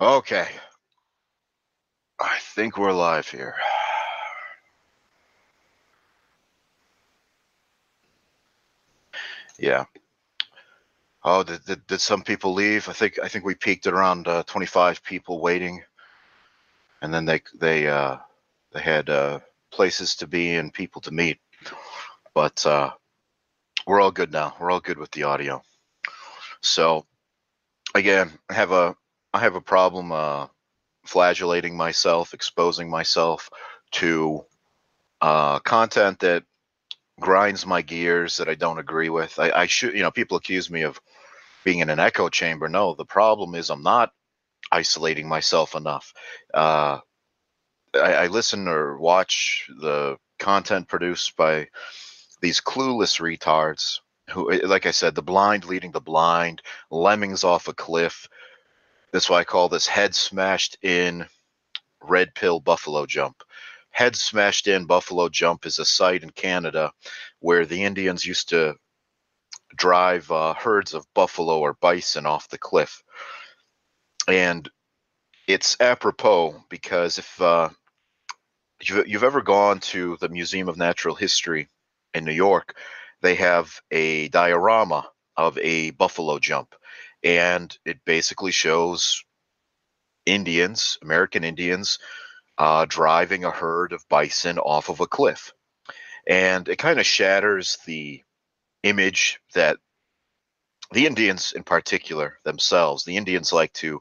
Okay. I think we're live here. Yeah. Oh, did, did, did some people leave? I think I think we peaked at around uh, 25 people waiting, and then they they uh, they had uh, places to be and people to meet. But uh, we're all good now. We're all good with the audio. So again, have a I have a problem uh, flagellating myself, exposing myself to uh, content that grinds my gears that I don't agree with. I, I should, you know, people accuse me of being in an echo chamber. No, the problem is I'm not isolating myself enough. Uh, I, I listen or watch the content produced by these clueless retards who, like I said, the blind leading the blind, lemmings off a cliff. That's why I call this head smashed in red pill buffalo jump. Head Smashed In Buffalo Jump is a site in Canada where the Indians used to drive uh, herds of buffalo or bison off the cliff. And it's apropos because if uh, you've, you've ever gone to the Museum of Natural History in New York, they have a diorama of a buffalo jump. And it basically shows Indians, American Indians, uh, driving a herd of bison off of a cliff. And it kind of shatters the image that the Indians, in particular, themselves, the Indians like to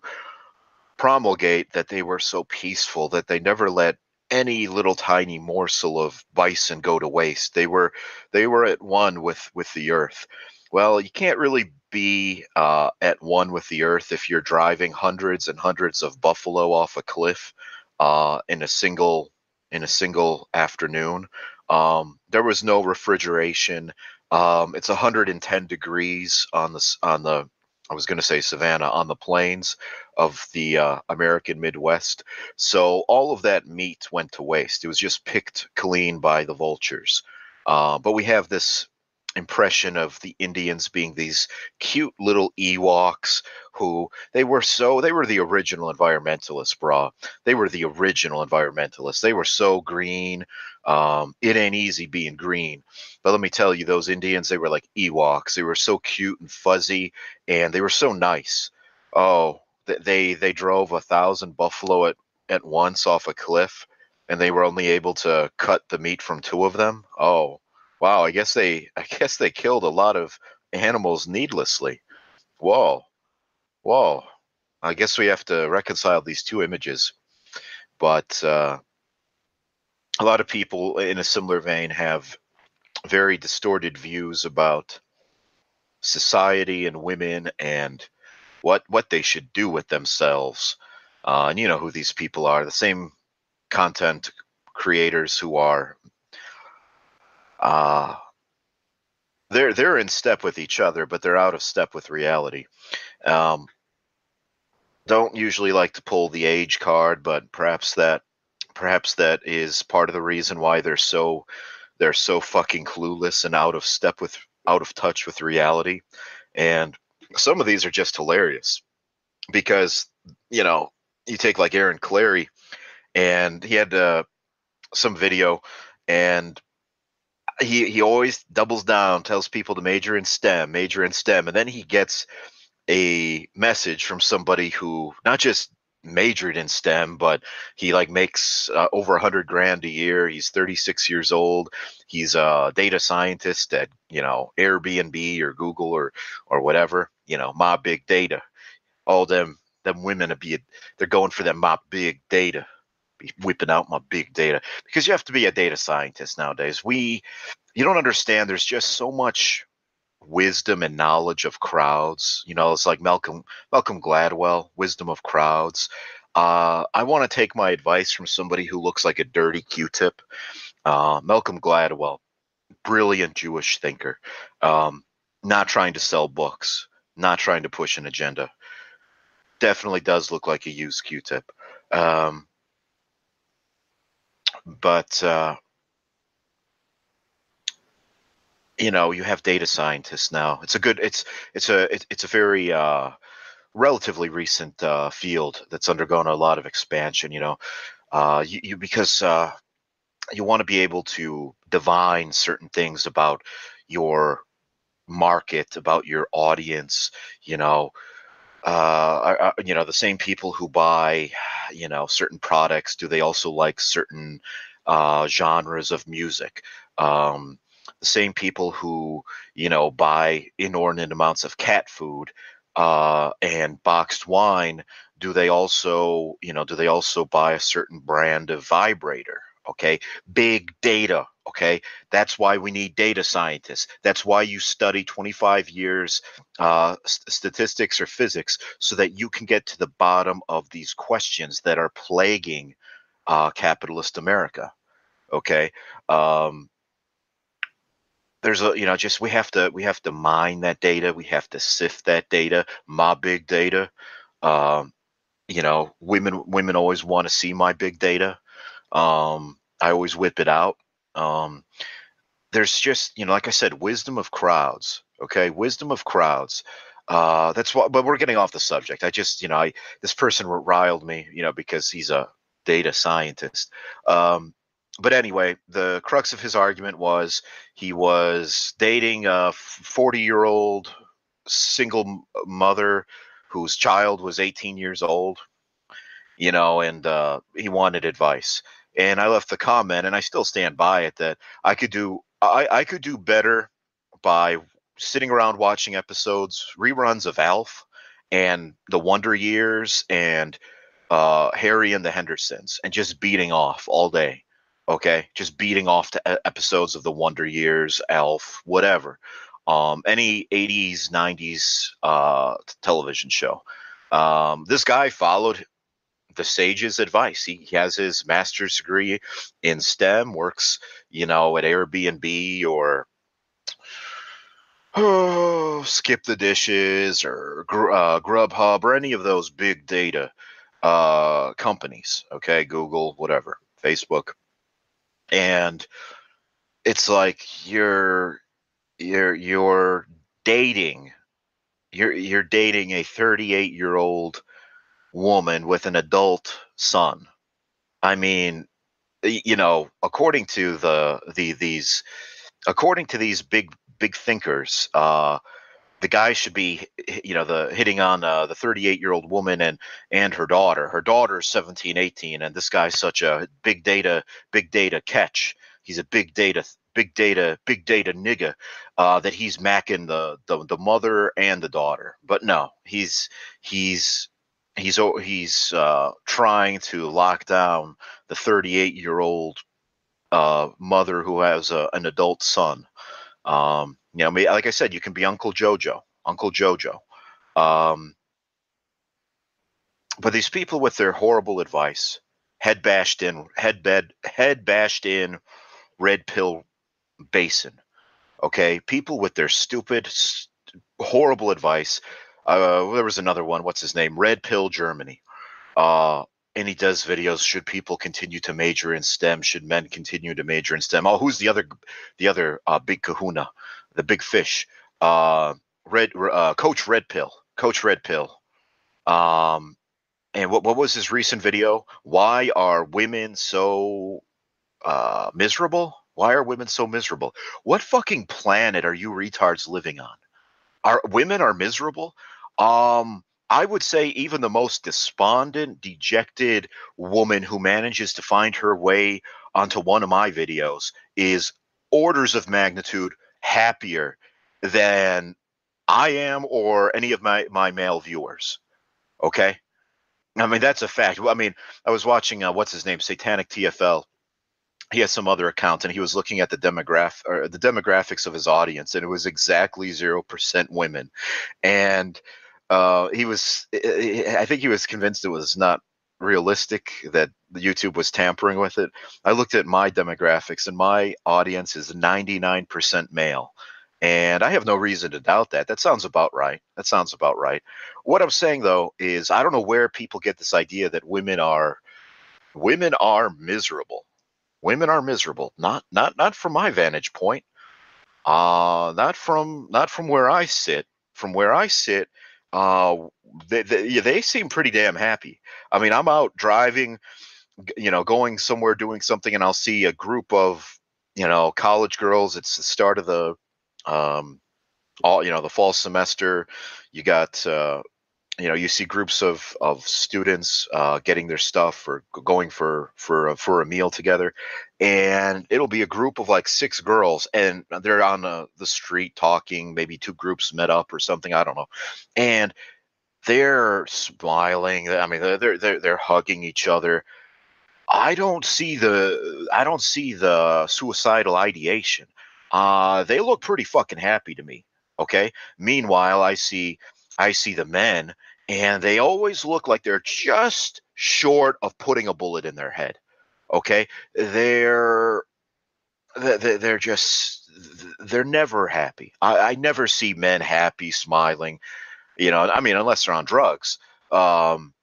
promulgate that they were so peaceful that they never let any little tiny morsel of bison go to waste. They were they were at one with with the earth. Well, you can't really be uh, at one with the earth if you're driving hundreds and hundreds of buffalo off a cliff uh, in a single in a single afternoon. Um, there was no refrigeration. Um, it's 110 degrees on the on the I was going to say Savannah on the plains of the uh, American Midwest. So all of that meat went to waste. It was just picked clean by the vultures. Uh, but we have this impression of the Indians being these cute little Ewoks who they were so they were the original environmentalists, brah. They were the original environmentalists. They were so green. Um, it ain't easy being green. But let me tell you, those Indians, they were like Ewoks. They were so cute and fuzzy, and they were so nice. Oh, they they drove a thousand buffalo at, at once off a cliff, and they were only able to cut the meat from two of them. Oh, wow, I guess they I guess they killed a lot of animals needlessly. Whoa. Whoa. I guess we have to reconcile these two images. But uh, a lot of people in a similar vein have very distorted views about society and women and what what they should do with themselves. Uh, and you know who these people are. The same content creators who are uh, they're they're in step with each other, but they're out of step with reality. Um, don't usually like to pull the age card, but perhaps that perhaps that is part of the reason why they're so they're so fucking clueless and out of step with out of touch with reality. And some of these are just hilarious because you know you take like Aaron Clarey, and he had uh, some video, and he he always doubles down, tells people to major in STEM, major in STEM, and then he gets a message from somebody who not just majored in STEM, but he like makes uh, over a hundred grand a year. He's 36 years old. He's a data scientist at you know Airbnb or Google or or whatever. You know, my big data. All them them women are be they're going for them my big data whipping out my big data because you have to be a data scientist nowadays. We, you don't understand. There's just so much wisdom and knowledge of crowds. You know, it's like Malcolm Malcolm Gladwell, wisdom of crowds. Uh, I want to take my advice from somebody who looks like a dirty Q-tip. Uh, Malcolm Gladwell, brilliant Jewish thinker, um, not trying to sell books, not trying to push an agenda. Definitely does look like a used Q-tip. Um, but uh, you know you have data scientists now it's a good it's it's a it's a very uh, relatively recent uh, field that's undergone a lot of expansion. You know, uh, you, you because uh, you want to be able to divine certain things about your market, about your audience. You know, uh, you know the same people who buy, you know, certain products. Do they also like certain uh, genres of music? Um, the same people who you know buy inordinate amounts of cat food uh, and boxed wine do they also you know do they also buy a certain brand of vibrator okay? Big data okay? That's why we need data scientists. That's why you study 25 years uh, st- statistics or physics so that you can get to the bottom of these questions that are plaguing uh, capitalist america okay? Um, there's a you know just we have to we have to mine that data. We have to sift that data my big data. Um, you know women women always want to see my big data um, i always whip it out um, there's just you know like i said wisdom of crowds okay wisdom of crowds uh, that's what but we're getting off the subject i just you know i this person riled me you know because he's a data scientist um, but anyway, the crux of his argument was he was dating a 40 year old single mother whose child was 18 years old, you know, and uh, he wanted advice. And I left the comment, and I still stand by it that I could do I, I could do better by sitting around watching episodes reruns of Alf and The Wonder Years and uh, Harry and the Hendersons and just beating off all day okay? Just beating off to episodes of the wonder years Alf whatever um, any 80s 90s uh, television show. Um, this guy followed the sage's advice. He, has his master's degree in stem works you know at airbnb or oh, skip the dishes or uh, grubhub or any of those big data uh, companies okay? Google whatever facebook. And it's like you're you're you're dating you're you're dating a 38 year old woman with an adult son. I mean you know according to the the these according to these big big thinkers uh the guy should be you know the hitting on uh, the 38 year old woman and and her daughter. Her daughter's 17 18 and this guy's such a big data big data catch. He's a big data big data big data nigga uh, that he's macking the, the the mother and the daughter. But no he's he's he's he's uh, trying to lock down the 38 year old uh, mother who has a, an adult son um, you know, like I said, you can be Uncle Jojo, Uncle Jojo. Um, but these people with their horrible advice, head bashed in, head bed, head bashed in, red pill basin. Okay, people with their stupid, st- horrible advice. Uh, there was another one. What's his name? Red Pill Germany. Uh, and he does videos. Should people continue to major in STEM? Should men continue to major in STEM? Oh, who's the other, the other uh, big Kahuna? the big fish, uh, red uh, Coach Red Pill, Coach Red Pill. Um, and what what was his recent video? Why are women so uh, miserable? Why are women so miserable? What fucking planet are you retards living on? Are women are miserable? Um, I would say even the most despondent, dejected woman who manages to find her way onto one of my videos is orders of magnitude happier than I am or any of my my male viewers. Okay, I mean that's a fact. I mean, I was watching uh, what's his name, Satanic TFL. He has some other account, and he was looking at the demograph or the demographics of his audience, and it was exactly zero percent women, and uh, he was. I think he was convinced it was not realistic that YouTube was tampering with it. I looked at my demographics, and my audience is 99% male. And I have no reason to doubt that. That sounds about right. That sounds about right. What I'm saying though is I don't know where people get this idea that women are women are miserable. Women are miserable. Not not not from my vantage point. Uh not from not from where I sit. From where I sit, uh they, they, they seem pretty damn happy. I mean, I'm out driving, you know, going somewhere doing something, and I'll see a group of, you know, college girls. It's the start of the, um, all you know, the fall semester. You got, uh, you know, you see groups of of students uh, getting their stuff or going for for a, for a meal together, and it'll be a group of like six girls, and they're on the, the street talking. Maybe two groups met up or something. I don't know, and they're smiling. I mean, they're they're they're hugging each other. I don't see the I don't see the suicidal ideation. Uh, they look pretty fucking happy to me. Okay. Meanwhile, I see I see the men, and they always look like they're just short of putting a bullet in their head. Okay, they're they're just they're never happy. I, I never see men happy, smiling. You know, I mean, unless they're on drugs. Um,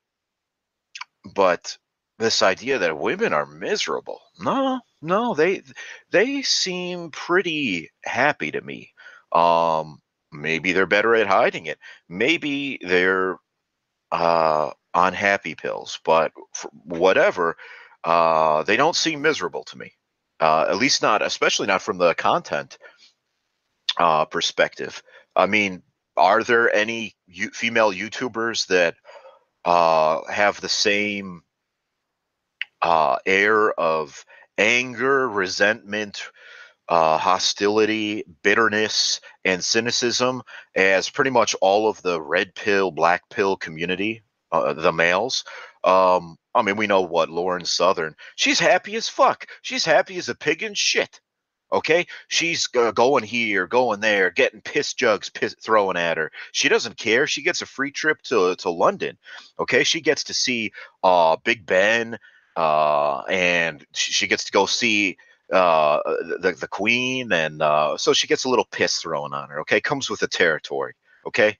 but this idea that women are miserable, no, no, they they seem pretty happy to me. Um, maybe they're better at hiding it. Maybe they're uh, on happy pills, but whatever, uh, they don't seem miserable to me. Uh, at least not, especially not from the content uh, perspective. I mean, are there any U- female YouTubers that uh, have the same uh, air of anger, resentment, uh, hostility, bitterness, and cynicism as pretty much all of the red pill, black pill community, uh, the males. Um, I mean, we know what Lauren Southern. She's happy as fuck. She's happy as a pig in shit. Okay, she's uh, going here, going there, getting piss jugs piss, throwing at her. She doesn't care. She gets a free trip to to London. Okay, she gets to see uh, Big Ben, uh, and she gets to go see uh, the the queen, and uh, so she gets a little piss thrown on her. Okay, comes with the territory. Okay,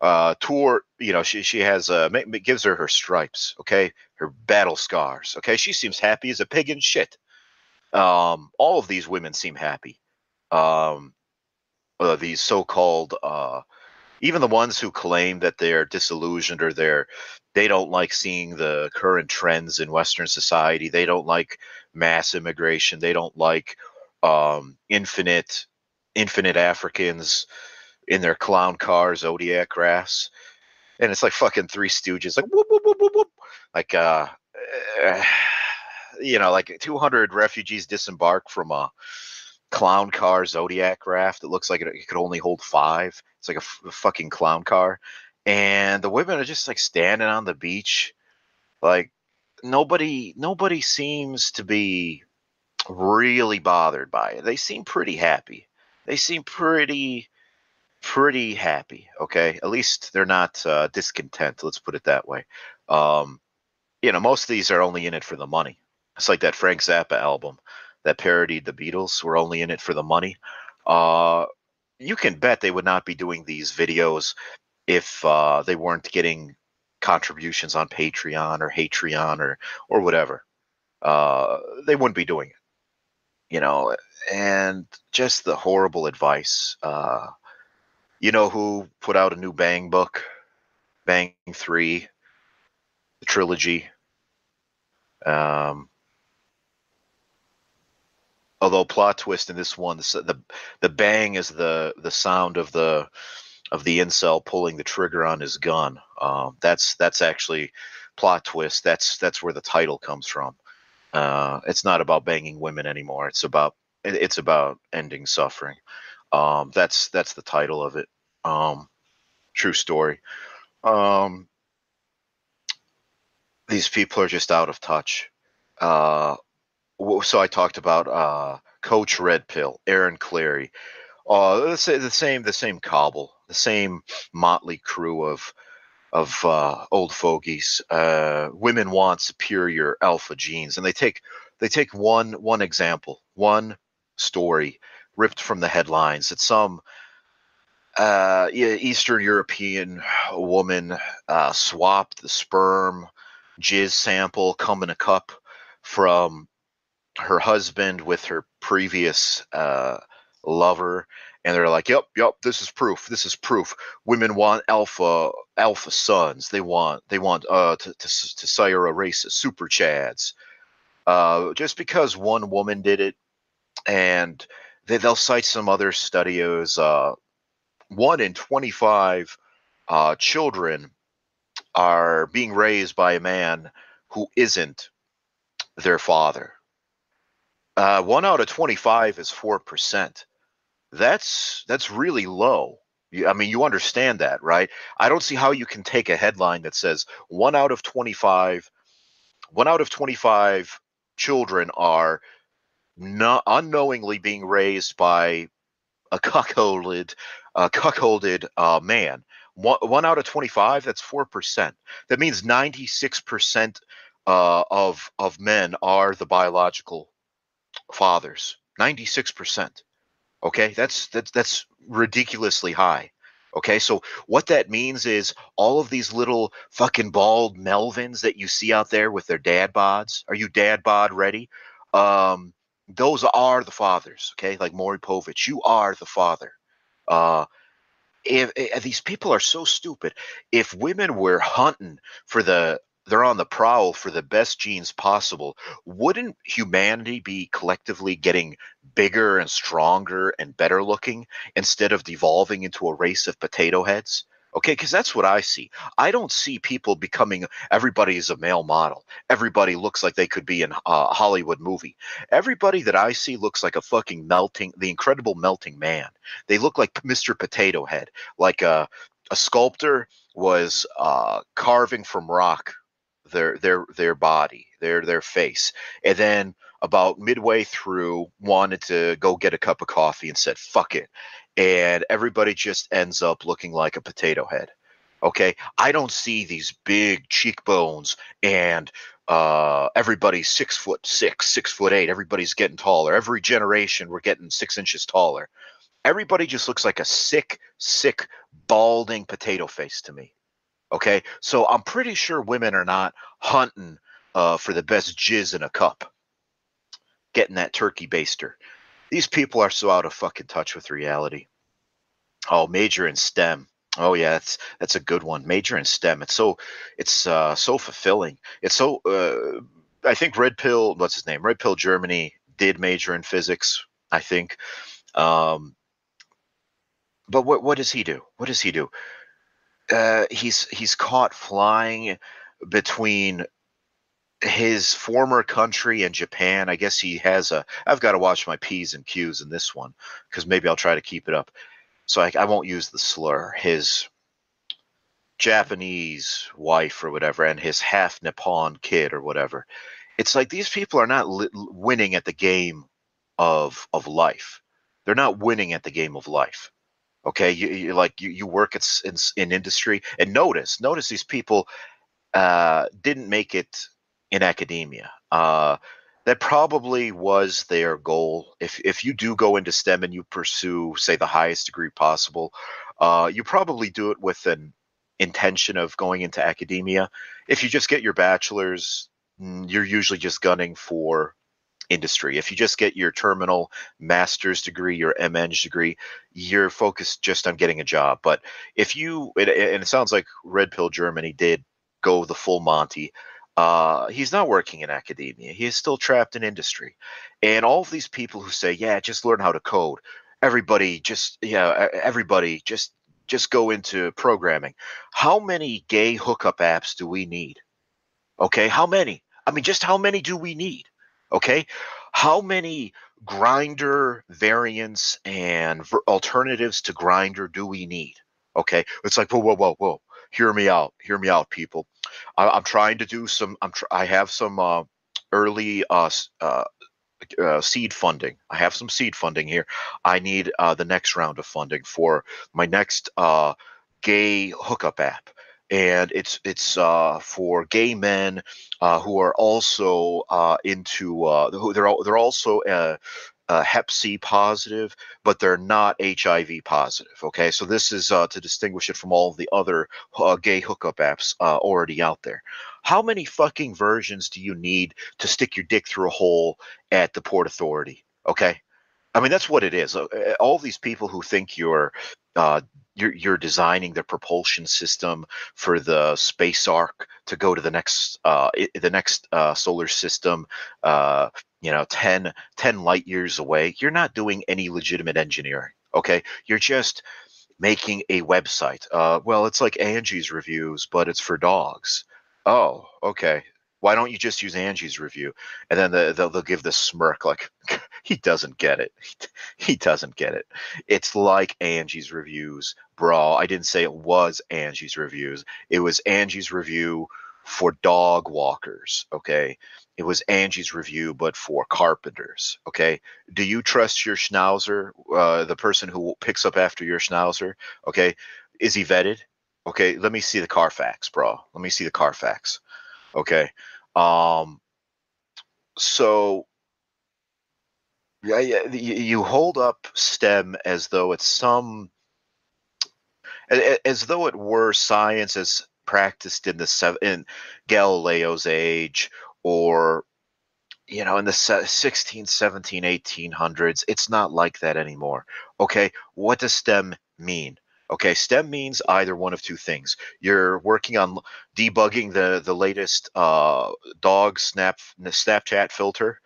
uh, tour. You know, she she has uh, gives her her stripes. Okay, her battle scars. Okay, she seems happy as a pig in shit. Um, all of these women seem happy. Um, uh, these so-called uh, even the ones who claim that they're disillusioned or they're they don't like seeing the current trends in Western society. They don't like mass immigration. They don't like um, infinite infinite Africans in their clown car Zodiac grass. And it's like fucking Three Stooges, like whoop whoop whoop whoop whoop, like uh, uh you know, like 200 refugees disembark from a clown car Zodiac raft. It looks like it, it could only hold five. It's like a, f- a fucking clown car, and the women are just like standing on the beach, like nobody nobody seems to be really bothered by it. They seem pretty happy. They seem pretty pretty happy. Okay, at least they're not uh, discontent. Let's put it that way. Um, you know, most of these are only in it for the money. It's like that Frank Zappa album that parodied the Beatles. We're only in it for the money. Uh, you can bet they would not be doing these videos if uh, they weren't getting contributions on Patreon or Patreon or or whatever. Uh, they wouldn't be doing it, you know. And just the horrible advice. Uh, you know who put out a new Bang book? Bang Three, the trilogy. Um, although plot twist in this one, the the, the bang is the the sound of the of the incel pulling the trigger on his gun. Um, that's that's actually plot twist. That's that's where the title comes from. Uh, it's not about banging women anymore. It's about it's about ending suffering. Um, that's that's the title of it. Um, true story. Um, these people are just out of touch. Uh, so I talked about uh, Coach Red Pill, Aaron Clarey. Uh, the same, the same cobble, the same motley crew of of uh, old fogies. Uh, women want superior alpha genes, and they take they take one one example, one story ripped from the headlines that some uh, Eastern European woman uh, swapped the sperm jizz sample, come in a cup from her husband with her previous uh, lover, and they're like, "Yep, yep, this is proof. This is proof. Women want alpha alpha sons. They want they want uh to to, to sire a race of super chads. Uh, just because one woman did it, and they, they'll cite some other studios. Uh, one in twenty five uh, children are being raised by a man who isn't their father. Uh, one out of 25 is 4%. That's that's really low. I mean, you understand that, right? I don't see how you can take a headline that says one out of 25, one out of 25 children are not unknowingly being raised by a cuckolded, cuckolded uh, man. One, one out of 25, that's 4%. That means 96% uh, of, of men are the biological fathers. 96%. Okay, that's that's that's ridiculously high. Okay, so what that means is all of these little fucking bald Melvins that you see out there with their dad bods. Are you dad bod ready? Um, those are the fathers. Okay, like Maury Povich, you are the father. Uh, if, if, these people are so stupid, if women were hunting for the they're on the prowl for the best genes possible, wouldn't humanity be collectively getting bigger and stronger and better looking instead of devolving into a race of potato heads? Okay, because that's what I see. I don't see people becoming everybody is a male model. Everybody looks like they could be in a Hollywood movie. Everybody that I see looks like a fucking melting, the incredible melting man. They look like Mr. Potato Head, like a, a sculptor was uh, carving from rock their their their body, their their face, and then about midway through wanted to go get a cup of coffee and said fuck it, and everybody just ends up looking like a potato head. Okay, I don't see these big cheekbones and uh, everybody's six foot six, six foot eight. Everybody's getting taller. Every generation, we're getting six inches taller. Everybody just looks like a sick, sick, balding potato face to me. Okay, so I'm pretty sure women are not hunting uh, for the best jizz in a cup, getting that turkey baster. These people are so out of fucking touch with reality. Oh, major in STEM. Oh yeah, that's that's a good one. Major in STEM. It's so it's uh, so fulfilling. It's so. Uh, I think Red Pill. What's his name? Red Pill Germany did major in physics. I think. Um, but what what does he do? What does he do? uh, he's he's caught flying between his former country and Japan. I guess he has a. I've got to watch my p's and q's in this one because maybe I'll try to keep it up. So I, I won't use the slur. His Japanese wife or whatever, and his half Nippon kid or whatever. It's like these people are not li- winning at the game of of life. They're not winning at the game of life. Okay, you, you like you, you work at, in, in industry and notice notice these people uh, didn't make it in academia. Uh, that probably was their goal. If if you do go into STEM and you pursue, say, the highest degree possible, uh, you probably do it with an intention of going into academia. If you just get your bachelor's, you're usually just gunning for industry. If you just get your terminal master's degree, your MEng degree, you're focused just on getting a job. But if you, and it sounds like Red Pill Germany did go the full Monty. Uh, he's not working in academia. He is still trapped in industry. And all of these people who say, yeah, just learn how to code. Everybody just, yeah, everybody just, just go into programming. How many gay hookup apps do we need? Okay. How many? I mean, just how many do we need? Okay. How many Grindr variants and alternatives to Grindr do we need? Okay. It's like, whoa, whoa, whoa, whoa. Hear me out. Hear me out, people. I, am trying to do some, I'm tr- I have some uh, early uh, uh, uh, seed funding. I have some seed funding here. I need uh, the next round of funding for my next uh, gay hookup app and it's it's for gay men who are also into who they're they're also uh, Hep C positive, but they're not HIV positive. Okay, so this is uh, to distinguish it from all the other uh, gay hookup apps uh, already out there. How many fucking versions do you need to stick your dick through a hole at the Port Authority? Okay, I mean, that's what it is. Uh, uh, all these people who think you're uh, you're, you're designing the propulsion system for the space ark to go to the next uh, the next uh, solar system, uh, you know, 10, 10 light years away. You're not doing any legitimate engineering. Okay, you're just making a website. Uh, well, it's like Angie's reviews, but it's for dogs. Oh, okay why don't you just use Angie's review? And then the, they'll give the smirk like, he doesn't get it. He, doesn't get it. It's like Angie's reviews, bro. I didn't say it was Angie's reviews. It was Angie's review for dog walkers. Okay. It was Angie's review, but for carpenters. Okay. Do you trust your schnauzer, uh, the person who picks up after your schnauzer? Okay. Is he vetted? Okay. Let me see the Carfax, bro. Let me see the Carfax. Okay. Um, so you hold up STEM as though it's some, as though it were science as practiced in the seven in Galileo's age or you know in the 16 17 1800s it's not like that anymore. Okay what does stem mean? Okay, STEM means either one of two things. You're working on debugging the the latest uh, dog snap Snapchat filter,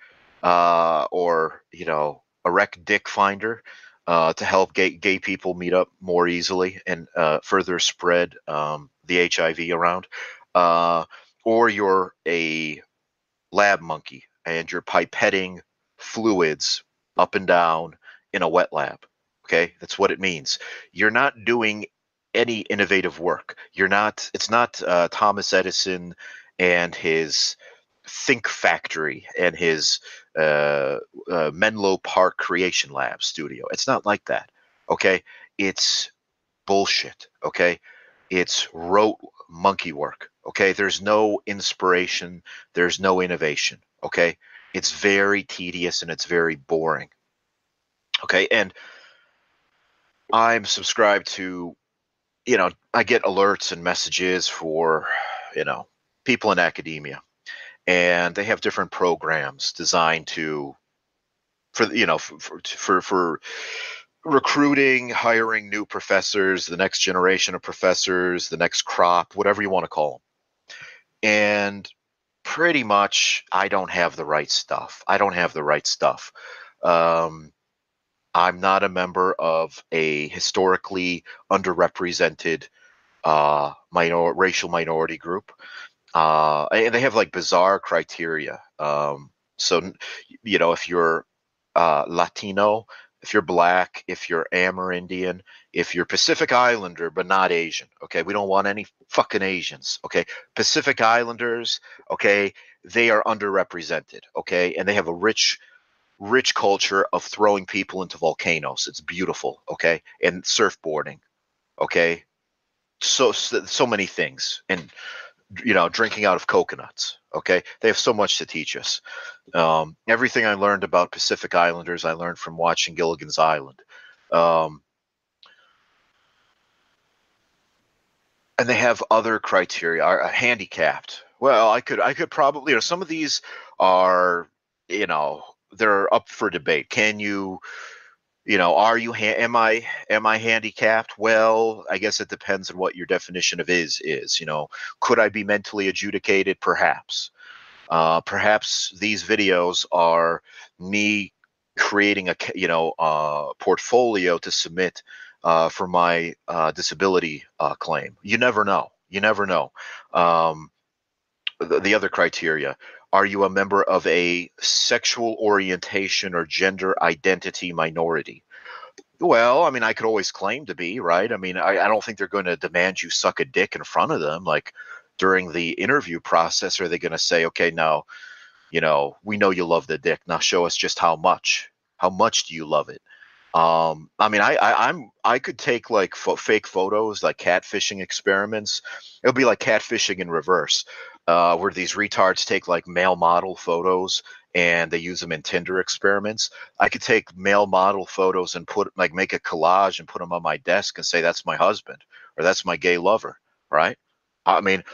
uh, or you know, erect dick finder uh, to help gay gay people meet up more easily and uh, further spread um, the HIV around. Uh, or you're a lab monkey and you're pipetting fluids up and down in a wet lab Okay, that's what it means. You're not doing any innovative work. You're not. It's not uh, Thomas Edison and his Think Factory and his uh, uh, Menlo Park Creation Lab studio. It's not like that. Okay, it's bullshit. Okay, it's rote monkey work. Okay, there's no inspiration. There's no innovation. Okay, it's very tedious and it's very boring. Okay, and I'm subscribed to, you know, I get alerts and messages for, you know, people in academia, and they have different programs designed to, for you know, for for, for recruiting, hiring new professors, the next generation of professors, the next crop, whatever you want to call them. And pretty much, I don't have the right stuff. I don't have the right stuff. Um, I'm not a member of a historically underrepresented uh, minor racial minority group, uh, and they have like bizarre criteria. Um, so, you know, if you're uh, Latino, if you're black, if you're Amerindian, if you're Pacific Islander but not Asian, okay, we don't want any fucking Asians, okay. Pacific Islanders, okay, they are underrepresented, okay, and they have a rich rich culture of throwing people into volcanoes. It's beautiful, okay? And surfboarding, okay? So so many things, and you know, drinking out of coconuts. Okay, they have so much to teach us. Um, everything I learned about Pacific Islanders, I learned from watching Gilligan's Island. Um, and they have other criteria. Are handicapped? Well, I could I could probably you know some of these are you know they're up for debate. Can you, you know, are you ha- am I am I handicapped? Well, I guess it depends on what your definition of is is. You know, could I be mentally adjudicated? Perhaps. Uh, perhaps these videos are me creating a you know uh, portfolio to submit uh, for my uh, disability uh, claim. You never know. You never know. Um, the, the other criteria are you a member of a sexual orientation or gender identity minority? Well, I mean, I could always claim to be, right? I mean, I, I don't think they're going to demand you suck a dick in front of them. Like during the interview process, are they going to say, okay, now, you know, we know you love the dick. Now show us just how much. How much do you love it? Um, I mean, I, I am I could take like fo- fake photos, like catfishing experiments. It would be like catfishing in reverse uh, where these retards take like male model photos and they use them in Tinder experiments. I could take male model photos and put like make a collage and put them on my desk and say that's my husband or that's my gay lover, right? I mean,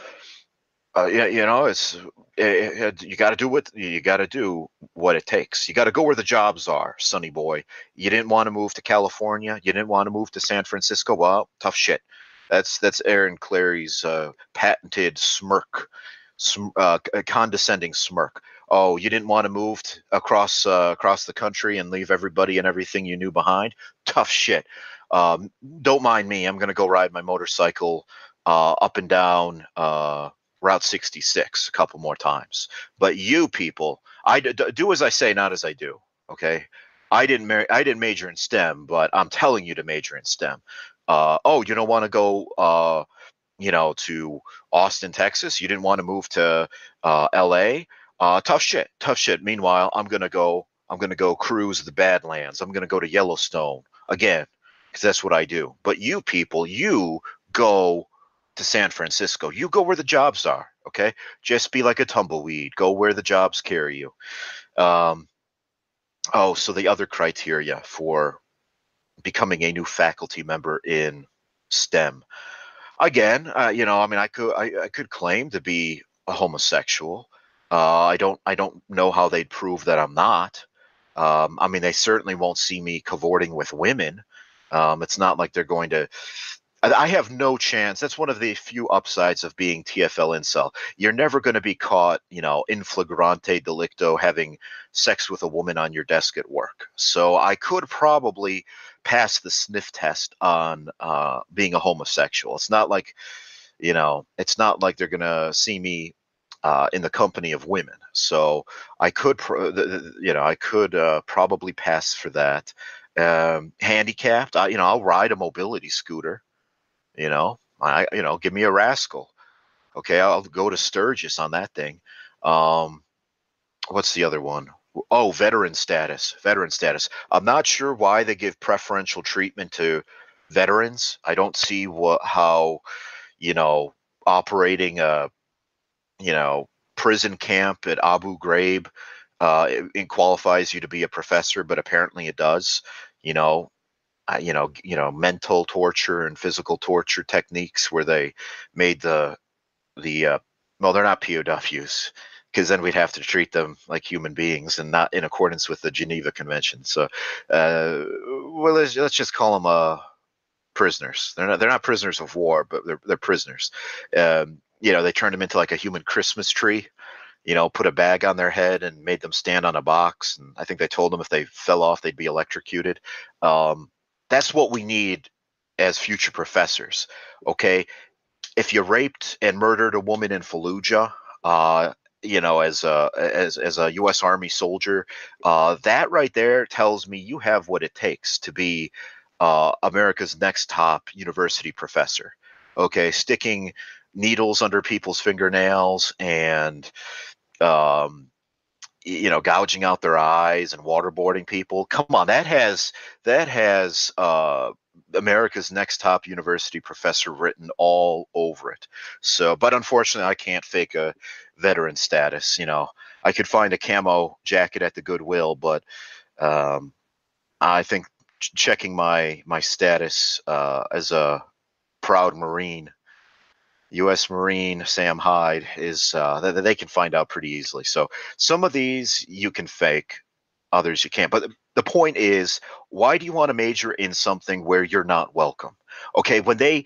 uh, yeah, you know, it's it, it, you got to do what you got to do what it takes. You got to go where the jobs are, Sonny boy. You didn't want to move to California. You didn't want to move to San Francisco. Well, tough shit. That's that's Aaron Clarey's uh, patented smirk, uh, condescending smirk. Oh, you didn't want to move across uh, across the country and leave everybody and everything you knew behind. Tough shit. Um, don't mind me. I'm gonna go ride my motorcycle uh, up and down uh, Route 66 a couple more times. But you people, I do as I say, not as I do. Okay. I didn't mar- I didn't major in STEM, but I'm telling you to major in STEM. Uh, oh, you don't want to go, uh, you know, to Austin, Texas. You didn't want to move to uh, L.A. Uh, tough shit, tough shit. Meanwhile, I'm gonna go. I'm gonna go cruise the Badlands. I'm gonna go to Yellowstone again because that's what I do. But you people, you go to San Francisco. You go where the jobs are. Okay, just be like a tumbleweed. Go where the jobs carry you. Um, oh, so the other criteria for becoming a new faculty member in STEM. Again, uh, you know, I mean, I could I, I could claim to be a homosexual. Uh, I don't I don't know how they'd prove that I'm not. Um, I mean, they certainly won't see me cavorting with women. Um, it's not like they're going to I have no chance. That's one of the few upsides of being TFL incel. You're never going to be caught, you know, in flagrante delicto having sex with a woman on your desk at work. So I could probably pass the sniff test on uh, being a homosexual. It's not like, you know, it's not like they're to see me uh, in the company of women. So I could, you know, I could uh, probably pass for that. Um, handicapped, I, you know, I'll ride a mobility scooter. You know, I you know, give me a rascal. Okay, I'll go to Sturgis on that thing. Um, what's the other one? Oh, veteran status. Veteran status. I'm not sure why they give preferential treatment to veterans. I don't see what how you know operating a you know prison camp at Abu Ghraib uh, it, it qualifies you to be a professor, but apparently it does. You know, uh, you know, you know, mental torture and physical torture techniques where they made the the uh, well, they're not POWs because then we'd have to treat them like human beings and not in accordance with the Geneva Convention. So, uh, well, let's, let's just call them uh, prisoners. They're not they're not prisoners of war, but they're they're prisoners. Um, you know, they turned them into like a human Christmas tree. You know, put a bag on their head and made them stand on a box. And I think they told them if they fell off, they'd be electrocuted. Um, that's what we need as future professors. Okay, if you raped and murdered a woman in Fallujah, uh, you know, as a as as a U.S. Army soldier, uh, that right there tells me you have what it takes to be uh, America's next top university professor. Okay, sticking needles under people's fingernails and um, you know gouging out their eyes and waterboarding people come on that has that has uh america's next top university professor written all over it so but unfortunately i can't fake a veteran status you know i could find a camo jacket at the goodwill but um i think checking my my status uh as a proud marine U.S. Marine Sam Hyde is uh, that they can find out pretty easily. So some of these you can fake, others you can't. But the point is, why do you want to major in something where you're not welcome? Okay, when they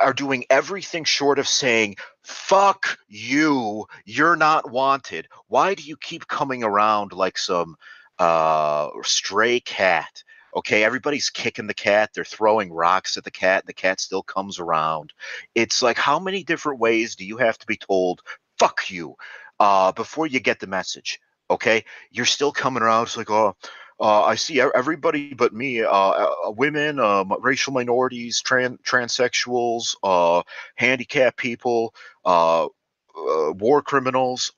are doing everything short of saying "fuck you," you're not wanted. Why do you keep coming around like some uh, stray cat? Okay, everybody's kicking the cat, they're throwing rocks at the cat, and the cat still comes around. It's like, how many different ways do you have to be told, fuck you, uh, before you get the message? Okay, you're still coming around. It's like, oh, uh, I see everybody but me, uh, uh, women, um, racial minorities, trans- transsexuals, uh, handicapped people, uh, uh, war criminals.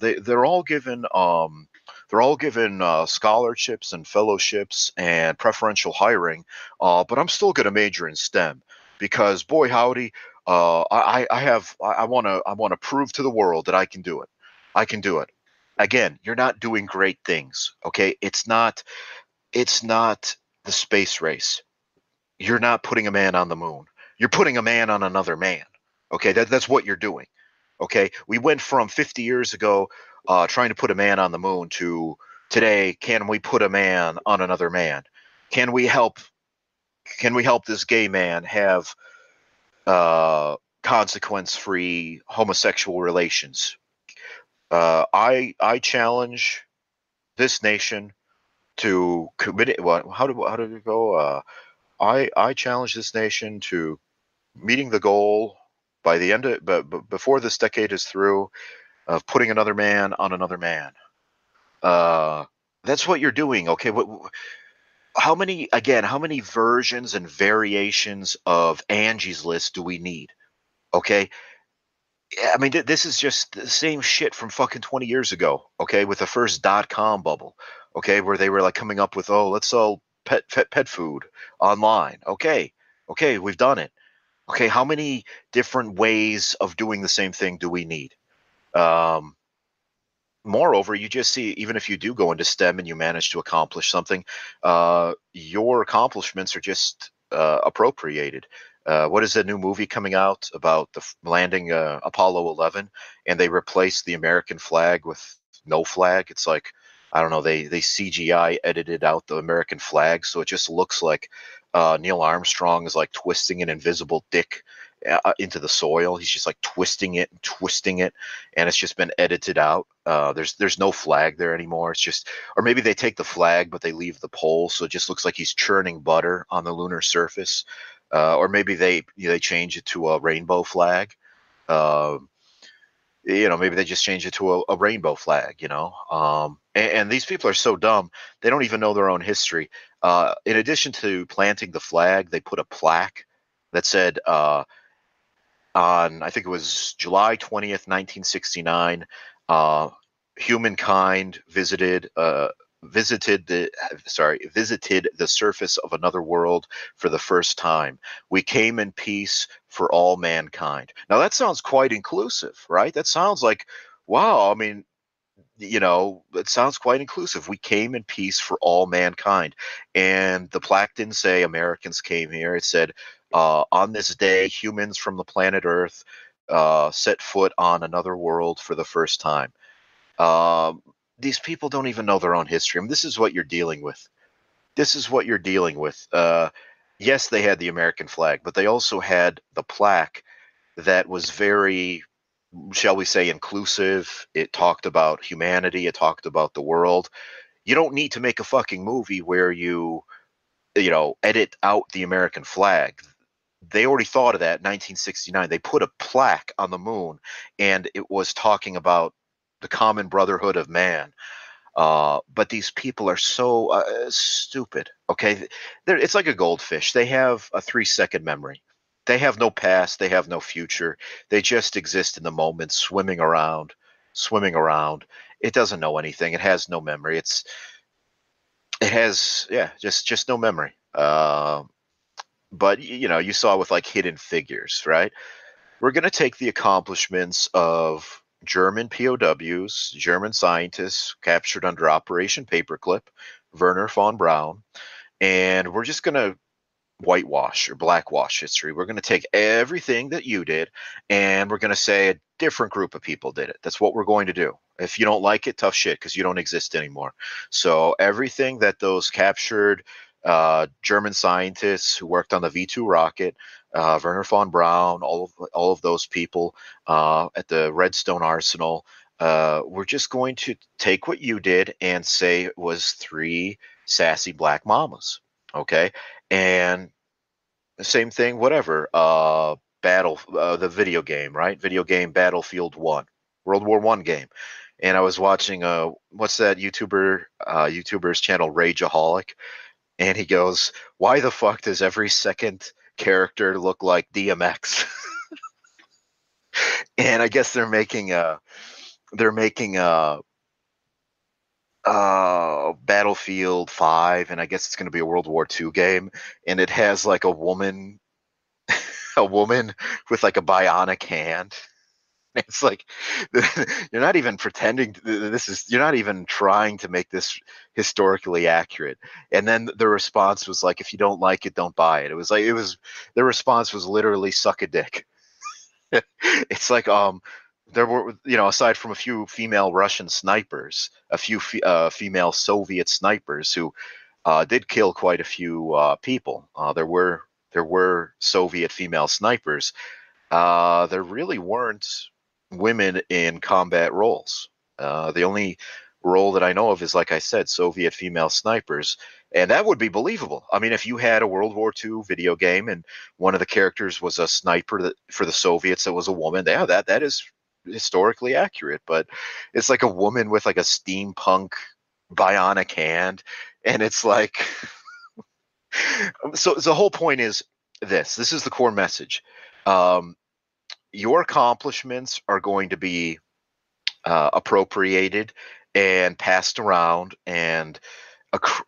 they they're all given um, they're all given uh, scholarships and fellowships and preferential hiring, uh, but I'm still going to major in STEM because, boy, howdy, uh, I, I have I want to I want to prove to the world that I can do it. I can do it. Again, you're not doing great things. Okay, it's not it's not the space race. You're not putting a man on the moon. You're putting a man on another man. Okay, that, that's what you're doing. Okay, we went from 50 years ago uh, trying to put a man on the moon to today. Can we put a man on another man? Can we help? Can we help this gay man have uh, consequence-free homosexual relations? Uh, I I challenge this nation to commit it. What? How did how did it go? Uh, I I challenge this nation to meeting the goal by the end of but, but before this decade is through of putting another man on another man. Uh, that's what you're doing. Okay, what? How many again? How many versions and variations of Angie's List do we need? Okay, I mean, this is just the same shit from fucking 20 years ago, okay, with the first dot com bubble, okay, where they were like coming up with, oh, let's sell pet, pet, pet food online. Okay, okay, we've done it. Okay, how many different ways of doing the same thing do we need? Um, moreover, you just see, even if you do go into STEM and you manage to accomplish something, uh, your accomplishments are just uh, appropriated. Uh, what is the new movie coming out about the landing uh, Apollo 11 and they replaced the American flag with no flag? It's like I don't know. They they CGI edited out the American flag, so it just looks like uh, Neil Armstrong is like twisting an invisible dick uh, into the soil. He's just like twisting it and twisting it, and it's just been edited out. Uh, there's there's no flag there anymore. It's just, or maybe they take the flag but they leave the pole, so it just looks like he's churning butter on the lunar surface uh, or maybe they you know, they change it to a rainbow flag. Uh, you know, maybe they just change it to a, a rainbow flag. You know, um, and, and, these people are so dumb they don't even know their own history. Uh, in addition to planting the flag, they put a plaque that said uh, on I think it was July twentieth, nineteen sixty nine. Uh, humankind visited uh, visited the sorry visited the surface of another world for the first time. We came in peace for all mankind. Now that sounds quite inclusive right? That sounds like wow i mean you know it sounds quite inclusive. We came in peace for all mankind. And the plaque didn't say americans came here it said uh, on this day humans from the planet earth uh, set foot on another world for the first time. Um, these people don't even know their own history. I mean, this is what you're dealing with. This is what you're dealing with. Uh, yes, they had the American flag, but they also had the plaque that was very, shall we say, inclusive. It talked about humanity. It talked about the world. You don't need to make a fucking movie where you, you know, edit out the American flag. They already thought of that in 1969. They put a plaque on the moon, and it was talking about the common brotherhood of man. Uh, but these people are so uh, stupid. Okay, They're, it's like a goldfish. They have a three-second memory. They have no past. They have no future. They just exist in the moment, swimming around, swimming around. It doesn't know anything. It has no memory. It's it has yeah, just just no memory. Uh, but you know, you saw with like hidden figures, right? We're gonna take the accomplishments of German POWs, German scientists captured under Operation Paperclip, Wernher von Braun, and we're just going to whitewash or blackwash history. We're going to take everything that you did and we're going to say a different group of people did it. That's what we're going to do. If you don't like it, tough shit because you don't exist anymore. So everything that those captured uh, German scientists who worked on the V 2 rocket, uh, Wernher von Braun, all of, all of those people uh, at the Redstone Arsenal. Uh, we're just going to take what you did and say it was three sassy black mamas. Okay. And the same thing, whatever. Uh, battle, uh, the video game, right? Video game Battlefield 1, World War One game. And I was watching, uh, what's that YouTuber, uh, YouTuber's channel, Rageaholic and he goes, "Why the fuck does every second character look like DMX?" and I guess they're making a they're making a uh Battlefield 5 and I guess it's going to be a World War II game and it has like a woman a woman with like a bionic hand it's like you're not even pretending this is you're not even trying to make this historically accurate and then the response was like if you don't like it don't buy it it was like it was the response was literally suck a dick it's like um there were, you know, aside from a few female Russian snipers, a few uh, female Soviet snipers who uh, did kill quite a few uh, people. Uh, there were there were Soviet female snipers. Uh, there really weren't women in combat roles. Uh, the only role that I know of is, like I said, Soviet female snipers. And that would be believable. I mean, if you had a World War II video game and one of the characters was a sniper that, for the Soviets that was a woman, yeah, that that is historically accurate. But it's like a woman with like a steampunk bionic hand, and it's like. so, the whole point is this. This is the core message. Um, your accomplishments are going to be uh, appropriated and passed around and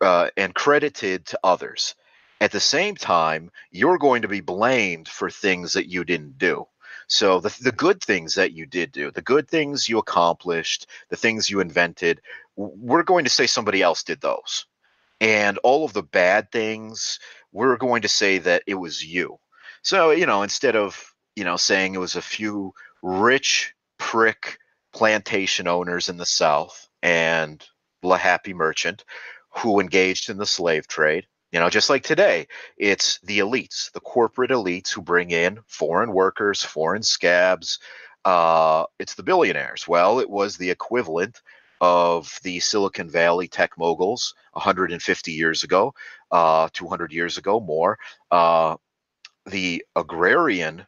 uh, and credited to others. At the same time, you're going to be blamed for things that you didn't do. So the the good things that you did do, the good things you accomplished, the things you invented, we're going to say somebody else did those. And all of the bad things, we're going to say that it was you. So, you know, instead of, you know, saying it was a few rich prick plantation owners in the South and La Happy Merchant who engaged in the slave trade. You know, just like today, it's the elites, the corporate elites who bring in foreign workers, foreign scabs. Uh, it's the billionaires. Well, it was the equivalent of the Silicon Valley tech moguls 150 years ago, uh, 200 years ago, more. Uh, the agrarian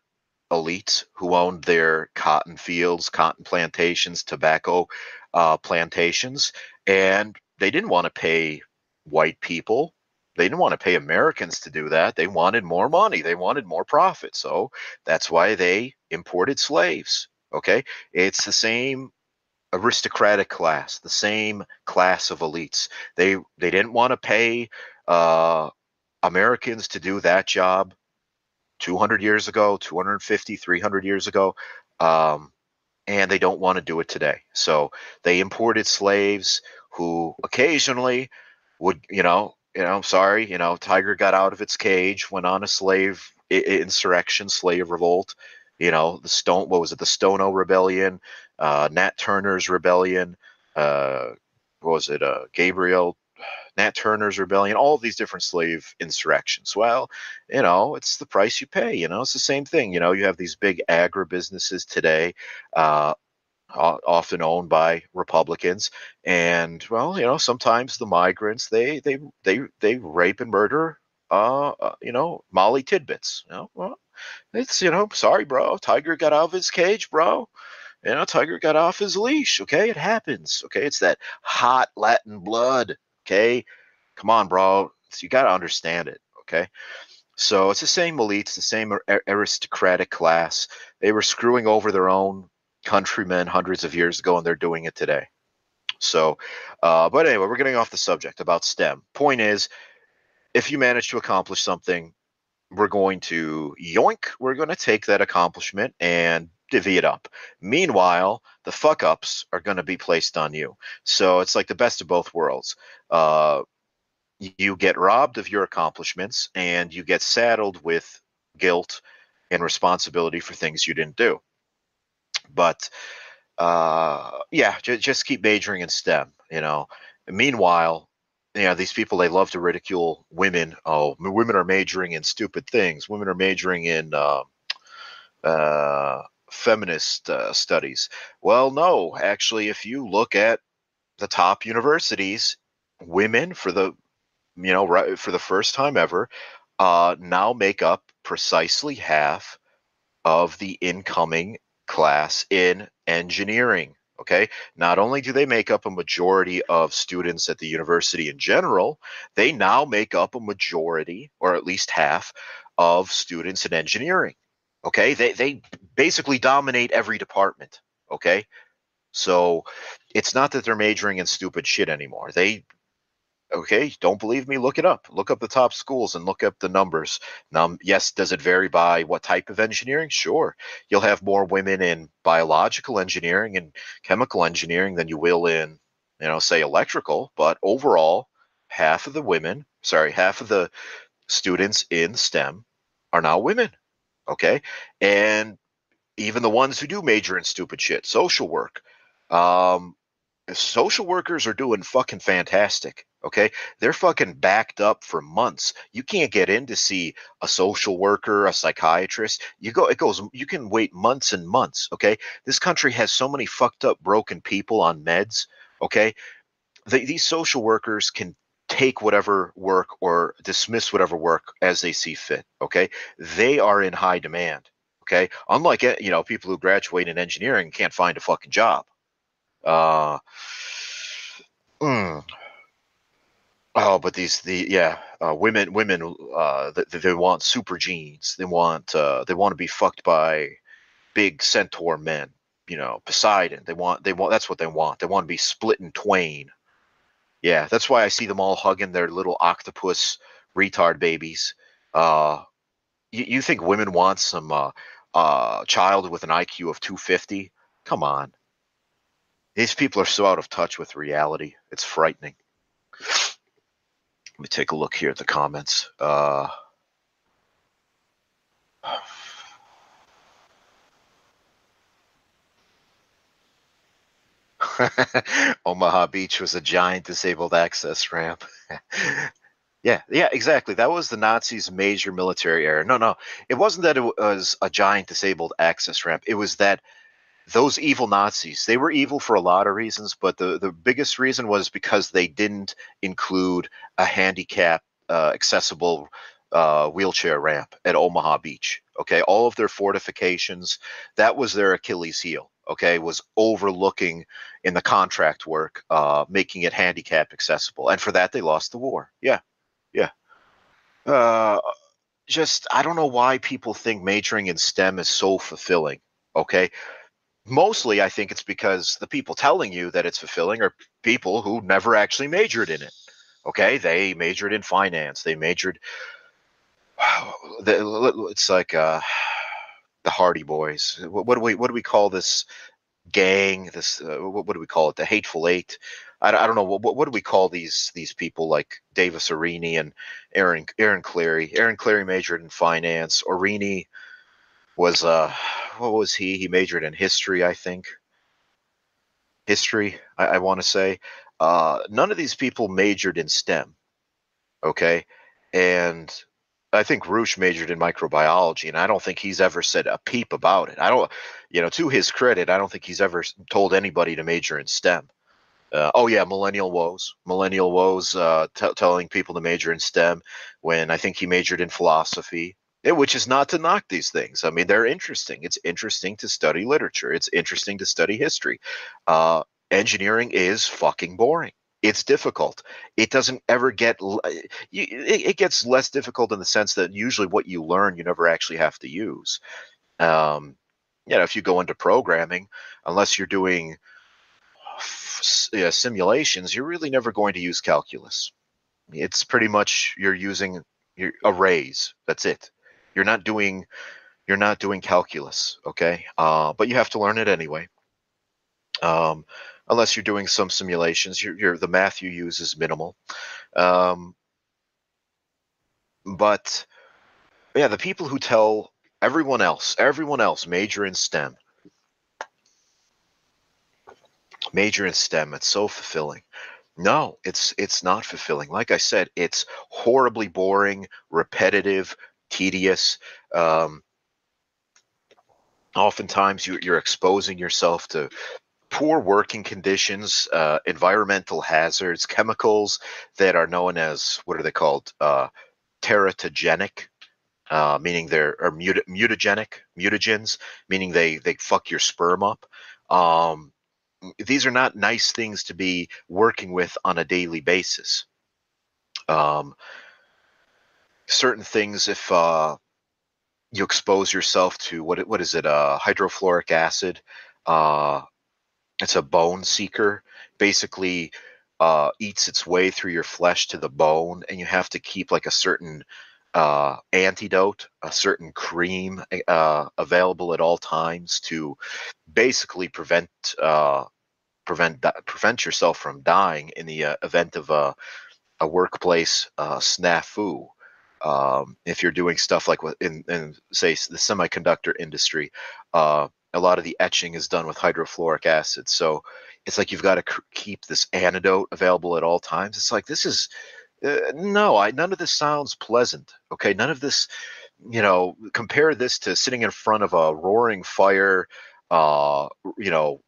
elites who owned their cotton fields, cotton plantations, tobacco uh, plantations, and they didn't want to pay white people. They didn't want to pay Americans to do that. They wanted more money. They wanted more profit. So that's why they imported slaves. Okay. It's the same aristocratic class, the same class of elites. They they didn't want to pay uh, Americans to do that job 200 years ago, 250, 300 years ago. Um, and they don't want to do it today. So they imported slaves who occasionally would, you know, you know, I'm sorry, you know, Tiger got out of its cage, went on a slave insurrection, slave revolt. You know, the Stone, what was it, the Stono Rebellion, uh, Nat Turner's Rebellion, uh, what was it, uh, Gabriel Nat Turner's Rebellion, all these different slave insurrections. Well, you know, it's the price you pay. You know, it's the same thing. You know, you have these big agribusinesses today, uh, often owned by Republicans, and well, you know, sometimes the migrants they they they they rape and murder. Uh, uh, you know, Mollie Tibbetts. You know, well, it's you know, sorry, bro. Tiger got out of his cage, bro. You know, Tiger got off his leash. Okay, it happens. Okay, it's that hot Latin blood. Okay, come on, bro. You got to understand it. Okay, so it's the same elites, the same aristocratic class. They were screwing over their own countrymen hundreds of years ago, and they're doing it today. So, uh, but anyway, we're getting off the subject about STEM. Point is, if you manage to accomplish something, we're going to yoink, we're going to take that accomplishment and divvy it up. Meanwhile, the fuck ups are going to be placed on you. So it's like the best of both worlds. Uh, you get robbed of your accomplishments and you get saddled with guilt and responsibility for things you didn't do. But uh, yeah, j- just keep majoring in STEM. You know. Meanwhile, you know these people they love to ridicule women. Oh, women are majoring in stupid things. Women are majoring in uh, uh, feminist uh, studies. Well, no, actually, if you look at the top universities, women for the you know right for the first time ever uh, now make up precisely half of the incoming class in engineering. Okay, not only do they make up a majority of students at the university in general, they now make up a majority, or at least half, of students in engineering. Okay, they they basically dominate every department. Okay, so it's not that they're majoring in stupid shit anymore. They okay, don't believe me? Look it up. Look up the top schools and look up the numbers. Now, yes, does it vary by what type of engineering? Sure. You'll have more women in biological engineering and chemical engineering than you will in, you know, say electrical, but overall, half of the women, sorry, half of the students in STEM are now women. Okay. And even the ones who do major in stupid shit, social work. Um, social workers are doing fucking fantastic. Okay. They're fucking backed up for months. You can't get in to see a social worker, a psychiatrist. You go, it goes, you can wait months and months. Okay. This country has so many fucked up, broken people on meds. Okay. The, these social workers can take whatever work or dismiss whatever work as they see fit. Okay. They are in high demand. Okay. Unlike, eh, you know, people who graduate in engineering can't find a fucking job. Uh, mm, Oh, but these the yeah uh, women women uh, they, they want super genes. They want uh, they want to be fucked by big centaur men. You know Poseidon. They want they want that's what they want. They want to be split in twain. Yeah, that's why I see them all hugging their little octopus retard babies. Uh, you, you think women want some uh, uh, child with an IQ of 250? Come on. These people are so out of touch with reality. It's frightening. Let me take a look here at the comments. Uh, Omaha Beach was a giant disabled access ramp. yeah, yeah, exactly. That was the Nazis' major military error. No, no, it wasn't that it was a giant disabled access ramp. It was that those evil Nazis, they were evil for a lot of reasons, but the, the biggest reason was because they didn't include a handicap uh, accessible uh, wheelchair ramp at Omaha Beach. Okay, all of their fortifications, that was their Achilles heel. Okay, was overlooking in the contract work, uh, making it handicap accessible, and for that they lost the war. Yeah, yeah. Uh, just I don't know why people think majoring in STEM is so fulfilling. Okay, mostly I think it's because the people telling you that it's fulfilling are people who never actually majored in it. Okay, they majored in finance. They majored. It's like uh, the Hardy Boys. What, what, do we what do we call this gang? This uh, what, what, do we call it? The Hateful Eight. I, I don't know what, what do we call these these people like Davis Aurini and Aaron Aaron Clarey. Aaron Clarey majored in finance. Aurini was uh what was he? He majored in history, I think. History, I, I want to say. Uh, none of these people majored in STEM. Okay, and I think Roosh majored in microbiology, and I don't think he's ever said a peep about it. I don't, you know, to his credit, I don't think he's ever told anybody to major in STEM. Uh, oh yeah, millennial woes, millennial woes, uh, t- telling people to major in STEM when I think he majored in philosophy. Yeah, which is not to knock these things. I mean, they're interesting. It's interesting to study literature. It's interesting to study history. Uh, engineering is fucking boring. It's difficult. It doesn't ever get. It gets less difficult in the sense that usually what you learn you never actually have to use. Um, you know, if you go into programming, unless you're doing simulations, you're really never going to use calculus. It's pretty much you're using your arrays. That's it. You're not doing you're not doing calculus, okay? Uh, but you have to learn it anyway. Um, unless you're doing some simulations, you're, you're, the math you use is minimal. Um, but yeah, the people who tell everyone else, everyone else, major in STEM, major in STEM, it's so fulfilling. No, it's it's not fulfilling. Like I said, it's horribly boring, repetitive, tedious. Um, oftentimes, you, you're exposing yourself to poor working conditions, uh, environmental hazards, chemicals that are known as what are they called? Uh, teratogenic, uh, meaning they're or mut- mutagenic, mutagens, meaning they they fuck your sperm up. Um, these are not nice things to be working with on a daily basis. Um, certain things if uh, you expose yourself to what what is it uh, hydrofluoric acid uh, it's a bone seeker basically uh, eats its way through your flesh to the bone and you have to keep like a certain uh, antidote a certain cream uh, available at all times to basically prevent uh, prevent prevent yourself from dying in the uh, event of a, a workplace uh, snafu. Um, if you're doing stuff like in, in say the semiconductor industry, uh, a lot of the etching is done with hydrofluoric acid. So it's like you've got to keep this antidote available at all times. It's like this is uh, no, I none of this sounds pleasant. Okay, none of this. You know, compare this to sitting in front of a roaring fire. Uh, you know,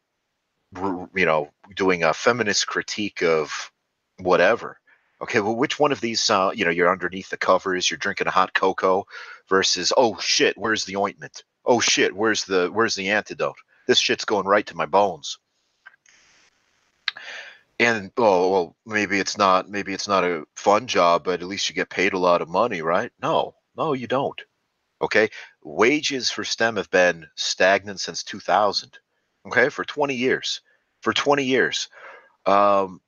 you know, doing a feminist critique of whatever. Okay, well, which one of these, uh, you know, you're underneath the covers, you're drinking a hot cocoa, versus, oh shit, where's the ointment? Oh shit, where's the where's the antidote? This shit's going right to my bones. And oh well, maybe it's not maybe it's not a fun job, but at least you get paid a lot of money, right? No, no, you don't. Okay, wages for STEM have been stagnant since 2000. Okay, for 20 years, for 20 years. Um,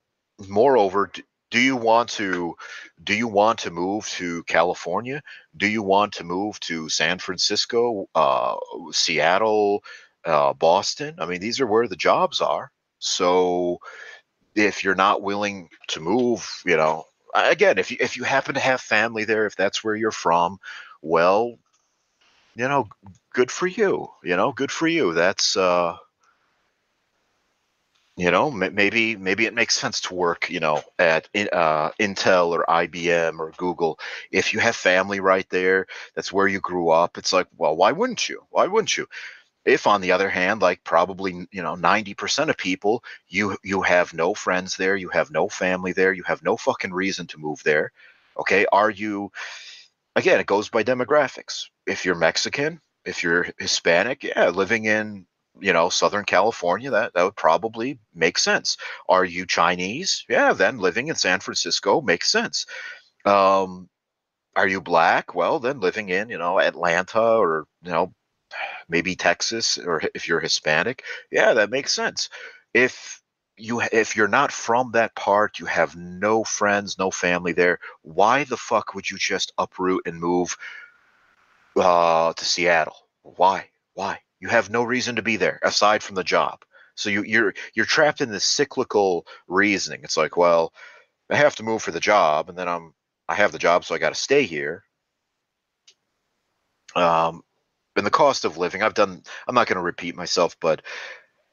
moreover, do you want to do you want to move to California? Do you want to move to San Francisco, uh, Seattle, uh, Boston? I mean, these are where the jobs are. So if you're not willing to move, you know, again, if you if you happen to have family there, if that's where you're from, well, you know, good for you. You know, good for you. That's uh you know maybe maybe it makes sense to work you know at uh, intel or ibm or google. If you have family right there that's where you grew up it's like well why wouldn't you? Why wouldn't you? If on the other hand like probably you know 90% of people you you have no friends there you have no family there you have no fucking reason to move there okay? Are you again it goes by demographics. If you're mexican if you're hispanic yeah living in you know, Southern California, that, that would probably make sense. Are you Chinese? Yeah, then living in San Francisco makes sense. Um, are you black? Well, then living in, you know, Atlanta or, you know, maybe Texas or if you're Hispanic, yeah, that makes sense. If you if you're not from that part, you have no friends, no family there, why the fuck would you just uproot and move uh, to Seattle? Why? Why? You have no reason to be there aside from the job. So you, you're you're trapped in this cyclical reasoning. It's like, well, I have to move for the job, and then I'm I have the job, so I got to stay here. Um, and the cost of living, I've done. I'm not going to repeat myself, but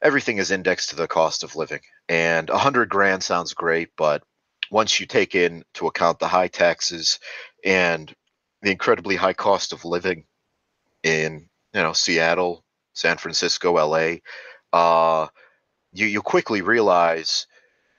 everything is indexed to the cost of living, and a hundred grand sounds great, but once you take into account the high taxes and the incredibly high cost of living in you know Seattle, San Francisco, LA, uh, you you quickly realize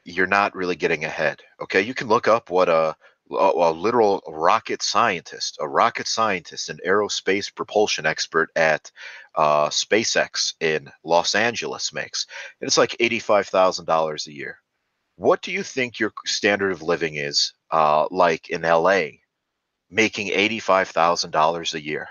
you're not really getting ahead. Okay, you can look up what a a, a literal rocket scientist, a rocket scientist, an aerospace propulsion expert at uh, SpaceX in Los Angeles makes. And it's like $85,000 a year. What do you think your standard of living is uh, like in LA, making $85,000 a year?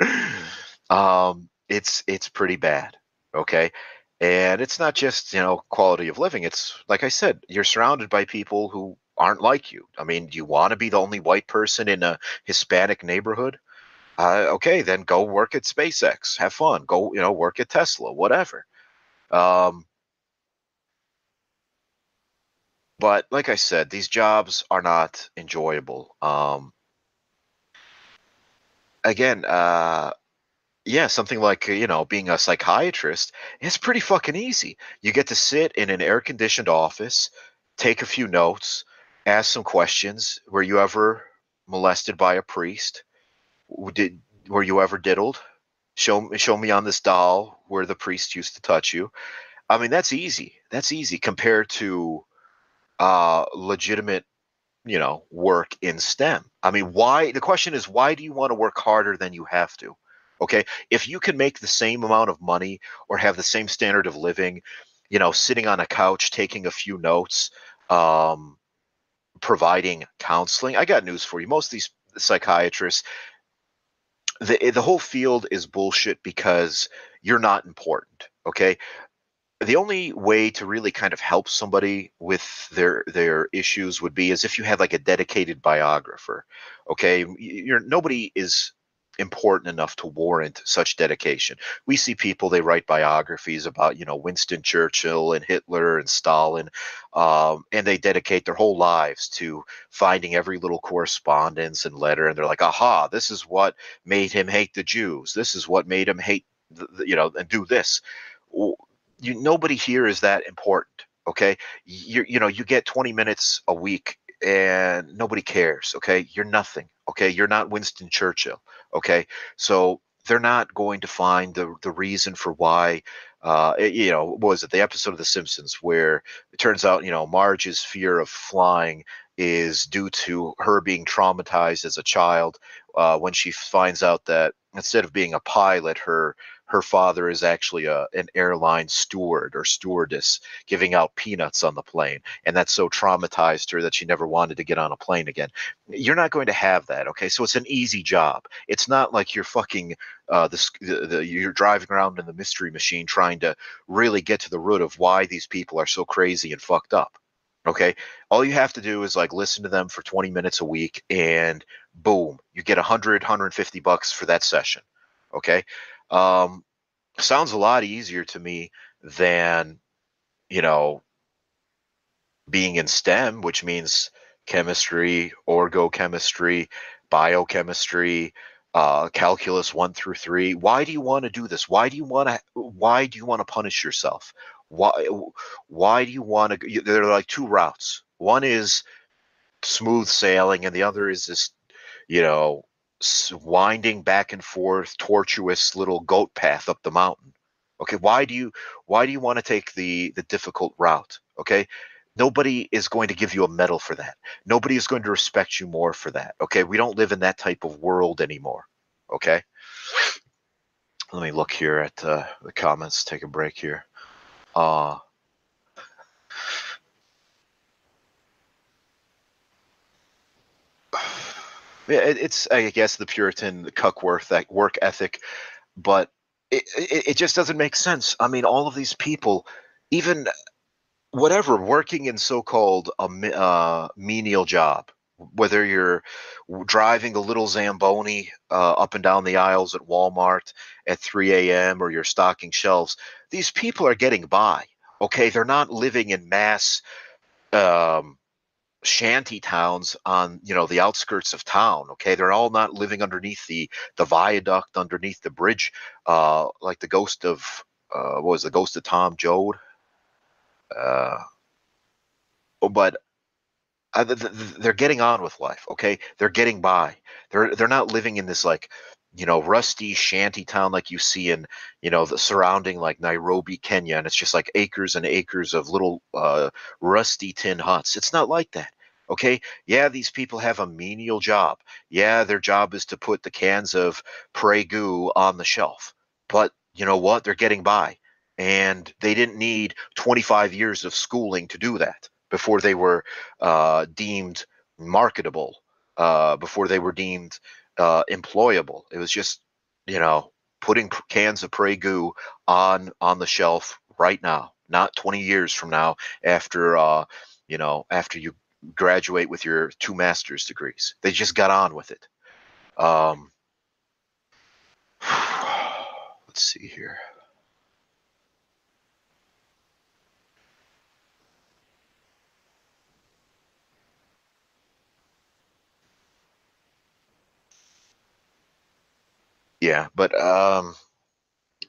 um, it's it's pretty bad. Okay. And it's not just, you know, quality of living. It's like I said, you're surrounded by people who aren't like you. I mean, do you want to be the only white person in a Hispanic neighborhood? Uh, okay, then go work at SpaceX. Have fun. Go, you know, work at Tesla, whatever. Um, but like I said, these jobs are not enjoyable. Um, again, uh, yeah, something like, uh, you know, being a psychiatrist, it's pretty fucking easy. You get to sit in an air conditioned office, take a few notes, ask some questions. Were you ever molested by a priest? Did were you ever diddled? Show me show me on this doll where the priest used to touch you. I mean, that's easy. That's easy compared to uh, legitimate, you know, work in STEM. I mean, why? The question is, why do you want to work harder than you have to? Okay. If you can make the same amount of money or have the same standard of living, you know, sitting on a couch, taking a few notes, um, providing counseling, I got news for you. Most of these psychiatrists, the, the whole field is bullshit because you're not important. Okay. The only way to really kind of help somebody with their their issues would be as if you had like a dedicated biographer. Okay, you're nobody is important enough to warrant such dedication. We see people they write biographies about, you know, Winston Churchill and Hitler and Stalin, um, and they dedicate their whole lives to finding every little correspondence and letter, and they're like, "Aha, this is what made him hate the Jews. This is what made him hate, the, the, you know, and do this." You nobody here is that important. Okay, you you know you get 20 minutes a week and nobody cares. Okay, you're nothing. Okay, you're not Winston Churchill. Okay, so they're not going to find the the reason for why. Uh, you know, was it the episode of The Simpsons where it turns out you know Marge's fear of flying is due to her being traumatized as a child uh, when she finds out that instead of being a pilot, her her father is actually a an airline steward or stewardess giving out peanuts on the plane and that so traumatized her that she never wanted to get on a plane again. You're not going to have that okay? So it's an easy job. It's not like you're fucking uh, the, the, you're driving around in the mystery machine trying to really get to the root of why these people are so crazy and fucked up okay? All you have to do is like listen to them for 20 minutes a week and boom you get 100 150 bucks for that session okay um, sounds a lot easier to me than, you know, being in STEM, which means chemistry, orgochemistry, biochemistry, uh, calculus one through three. Why do you want to do this? Why do you want to? Why do you want to punish yourself? Why? Why do you want to? There are like two routes. One is smooth sailing, and the other is this, you know, winding back and forth, tortuous little goat path up the mountain. Okay, why do you why do you want to take the the difficult route? Okay, nobody is going to give you a medal for that. Nobody is going to respect you more for that. Okay, we don't live in that type of world anymore. Okay, let me look here at uh, the comments. Take a break here. Uh, it's I guess the Puritan the Cuckworth that work ethic, but it, it, it just doesn't make sense. I mean, all of these people, even whatever, working in so-called a uh, menial job, whether you're driving a little Zamboni uh, up and down the aisles at Walmart at 3 a.m. or you're stocking shelves, these people are getting by. Okay, they're not living in mass um, shanty towns on you know the outskirts of town okay? They're all not living underneath the the viaduct underneath the bridge uh like the ghost of uh what was the ghost of tom joad? Uh oh, but uh, they're getting on with life okay? They're getting by. They're they're not living in this like you know rusty shanty town like you see in you know the surrounding like nairobi kenya and it's just like acres and acres of little uh, rusty tin huts. It's not like that Okay. Yeah, these people have a menial job. Yeah, their job is to put the cans of Prego on the shelf. But you know what? They're getting by. And they didn't need 25 years of schooling to do that before they were uh, deemed marketable, uh, before they were deemed uh, employable. It was just, you know, putting cans of Prego on on the shelf right now, not 20 years from now after uh, you know after you graduate with your two master's degrees. They just got on with it. Um, let's see here. Yeah, but um,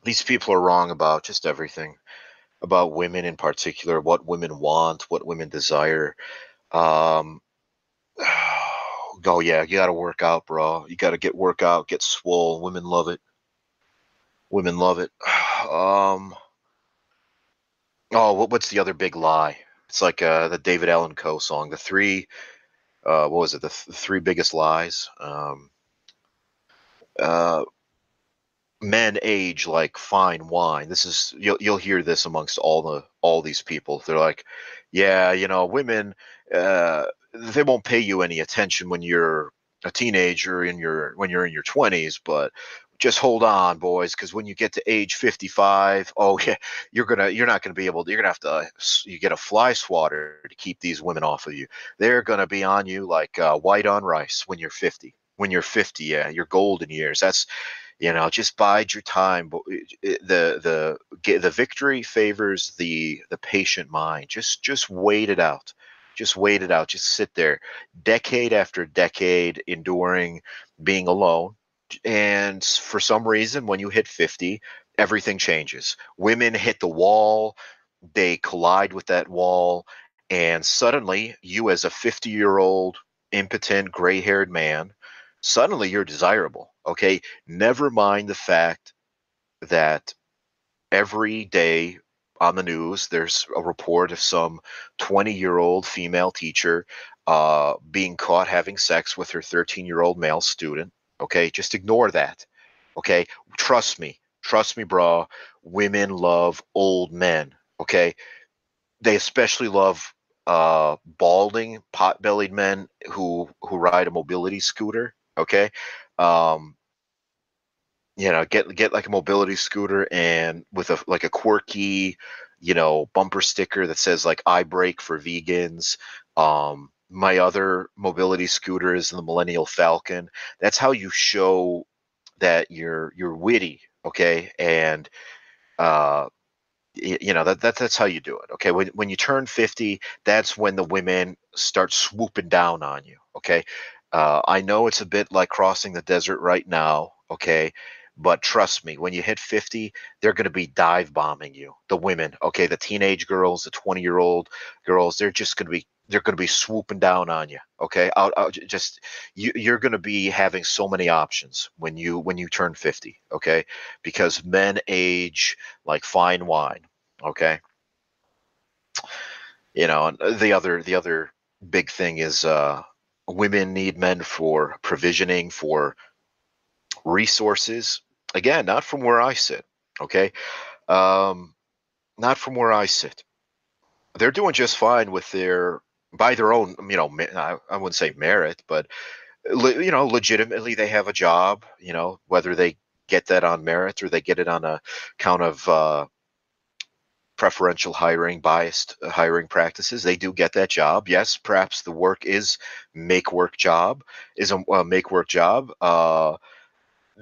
these people are wrong about just everything about women in particular, what women want, what women desire. Um, oh yeah, you got to work out, bro. You got to get work out, get swole. Women love it. Women love it. Um, oh, what, what's the other big lie? It's like uh, the David Allan Coe song, the three. Uh, what was it? The, th- the three biggest lies. Um, uh, men age like fine wine. This is you'll you'll hear this amongst all the all these people. They're like, yeah, you know, women uh, they won't pay you any attention when you're a teenager in your when you're in your 20s, but just hold on boys because when you get to age 55 oh yeah you're gonna you're not gonna be able to you're gonna have to you get a fly swatter to keep these women off of you they're gonna be on you like uh, white on rice when you're 50 when you're 50, yeah, your golden years. That's you know, just bide your time. But the the the victory favors the the patient mind. Just just wait it out. Just wait it out. Just sit there, decade after decade, enduring being alone. And for some reason, when you hit 50, everything changes. Women hit the wall, they collide with that wall, and suddenly, you as a 50 year old, impotent, gray haired man, suddenly you're desirable. Okay. Never mind the fact that every day on the news there's a report of some 20 year old female teacher uh, being caught having sex with her 13 year old male student. Okay. Just ignore that. Okay. Trust me. Trust me, bro. Women love old men. Okay. They especially love uh, balding, pot-bellied men who who ride a mobility scooter. Okay, um, you know, get get like a mobility scooter and with a like a quirky, you know, bumper sticker that says like "I break for vegans." Um, my other mobility scooter is the Millennial Falcon. That's how you show that you're you're witty, okay, and uh, you know that, that that's how you do it okay when, when you turn 50 that's when the women start swooping down on you okay uh, i know it's a bit like crossing the desert right now okay but trust me when you hit 50 they're going to be dive bombing you the women okay? The teenage girls the 20 year old girls they're just going to be they're going to be swooping down on you okay? I'll, I'll just you, you're going to be having so many options when you when you turn 50 okay? Because men age like fine wine okay? You know and the other the other big thing is uh women need men for provisioning for resources again not from where i sit okay um not from where i sit they're doing just fine with their by their own, you know, I, I wouldn't say merit, but you know, legitimately they have a job. You know, whether they get that on merit or they get it on a count of uh, preferential hiring, biased uh, hiring practices, they do get that job. Yes, perhaps the work is make work job is a, make work job. Uh,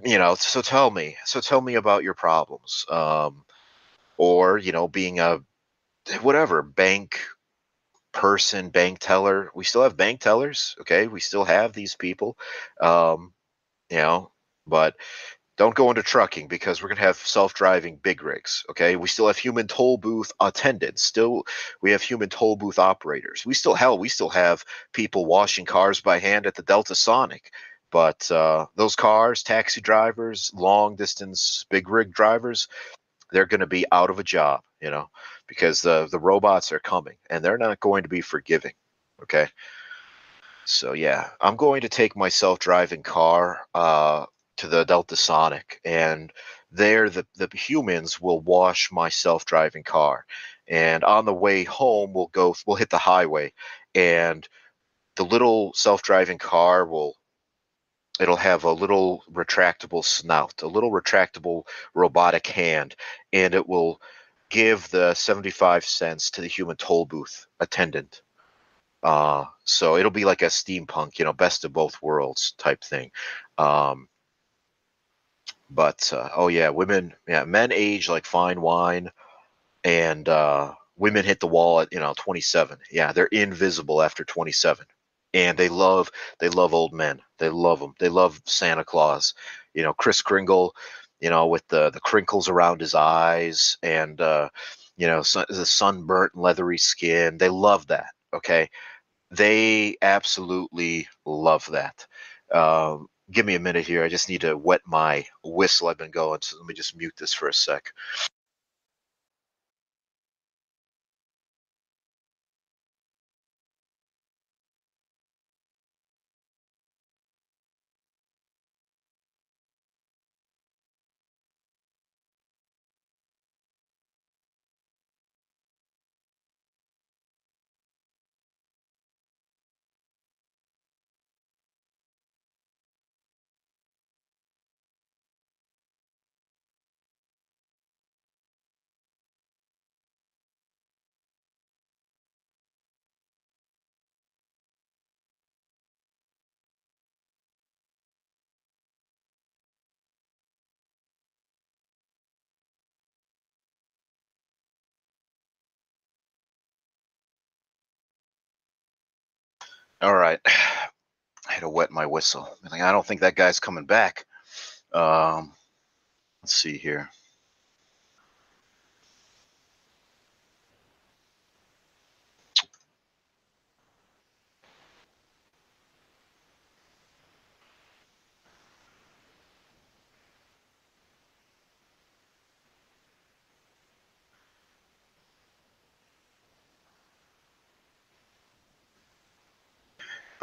you know, so tell me, so tell me about your problems, um, or you know, being a whatever bank person bank teller. We still have bank tellers. Okay, we still have these people. Um, you know, but don't go into trucking because we're going to have self-driving big rigs okay we still have human toll booth attendants still we have human toll booth operators we still hell we still have people washing cars by hand at the delta sonic but uh, those cars taxi drivers long distance big rig drivers they're going to be out of a job you know because the the robots are coming and they're not going to be forgiving. Okay. So yeah, I'm going to take my self-driving car uh, to the Delta Sonic, and there the the humans will wash my self-driving car, and on the way home we'll go we'll hit the highway, and the little self-driving car will it'll have a little retractable snout, a little retractable robotic hand, and it will give the 75 cents to the human toll booth attendant. Uh, so it'll be like a steampunk, you know, best of both worlds type thing. Um, but uh, oh yeah, women, yeah, men age like fine wine, and uh, women hit the wall at you know 27. Yeah, they're invisible after 27, and they love they love old men. They love them. They love Santa Claus. You know, Kris Kringle you know, with the the crinkles around his eyes and uh, you know the sunburnt leathery skin. They love that. Okay, they absolutely love that. Um, give me a minute here. I just need to wet my whistle. I've been going, so let me just mute this for a sec. All right. I had to wet my whistle. I, don't think that guy's coming back. Um, let's see here.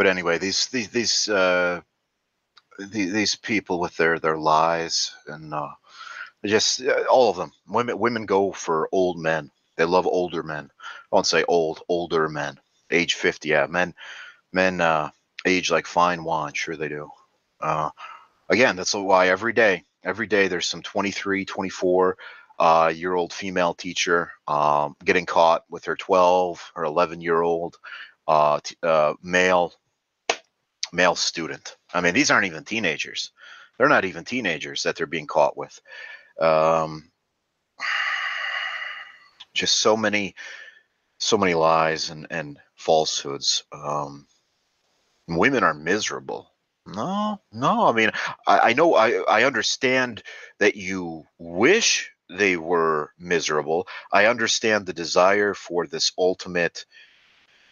But anyway, these these these uh, these, people with their their lies and uh, just uh, all of them. Women women go for old men. They love older men. I won't say old, older men, age fifty. Yeah, men men uh, age like fine wine. Sure they do. Uh, again, that's why every day, every day there's some 23, 24 uh, year old female teacher um, getting caught with her 12 or 11 year old uh, t- uh, male male student. I mean, these aren't even teenagers. They're not even teenagers that they're being caught with. Um, just so many, so many lies and, and falsehoods. Um, women are miserable. No, no. I mean, I, I know, I, I understand that you wish they were miserable. I understand the desire for this ultimate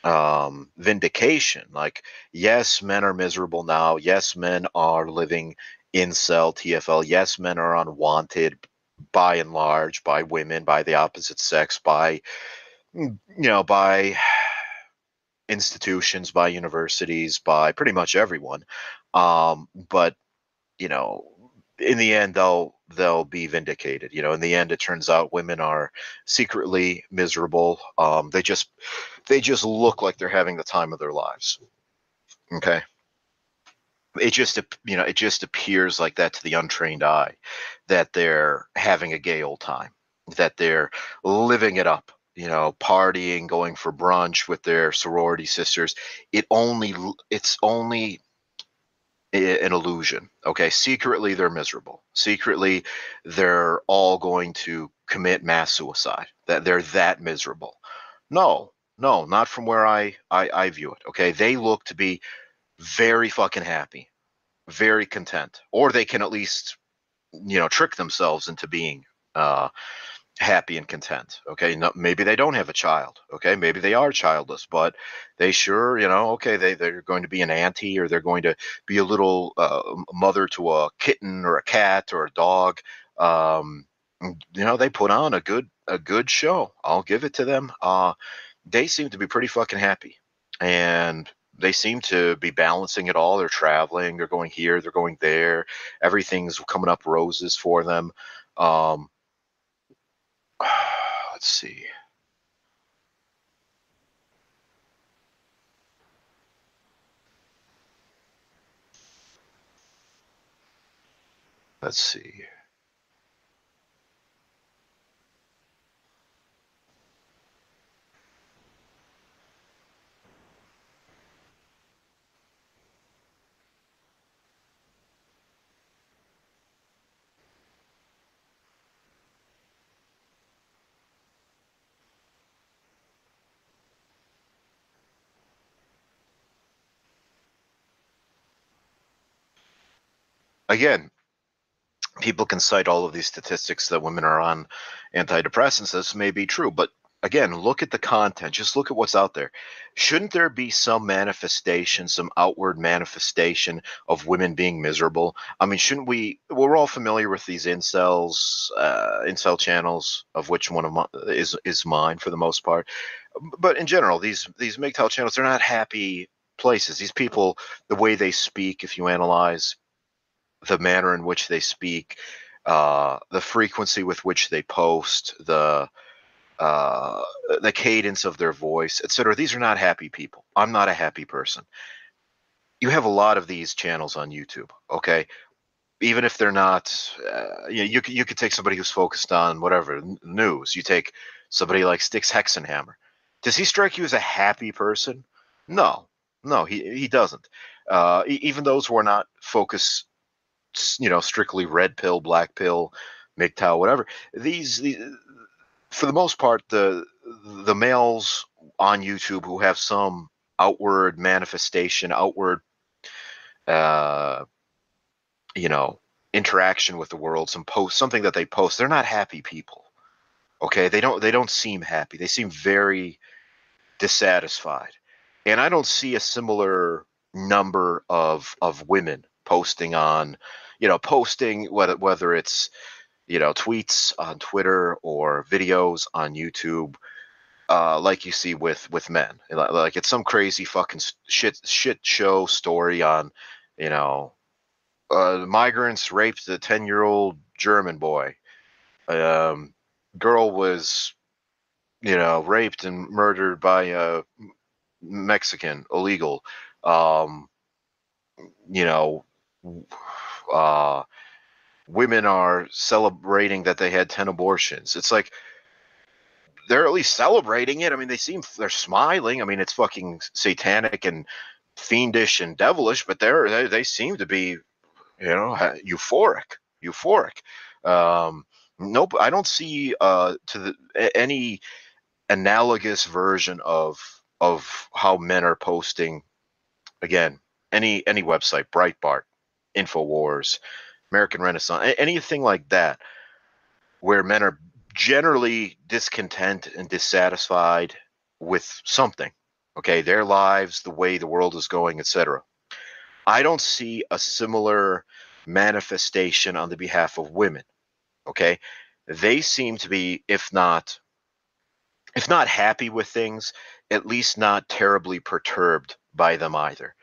um, vindication. Like, yes, men are miserable now. Yes, men are living in cell TFL. Yes, men are unwanted by and large by women, by the opposite sex, by mm, you know, by institutions, by universities, by pretty much everyone. Um, but you know, in the end, they'll they'll be vindicated. You know, in the end, it turns out women are secretly miserable. Um, they just they just look like they're having the time of their lives. Okay. It just you know it just appears like that to the untrained eye that they're having a gay old time, that they're living it up, you know, partying, going for brunch with their sorority sisters. It only it's only an illusion. Okay, secretly they're miserable. Secretly, they're all going to commit mass suicide. That they're that miserable. No, no, not from where I, I I view it. Okay, they look to be very fucking happy, very content, or they can at least you know trick themselves into being uh, happy and content. Okay, no, maybe they don't have a child. Okay, maybe they are childless, but they sure, you know, okay, they they're going to be an auntie or they're going to be a little uh, mother to a kitten or a cat or a dog. Um, you know, they put on a good a good show. I'll give it to them. Uh, they seem to be pretty fucking happy, and they seem to be balancing it all. They're traveling, they're going here, they're going there. Everything's coming up roses for them. Um, let's see. Let's see. Again, people can cite all of these statistics that women are on antidepressants. This may be true, but again, look at the content. Just look at what's out there. Shouldn't there be some manifestation, some outward manifestation of women being miserable? I mean, shouldn't we? We're all familiar with these incels, uh, incel channels, of which one of my, is is mine for the most part. But in general, these these MGTOW channels, they're not happy places. These people, the way they speak, if you analyze the manner in which they speak, uh, the frequency with which they post, the uh, the cadence of their voice, etc. These are not happy people. I'm not a happy person. You have a lot of these channels on YouTube. Okay, even if they're not, uh, you know, you you could take somebody who's focused on whatever news. You take somebody like Styx Hexenhammer. Does he strike you as a happy person? No, no, he he doesn't. Uh, even those who are not focused you know strictly red pill, black pill, MGTOW, whatever. These, these for the most part, the the males on YouTube who have some outward manifestation, outward, uh, you know, interaction with the world. Some post something that they post. They're not happy people. Okay, they don't they don't seem happy. They seem very dissatisfied, and I don't see a similar number of of women posting on, you know, posting whether whether it's you know tweets on Twitter or videos on YouTube uh, like you see with with men. Like it's some crazy fucking shit shit show story on, you know, uh, migrants raped a ten year old German boy. Um, girl was, you know, raped and murdered by a Mexican illegal. Um, you know, uh, women are celebrating that they had ten abortions. It's like they're at least celebrating it. I mean, they seem they're smiling. I mean, it's fucking satanic and fiendish and devilish, but they're they, they seem to be, you know, euphoric, euphoric. Um, nope, I don't see uh to the any analogous version of of how men are posting. Again, any any website, Breitbart, Infowars, American Renaissance, anything like that, where men are generally discontent and dissatisfied with something okay? Their lives the way the world is going etc i don't see a similar manifestation on the behalf of women okay? They seem to be if not if not happy with things at least not terribly perturbed by them either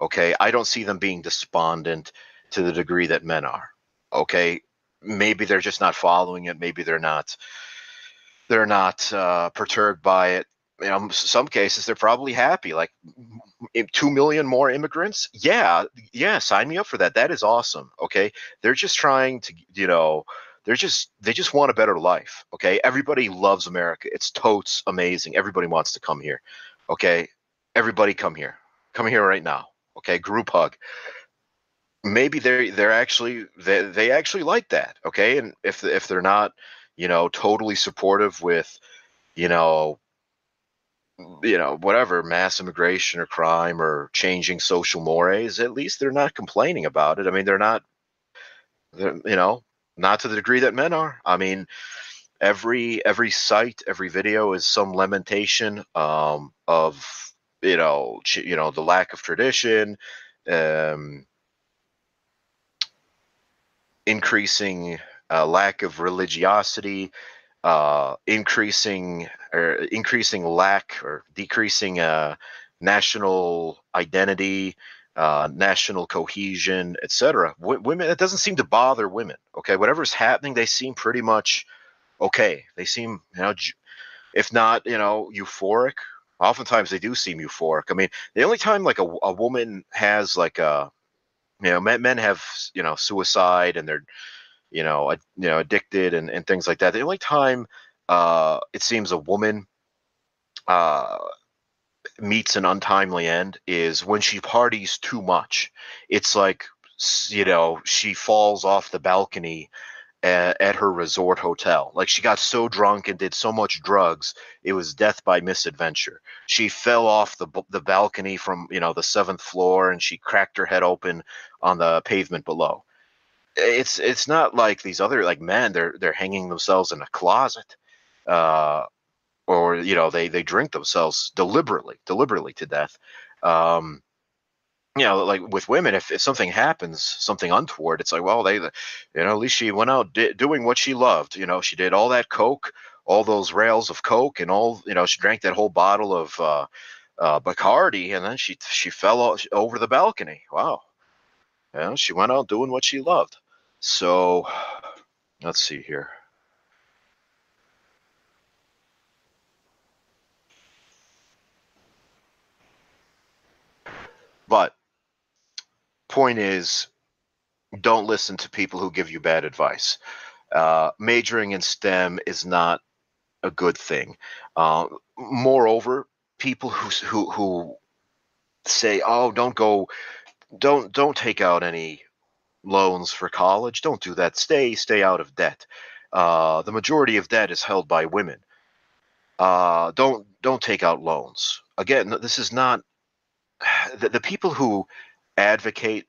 okay i don't see them being despondent to the degree that men are okay maybe they're just not following it. Maybe they're not they're not uh, perturbed by it. You know, some cases they're probably happy. Like two million more immigrants. Yeah, yeah, sign me up for that. That is awesome. Okay, they're just trying to, you know, they're just they just want a better life. Okay, everybody loves America. It's totes amazing. Everybody wants to come here. Okay, everybody come here. Come here right now. Okay, group hug. Maybe they're they're actually they, they actually like that okay? And if if they're not you know totally supportive with you know you know whatever mass immigration or crime or changing social mores at least they're not complaining about it. I mean they're not they're, you know not to the degree that men are. I mean every every site every video is some lamentation um, of you know you know the lack of tradition um, increasing uh, lack of religiosity, uh, increasing or increasing lack or decreasing uh, national identity, uh, national cohesion, etc. W- women, it doesn't seem to bother women. Okay, whatever's happening, they seem pretty much okay. They seem, you know, if not, you know, euphoric. Oftentimes they do seem euphoric. I mean, the only time like a, a woman has like a you know men, men have you know suicide and they're you know you know addicted and, and things like that the only time uh it seems a woman uh meets an untimely end is when she parties too much it's like you know she falls off the balcony at, at, her resort hotel. Like she got so drunk and did so much drugs, it was death by misadventure. She fell off the the balcony from you know the seventh floor and she cracked her head open on the pavement below. It's it's not like these other like men. They're they're hanging themselves in a closet, uh, or you know they they drink themselves deliberately deliberately to death. Um, you know, like with women, if, if something happens, something untoward, it's like, well, they, you know, at least she went out di- doing what she loved. You know, she did all that coke, all those rails of coke, and all, you know, she drank that whole bottle of uh, uh, Bacardi, and then she she fell over the balcony. Wow, you know, she went out doing what she loved. So, let's see here. But point is, don't listen to people who give you bad advice. Uh, majoring in STEM is not a good thing. Uh, moreover, people who who who say, "Oh, don't go, don't don't take out any loans for college. Don't do that. Stay stay out of debt." Uh, the majority of debt is held by women. Uh, don't don't take out loans. Again, this is not the, the people who advocate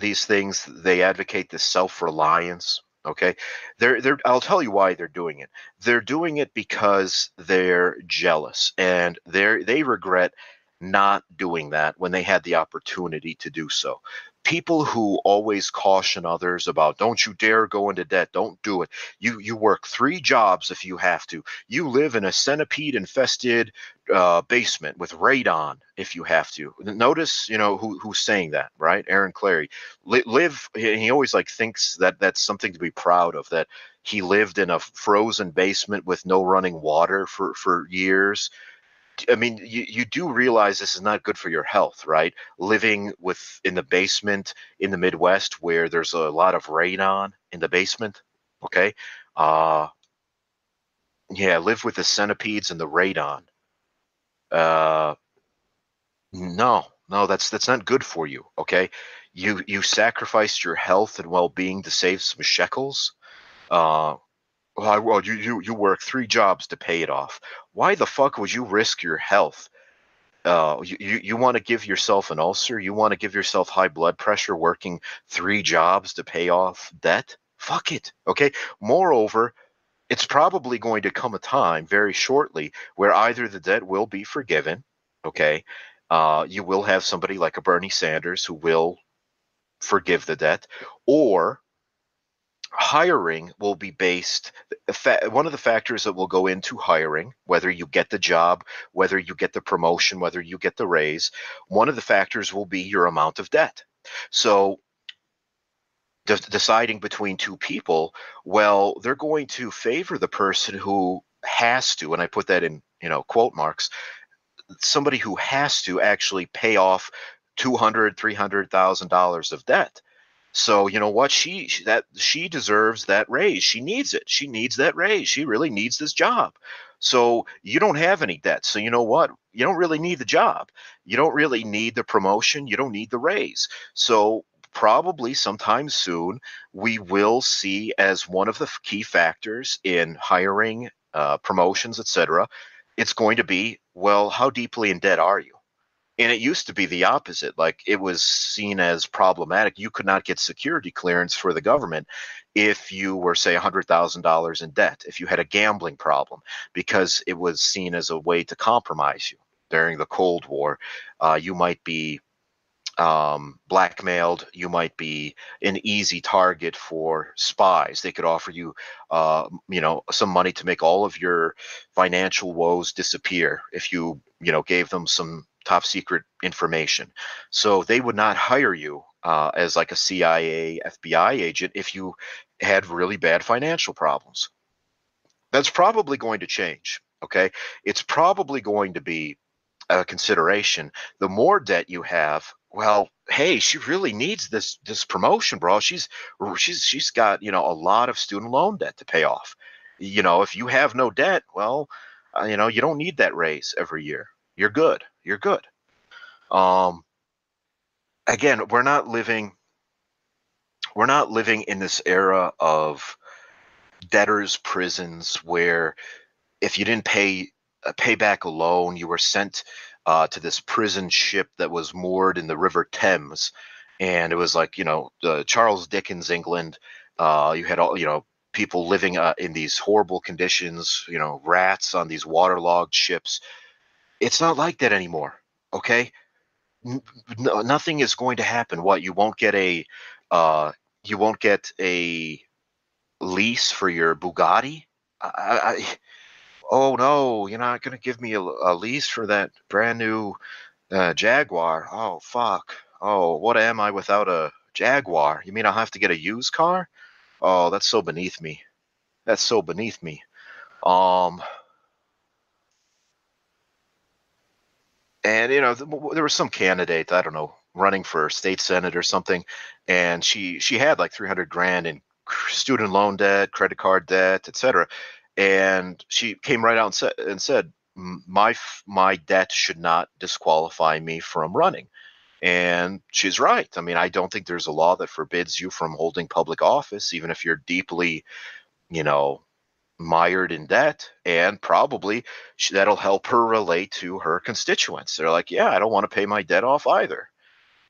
these things, they advocate this self-reliance. Okay, they're they're. I'll tell you why they're doing it. They're doing it because they're jealous and they're they regret not doing that when they had the opportunity to do so people who always caution others about don't you dare go into debt. Don't do it. You you work three jobs if you have to. You live in a centipede infested uh, basement with radon if you have to. Notice you know who, who's saying that right? Aaron Clarey live he always like thinks that that's something to be proud of that he lived in a frozen basement with no running water for for years I mean, you, you do realize this is not good for your health, right? Living with in the basement in the Midwest where there's a lot of radon in the basement. Okay. Uh, yeah, live with the centipedes and the radon. Uh, no, no, that's that's not good for you. Okay, you you sacrificed your health and well being to save some shekels. Uh, well, well, you, you you work three jobs to pay it off. Why the fuck would you risk your health? Uh, you you, you want to give yourself an ulcer? You want to give yourself high blood pressure working three jobs to pay off debt? Fuck it. Okay. Moreover, it's probably going to come a time very shortly where either the debt will be forgiven. Okay. Uh, you will have somebody like a Bernie Sanders who will forgive the debt, or hiring will be based one of the factors that will go into hiring whether you get the job whether you get the promotion whether you get the raise one of the factors will be your amount of debt. So de- deciding between two people well they're going to favor the person who has to and i put that in you know quote marks somebody who has to actually pay off 200 300000 dollars of debt so you know what? She, that she deserves that raise. She needs it. She needs that raise. She really needs this job. So you don't have any debt. So you know what? You don't really need the job. You don't really need the promotion. You don't need the raise. So probably sometime soon we will see as one of the key factors in hiring, uh, promotions, etc. It's going to be well, how deeply in debt are you? And it used to be the opposite. Like it was seen as problematic. You could not get security clearance for the government if you were, say, $100,000 in debt, if you had a gambling problem, because it was seen as a way to compromise you. During the Cold War, uh, you might be um, blackmailed. You might be an easy target for spies. They could offer you, uh, you know, some money to make all of your financial woes disappear if you, you know, gave them some top secret information. So they would not hire you uh, as like a CIA, FBI agent if you had really bad financial problems. That's probably going to change. Okay. It's probably going to be a consideration. The more debt you have, well, hey, she really needs this this promotion, bro. She's she's she's got you know a lot of student loan debt to pay off. You know, if you have no debt, well, uh, you know you don't need that raise every year. You're good you're good. Um, again, we're not living we're not living in this era of debtors prisons where if you didn't pay uh, a loan, you were sent uh, to this prison ship that was moored in the River Thames, and it was like you know Charles Dickens England. Uh, you had all you know people living uh, in these horrible conditions, you know rats on these waterlogged ships. It's not like that anymore. Okay, no, nothing is going to happen. What you won't get a uh, you won't get a lease for your Bugatti. I, I, oh no, you're not going to give me a, a, lease for that brand new uh, Jaguar. Oh fuck. Oh, what am I without a Jaguar? You mean I'll have to get a used car? Oh, that's so beneath me. That's so beneath me. Um, and you know there was some candidate i don't know running for state senate or something and she she had like 300 grand in student loan debt credit card debt etc and she came right out and said, and said my my debt should not disqualify me from running. And she's right. I mean i don't think there's a law that forbids you from holding public office even if you're deeply you know mired in debt and probably that'll help her relate to her constituents. They're like yeah i don't want to pay my debt off either.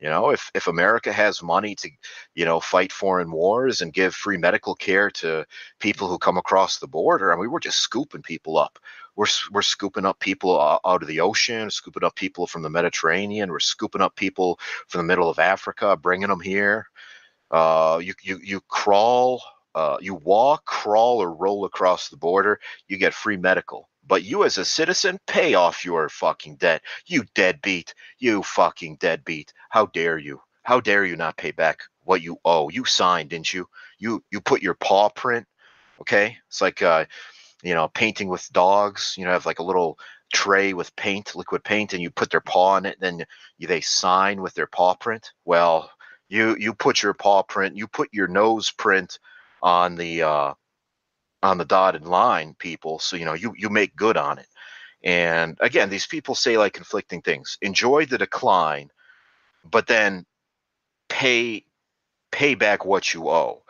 You know if if america has money to you know fight foreign wars and give free medical care to people who come across the border i mean we're just scooping people up. We're, we're scooping up people out of the ocean scooping up people from the mediterranean. We're scooping up people from the middle of africa bringing them here. Uh, you, you you crawl uh, you walk, crawl, or roll across the border, you get free medical. But you, as a citizen, pay off your fucking debt. You deadbeat. You fucking deadbeat. How dare you? How dare you not pay back what you owe? You signed, didn't you? You you put your paw print. Okay, it's like uh, you know, painting with dogs. You know, have like a little tray with paint, liquid paint, and you put their paw in it. And then you, they sign with their paw print. Well, you you put your paw print, you put your nose print on the uh, on the dotted line, people. So you know you you make good on it. And again, these people say like conflicting things. Enjoy the decline, but then pay pay back what you owe.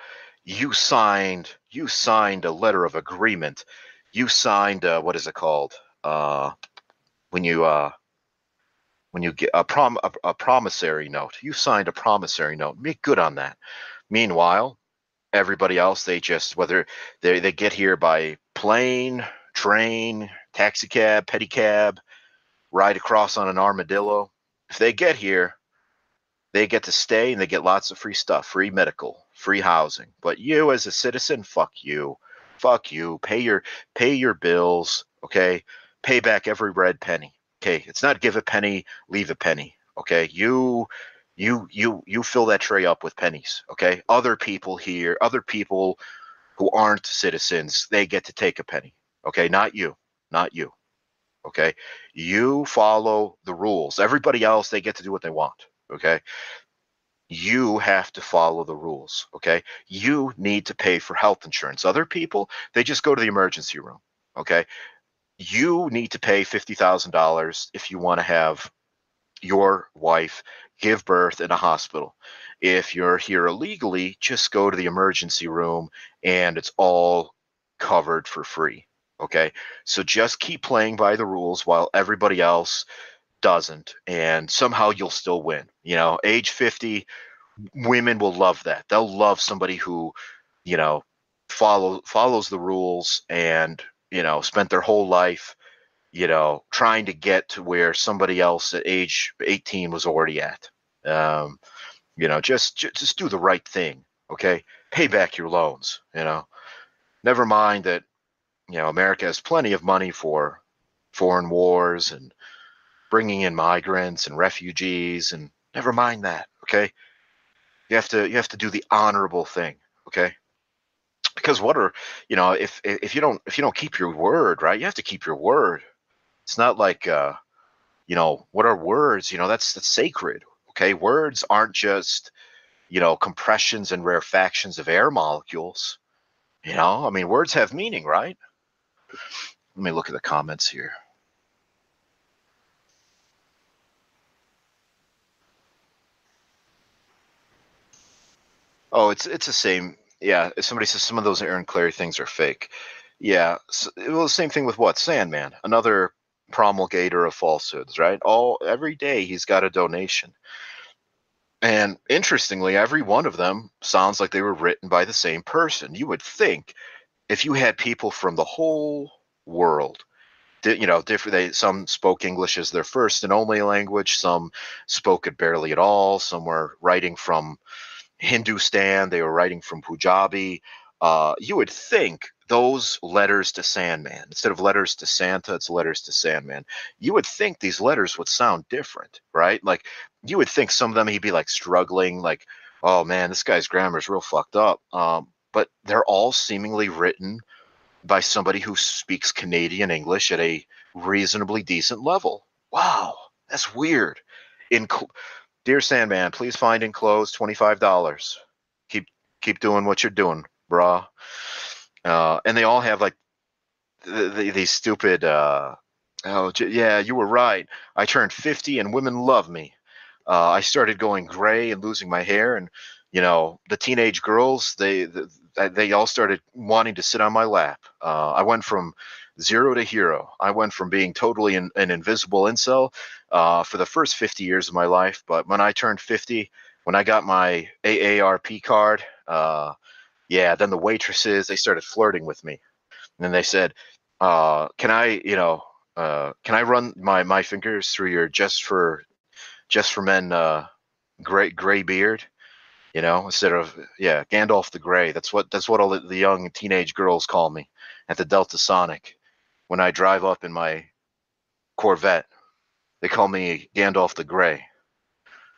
You signed you signed a letter of agreement. You signed uh, what is it called? Uh, when you uh, when you get a prom a, a promissory note. You signed a promissory note. Make good on that. Meanwhile, everybody else they just whether they they get here by plane train taxi cab pedicab ride across on an armadillo. If they get here they get to stay and they get lots of free stuff free medical free housing. But you as a citizen fuck you. Fuck you. Pay your pay your bills okay? Pay back every red penny okay? It's not give a penny leave a penny okay? You you you you fill that tray up with pennies okay? Other people here other people who aren't citizens they get to take a penny okay? Not you not you okay? You follow the rules. Everybody else they get to do what they want okay? You have to follow the rules okay? You need to pay for health insurance. Other people they just go to the emergency room okay? You need to pay $50,000 if you want to have your wife give birth in a hospital. If you're here illegally, just go to the emergency room and it's all covered for free. Okay. So just keep playing by the rules while everybody else doesn't. And somehow you'll still win. You know, age 50, women will love that. They'll love somebody who, you know, follow follows the rules and, you know, spent their whole life you know, trying to get to where somebody else at age 18 was already at. Um, you know, just, just just do the right thing. Okay, pay back your loans. You know, never mind that. You know, America has plenty of money for foreign wars and bringing in migrants and refugees, and never mind that. Okay, you have to you have to do the honorable thing. Okay, because what are you know if if you don't if you don't keep your word right, you have to keep your word. It's not like uh, you know what are words? You know that's that's sacred. Okay, words aren't just you know compressions and rarefactions of air molecules. You know, I mean words have meaning, right? Let me look at the comments here. Oh, it's it's the same. Yeah, somebody says some of those Aaron Clarey things are fake. Yeah, so, well, the same thing with what Sandman, another promulgator of falsehoods, right? All every day he's got a donation. And interestingly, every one of them sounds like they were written by the same person. You would think if you had people from the whole world, you know, different. They some spoke English as their first and only language. Some spoke it barely at all. Some were writing from Hindustan. They were writing from Punjabi. Uh, you would think those letters to Sandman. Instead of letters to Santa, it's letters to Sandman. You would think these letters would sound different, right? Like you would think some of them he'd be like struggling, like, oh man, this guy's grammar is real fucked up. Um, but they're all seemingly written by somebody who speaks Canadian English at a reasonably decent level. Wow, that's weird. In Dear Sandman, please find enclosed twenty five dollars. Keep keep doing what you're doing, brah uh, and they all have like the, the, these stupid. Uh, oh yeah, you were right. I turned fifty, and women love me. Uh, I started going gray and losing my hair, and you know the teenage girls they they all started wanting to sit on my lap. Uh, I went from zero to hero. I went from being totally an, an invisible incel uh, for the first 50 years of my life. But when I turned 50, when I got my AARP card, uh, yeah, then the waitresses they started flirting with me, and then they said, uh, "Can I, you know, uh, can I run my my fingers through your just for just for men uh, gray gray beard?" You know, instead of yeah, Gandalf the Gray. That's what that's what all the, young teenage girls call me at the Delta Sonic when I drive up in my Corvette. They call me Gandalf the Gray.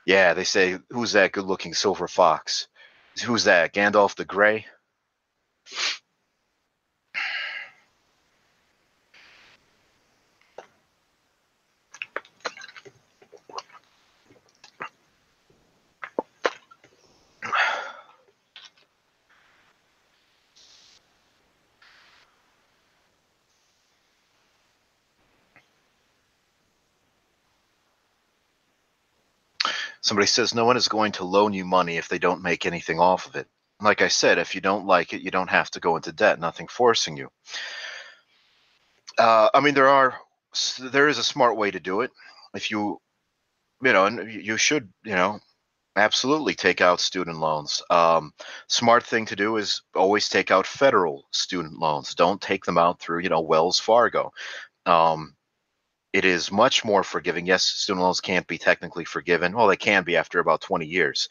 Yeah, they say, who's that good looking silver fox? Who's that? Gandalf the Gray? Somebody says no one is going to loan you money if they don't make anything off of it. Like I said, if you don't like it, you don't have to go into debt. Nothing forcing you. Uh, I mean, there are there is a smart way to do it. If you, you know, and you should, you know, absolutely take out student loans. Um, smart thing to do is always take out federal student loans. Don't take them out through, you know, Wells Fargo. Um, it is much more forgiving. Yes, student loans can't be technically forgiven. Well, they can be after about 20 years.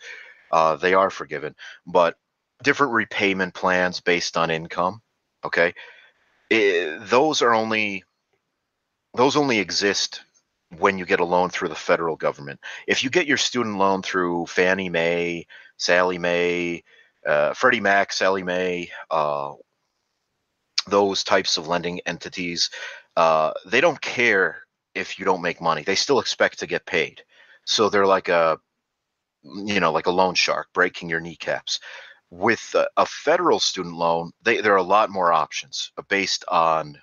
Uh, they are forgiven, but different repayment plans based on income. Okay, it, those are only those only exist when you get a loan through the federal government. If you get your student loan through Fannie Mae, Sallie Mae, uh, Freddie Mac, Sallie Mae, uh, those types of lending entities, uh, they don't care if you don't make money. They still expect to get paid. So they're like a you know, like a loan shark breaking your kneecaps. With a, a federal student loan, they, there are a lot more options based on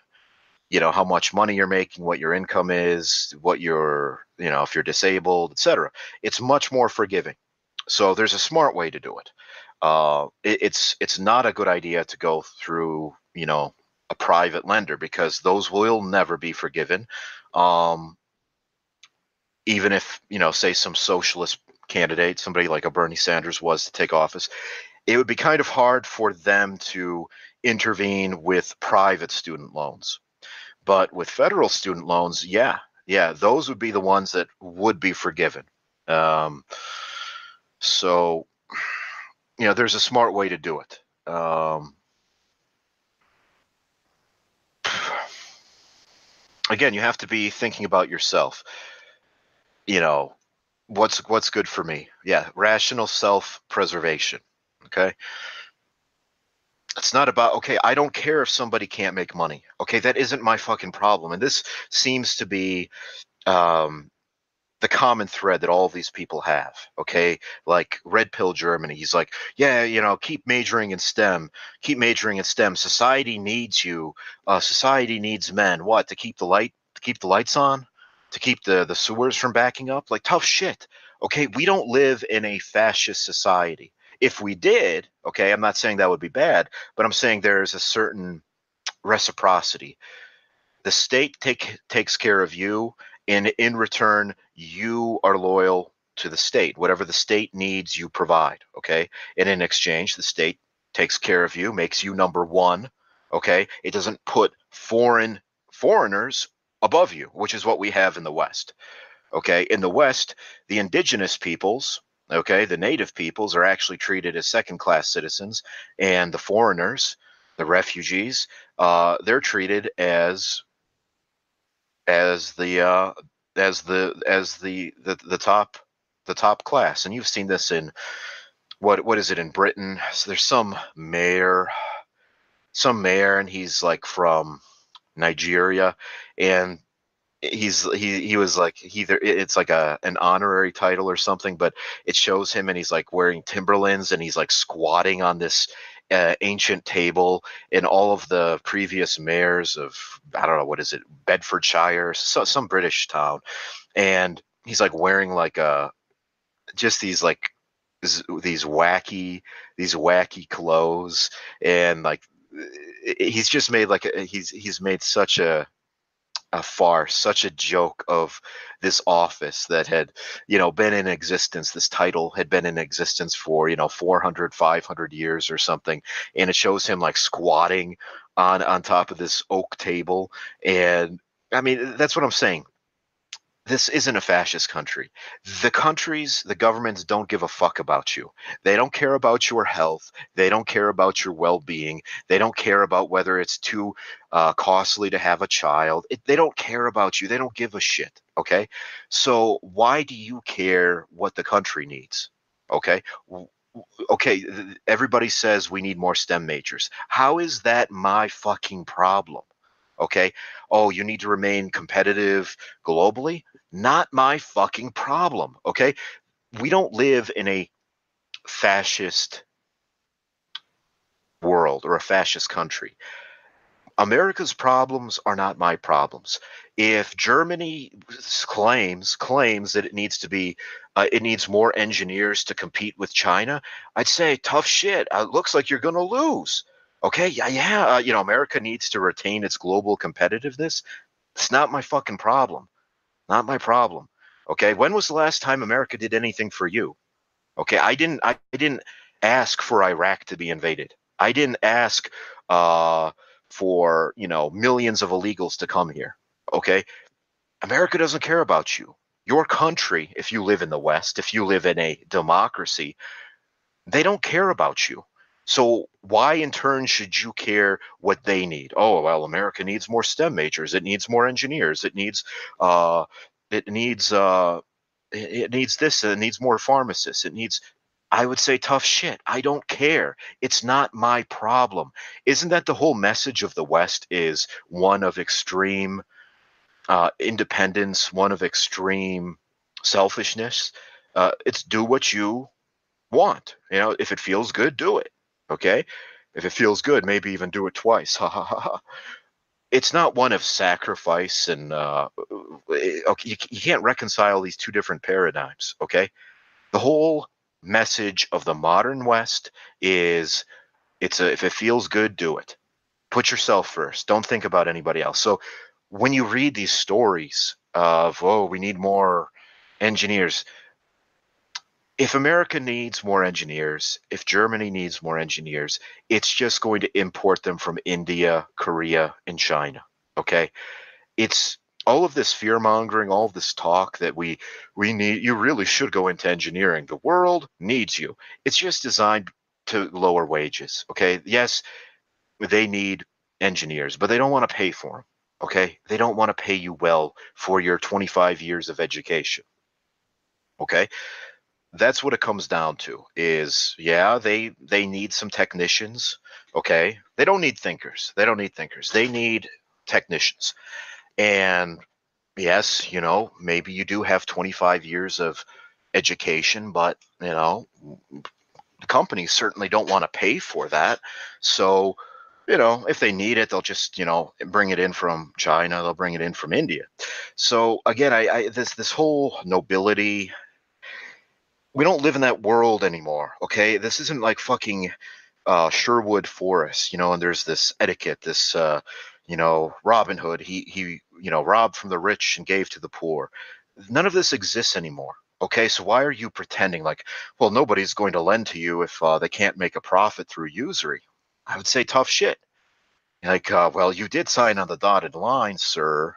you know how much money you're making what your income is what you're you know if you're disabled etc it's much more forgiving so there's a smart way to do it. Uh, it it's it's not a good idea to go through you know a private lender because those will never be forgiven um, even if you know, say some socialist candidate, somebody like a Bernie Sanders was to take office, it would be kind of hard for them to intervene with private student loans. But with federal student loans, yeah, yeah, those would be the ones that would be forgiven. Um, so, you know, there's a smart way to do it. Um, again, you have to be thinking about yourself. You know, what's what's good for me? Yeah, rational self-preservation. Okay? It's not about okay, I don't care if somebody can't make money. Okay, that isn't my fucking problem. And this seems to be um the common thread that all of these people have. Okay, like Red Pill Germany. He's like, yeah, you know, keep majoring in STEM, keep majoring in STEM. Society needs you. Uh, society needs men. What to keep the light, to keep the lights on, to keep the the sewers from backing up. Like tough shit. Okay, we don't live in a fascist society. If we did, okay, I'm not saying that would be bad, but I'm saying there's a certain reciprocity. The state take takes care of you and in return you are loyal to the state whatever the state needs you provide okay? And in exchange the state takes care of you makes you number one okay? It doesn't put foreign foreigners above you which is what we have in the west okay? In the west the indigenous peoples okay the native peoples are actually treated as second class citizens and the foreigners the refugees uh, they're treated as as the uh, as the as the, the the top the top class, and you've seen this in what what is it in Britain? So there's some mayor, some mayor, and he's like from Nigeria, and he's he he was like either it's like a an honorary title or something, but it shows him and he's like wearing Timberlands and he's like squatting on this uh, ancient table in all of the previous mayors of I don't know what is it Bedfordshire, so, some British town, and he's like wearing like a just these like these wacky these wacky clothes and like he's just made like a, he's he's made such a a farce, such a joke of this office that had, you know, been in existence. This title had been in existence for, you know, 400, 500 years or something. And it shows him like squatting on, on top of this oak table. And I mean, that's what I'm saying this isn't a fascist country. The countries, the governments don't give a fuck about you. They don't care about your health. They don't care about your well being. They don't care about whether it's too uh, costly to have a child. It, they don't care about you. They don't give a shit. Okay. So why do you care what the country needs? Okay. Okay. Everybody says we need more STEM majors. How is that my fucking problem? Okay. Oh, you need to remain competitive globally? Not my fucking problem. Okay. We don't live in a fascist world or a fascist country. America's problems are not my problems. If Germany claims claims that it needs to be, uh, it needs more engineers to compete with China, I'd say tough shit. Uh, looks like you're going to lose. Okay, yeah, yeah. Uh, you know, America needs to retain its global competitiveness. It's not my fucking problem. Not my problem. Okay, when was the last time America did anything for you? Okay, I didn't. I didn't ask for Iraq to be invaded. I didn't ask uh, for you know millions of illegals to come here. Okay, America doesn't care about you. Your country, if you live in the West, if you live in a democracy, they don't care about you. So why in turn should you care what they need? Oh well, America needs more STEM majors. It needs more engineers. It needs uh, it needs uh, it needs this. It needs more pharmacists. It needs. I would say tough shit. I don't care. It's not my problem. Isn't that the whole message of the West? Is one of extreme uh, independence, one of extreme selfishness. Uh, it's do what you want. You know, if it feels good, do it Okay? If it feels good, maybe even do it twice. Ha ha ha ha. It's not one of sacrifice and uh, eh, okay, you, you can't reconcile these two different paradigms. Okay? The whole message of the modern West is it's a if it feels good, do it. Put yourself first. Don't think about anybody else. So when you read these stories of oh, we need more engineers, if America needs more engineers, if Germany needs more engineers, it's just going to import them from India, Korea, and China. Okay. It's all of this fear mongering, all of this talk that we we need you really should go into engineering. The world needs you. It's just designed to lower wages. Okay. Yes, they need engineers, but they don't want to pay for them. Okay. They don't want to pay you well for your 25 years of education. Okay that's what it comes down to is yeah they they need some technicians okay? They don't need thinkers. They don't need thinkers. They need technicians. And yes you know maybe you do have 25 years of education but you know the companies certainly don't want to pay for that. So you know if they need it they'll just you know bring it in from china they'll bring it in from india. So again i, I this this whole nobility we don't live in that world anymore. Okay, this isn't like fucking uh, Sherwood Forest, you know. And there's this etiquette, this uh, you know, Robin Hood. He he, you know, robbed from the rich and gave to the poor. None of this exists anymore. Okay, so why are you pretending like, well, nobody's going to lend to you if uh, they can't make a profit through usury? I would say tough shit. Like, uh, well, you did sign on the dotted line, sir.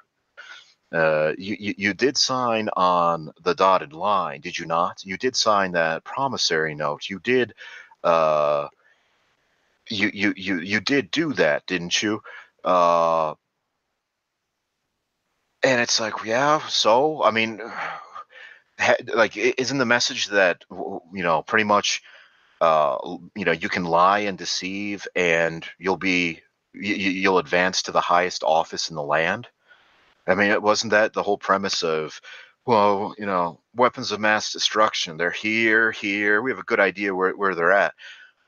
Uh, you, you, did sign on the dotted line, did you not? You did sign that promissory note. You did, uh, you you you you did do that, didn't you? Uh, and it's like, yeah. So, I mean, like, isn't the message that you know pretty much, uh, you know, you can lie and deceive, and you'll be you, you'll advance to the highest office in the land? I mean, it wasn't that the whole premise of, well, you know, weapons of mass destruction. They're here, here. We have a good idea where, where they're at.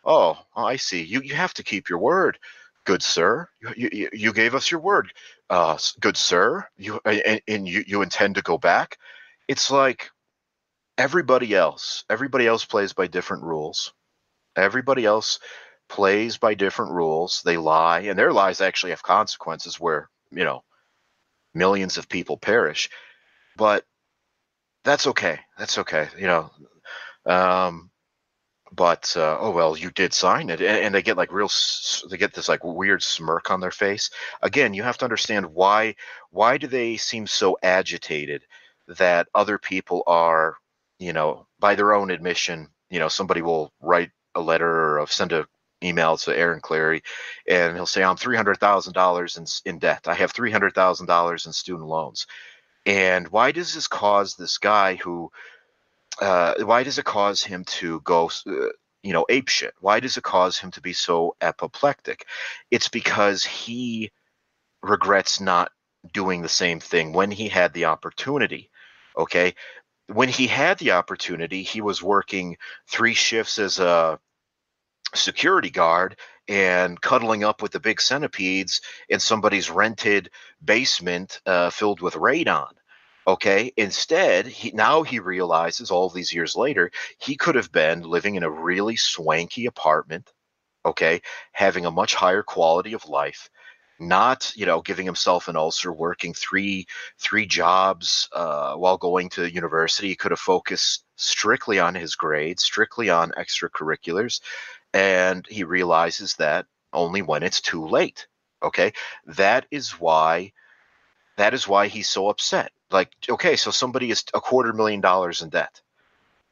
Oh, oh, I see. You you have to keep your word, good sir. You you, you gave us your word, uh, good sir. You and, and you you intend to go back. It's like everybody else, everybody else plays by different rules. Everybody else plays by different rules. They lie, and their lies actually have consequences where, you know, millions of people perish. But that's okay. That's okay. You know, um, but uh, oh well, you did sign it, and, and, they get like real, they get this like weird smirk on their face. Again, you have to understand why. Why do they seem so agitated that other people are, you know, by their own admission, you know, somebody will write a letter or send a email to Aaron Clarey, and he'll say, "I'm three hundred thousand dollars in in debt. I have three hundred thousand dollars in student loans." And why does this cause this guy who uh, why does it cause him to go, uh, you know, ape shit? Why does it cause him to be so apoplectic? It's because he regrets not doing the same thing when he had the opportunity. Okay. When he had the opportunity, he was working three shifts as a security guard and cuddling up with the big centipedes in somebody's rented basement uh, filled with radon. Okay. Instead, he now he realizes all these years later, he could have been living in a really swanky apartment, okay, having a much higher quality of life, not, you know, giving himself an ulcer, working three three jobs uh, while going to university. He could have focused strictly on his grades, strictly on extracurriculars, and he realizes that only when it's too late. Okay. That is why that is why he's so upset like okay so somebody is a quarter million dollars in debt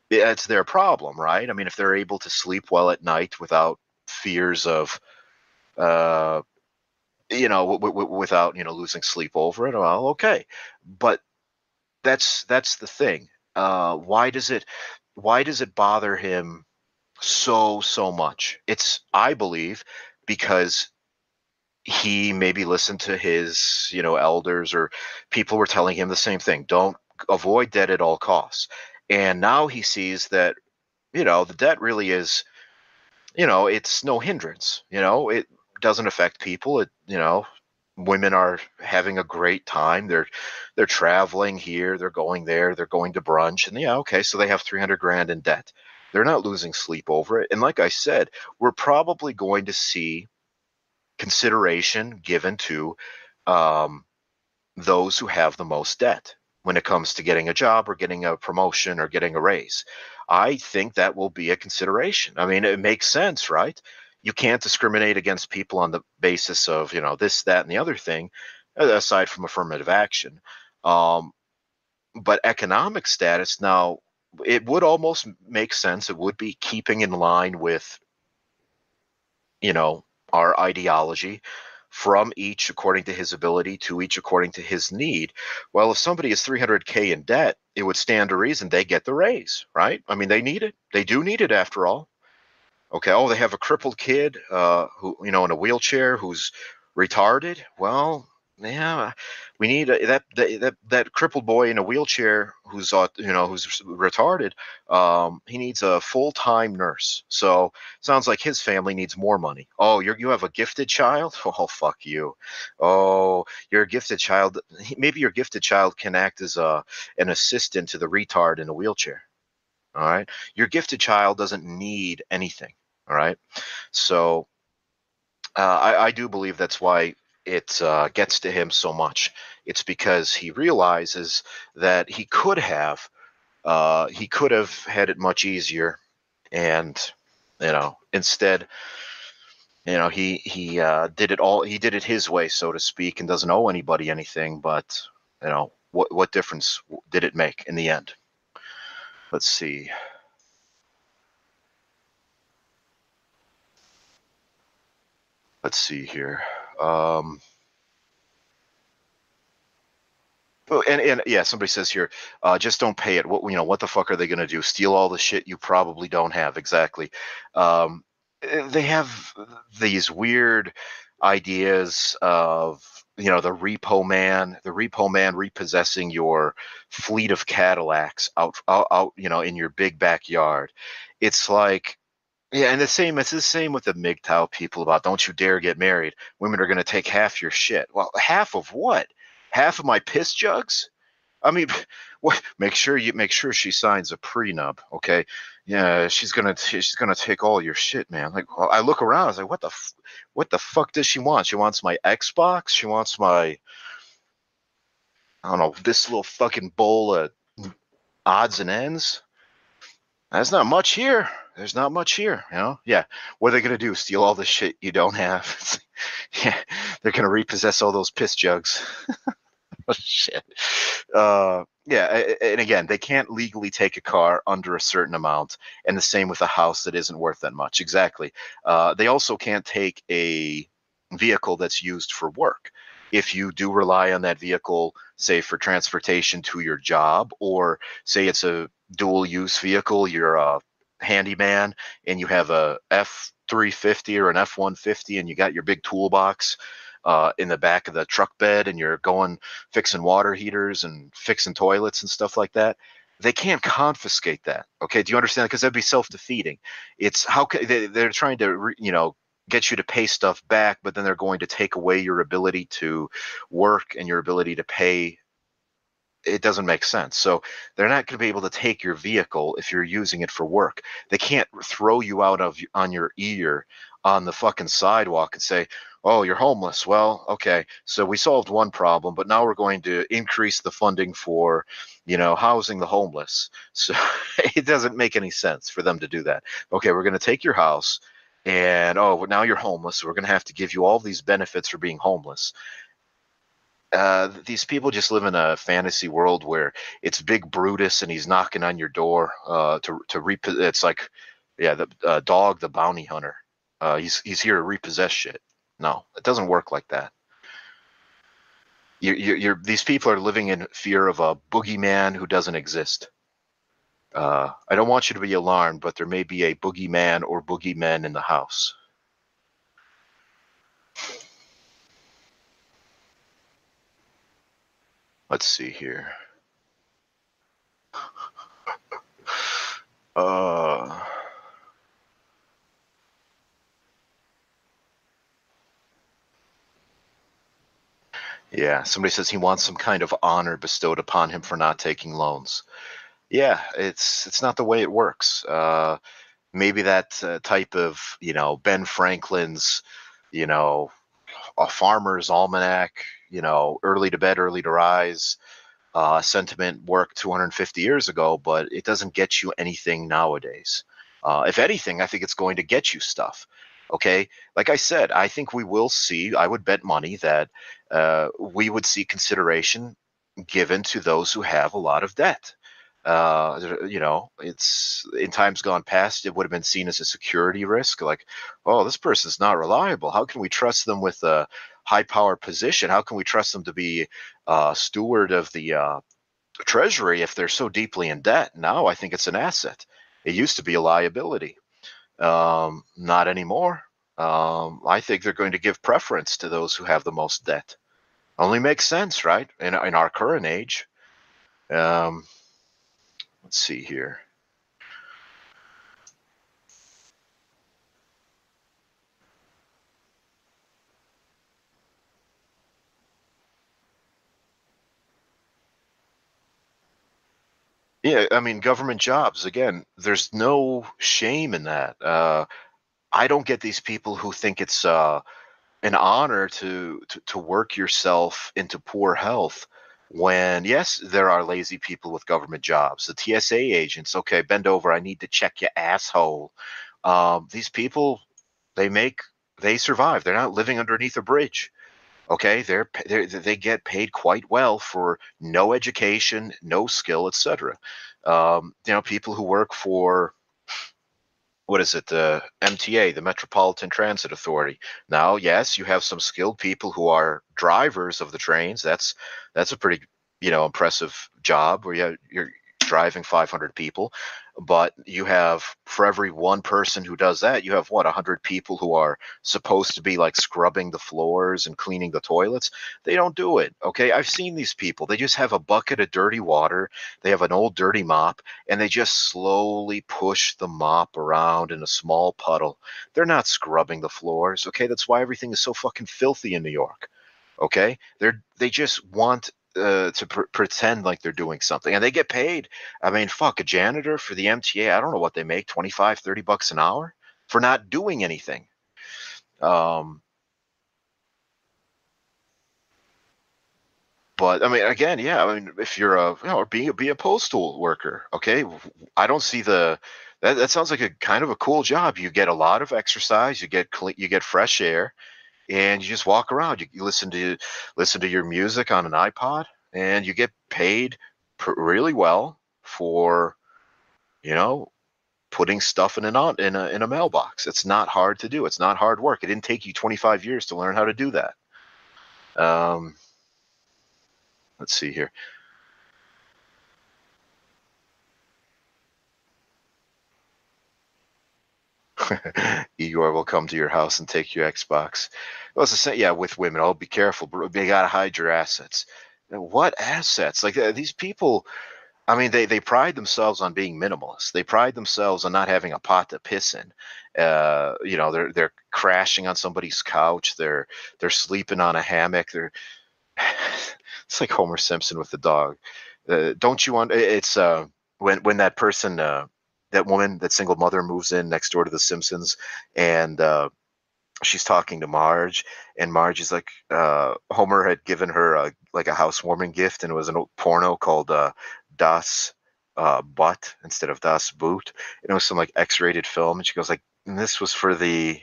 it's their problem right i mean if they're able to sleep well at night without fears of uh you know w- w- without you know losing sleep over it well okay but that's that's the thing uh why does it why does it bother him so so much. It's i believe because he maybe listened to his you know elders or people were telling him the same thing don't avoid debt at all costs. And now he sees that you know the debt really is you know it's no hindrance you know? It doesn't affect people it you know women are having a great time they're they're traveling here they're going there they're going to brunch and yeah okay so they have 300 grand in debt they're not losing sleep over it and like i said we're probably going to see consideration given to um, those who have the most debt when it comes to getting a job or getting a promotion or getting a raise. I think that will be a consideration. I mean, it makes sense, right? You can't discriminate against people on the basis of, you know, this, that, and the other thing, aside from affirmative action. Um, but economic status, now, it would almost make sense. It would be keeping in line with, you know, our ideology from each according to his ability to each according to his need. Well, if somebody is 300K in debt, it would stand to reason they get the raise, right? I mean, they need it. They do need it after all. Okay. Oh, they have a crippled kid uh, who, you know, in a wheelchair who's retarded. Well, yeah, we need a, that, that that crippled boy in a wheelchair who's you know who's retarded. Um, he needs a full time nurse. So sounds like his family needs more money. Oh, you you have a gifted child? Oh, fuck you. Oh, you're a gifted child. Maybe your gifted child can act as a an assistant to the retard in a wheelchair. All right, your gifted child doesn't need anything. All right, so uh, I, I do believe that's why it uh, gets to him so much. It's because he realizes that he could have, uh, he could have had it much easier, and you know, instead, you know, he he uh, did it all. He did it his way, so to speak, and doesn't owe anybody anything. But you know, what what difference did it make in the end? Let's see. Let's see here. Um, and and yeah, somebody says here, uh, just don't pay it. What you know, what the fuck are they going to do? Steal all the shit you probably don't have? Exactly. Um, eh, they have these weird ideas of you know the repo man, the repo man repossessing your fleet of Cadillacs out out, out you know in your big backyard. It's like yeah, and the same it's the same with the MGTOW people about don't you dare get married. Women are gonna take half your shit. Well, half of what? Half of my piss jugs? I mean, what? Make sure you make sure she signs a prenup, okay? Yeah, she's gonna she's gonna take all your shit, man. Like I look around, I was like, what the f- what the fuck does she want? She wants my Xbox. She wants my I don't know this little fucking bowl of odds and ends. That's not much here. There's not much here, you know. Yeah, what are they gonna do? Steal all the shit you don't have? yeah, they're gonna repossess all those piss jugs. oh, shit. Uh, yeah, and again, they can't legally take a car under a certain amount, and the same with a house that isn't worth that much. Exactly. Uh, they also can't take a vehicle that's used for work. If you do rely on that vehicle, say for transportation to your job, or say it's a dual use vehicle, you're a handyman and you have a F 350 or an F 150 and you got your big toolbox uh, in the back of the truck bed and you're going fixing water heaters and fixing toilets and stuff like that they can't confiscate that okay? Do you understand? Because that'd be self-defeating. It's how they, they're trying to you know get you to pay stuff back but then they're going to take away your ability to work and your ability to pay it doesn't make sense. So they're not going to be able to take your vehicle if you're using it for work. They can't throw you out of on your ear on the fucking sidewalk and say, "Oh, you're homeless." Well, okay. So we solved one problem, but now we're going to increase the funding for, you know, housing the homeless. So it doesn't make any sense for them to do that. Okay, we're going to take your house and oh, now you're homeless. So we're going to have to give you all these benefits for being homeless uh, these people just live in a fantasy world where it's Big Brutus and he's knocking on your door uh, to to rep- It's like, yeah, the uh, dog, the bounty hunter. Uh, he's he's here to repossess shit. No, it doesn't work like that. You're, you're these people are living in fear of a boogeyman who doesn't exist. Uh, I don't want you to be alarmed, but there may be a boogeyman or boogeymen in the house. Let's see here. Uh, yeah, somebody says he wants some kind of honor bestowed upon him for not taking loans. Yeah, it's it's not the way it works. Uh, maybe that uh, type of you know Ben Franklin's you know a farmer's almanac you know, early to bed, early to rise uh, sentiment worked 250 years ago, but it doesn't get you anything nowadays. Uh, if anything, I think it's going to get you stuff. Okay, like I said, I think we will see. I would bet money that uh, we would see consideration given to those who have a lot of debt. Uh, you know, it's in times gone past, it would have been seen as a security risk. Like, oh, this person's not reliable. How can we trust them with a high power position. How can we trust them to be uh, steward of the uh, treasury if they're so deeply in debt? Now I think it's an asset. It used to be a liability. Um, not anymore. Um, I think they're going to give preference to those who have the most debt. Only makes sense, right? In, in our current age. Um, let's see here. Yeah, I mean, government jobs, again, there's no shame in that. Uh, I don't get these people who think it's uh, an honor to, to to work yourself into poor health when yes, there are lazy people with government jobs. The TSA agents, okay, bend over, I need to check your asshole. Um, these people, they make they survive. They're not living underneath a bridge. Okay, they're, they're they get paid quite well for no education, no skill, etc. Um, you know, people who work for what is it, uh, the MTA, the Metropolitan Transit Authority. Now, yes, you have some skilled people who are drivers of the trains. That's that's a pretty you know impressive job where you you're driving 500 people but you have for every one person who does that you have what 100 people who are supposed to be like scrubbing the floors and cleaning the toilets. They don't do it okay? I've seen these people. They just have a bucket of dirty water they have an old dirty mop and they just slowly push the mop around in a small puddle. They're not scrubbing the floors okay? That's why everything is so fucking filthy in new york okay? They're they just want uh, to pr- pretend like they're doing something and they get paid i mean fuck a janitor for the mta i don't know what they make 25 30 bucks an hour for not doing anything um but I mean, again, yeah. I mean, if you're a, you know, be be a postal worker, okay. I don't see the. That, that sounds like a kind of a cool job. You get a lot of exercise. You get clean. You get fresh air, and you just walk around. You, you listen to listen to your music on an iPod, and you get paid pr- really well for, you know, putting stuff in an in a in a mailbox. It's not hard to do. It's not hard work. It didn't take you 25 years to learn how to do that. Um, Let's see here. Igor will come to your house and take your Xbox. Well, the same. Yeah, with women, oh, be careful. They gotta hide your assets. What assets? Like uh, these people. I mean, they, they pride themselves on being minimalist. They pride themselves on not having a pot to piss in. Uh, you know, they're they're crashing on somebody's couch. They're they're sleeping on a hammock. They're it's like Homer Simpson with the dog. Uh, don't you want? It's uh, when when that person, uh, that woman, that single mother moves in next door to the Simpsons, and uh, she's talking to Marge, and Marge is like, uh, Homer had given her a, like a housewarming gift, and it was an old porno called uh, Das uh, Butt instead of Das Boot. And it was some like X-rated film, and she goes like, "This was for the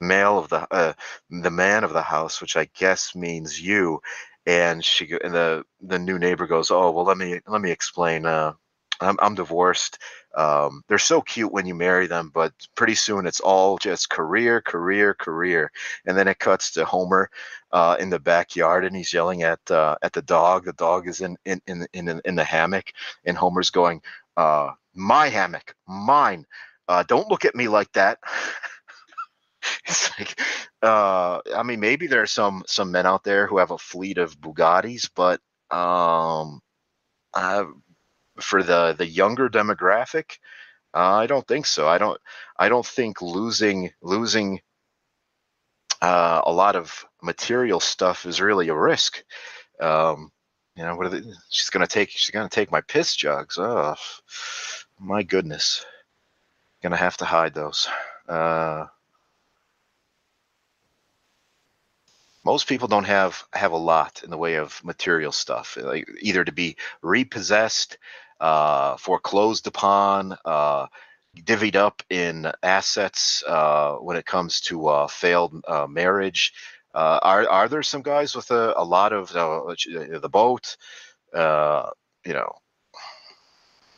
male of the uh, the man of the house, which I guess means you." and she and the the new neighbor goes, "Oh well, let me let me explain. Uh, I'm I'm divorced. Um, they're so cute when you marry them, but pretty soon it's all just career, career, career." And then it cuts to Homer uh, in the backyard, and he's yelling at uh, at the dog. The dog is in in in in, in the hammock, and Homer's going, uh, "My hammock, mine. Uh, don't look at me like that." it's like uh, I mean, maybe there are some some men out there who have a fleet of Bugattis, but um, uh, for the the younger demographic, uh, I don't think so. I don't I don't think losing losing uh, a lot of material stuff is really a risk. Um, you know, what are they, she's gonna take she's gonna take my piss jugs. Oh, my goodness, gonna have to hide those. Uh, most people don't have have a lot in the way of material stuff, like either to be repossessed, uh, foreclosed upon, uh, divvied up in assets uh, when it comes to uh, failed uh, marriage. Uh, are are there some guys with a, a lot of the boat, you know,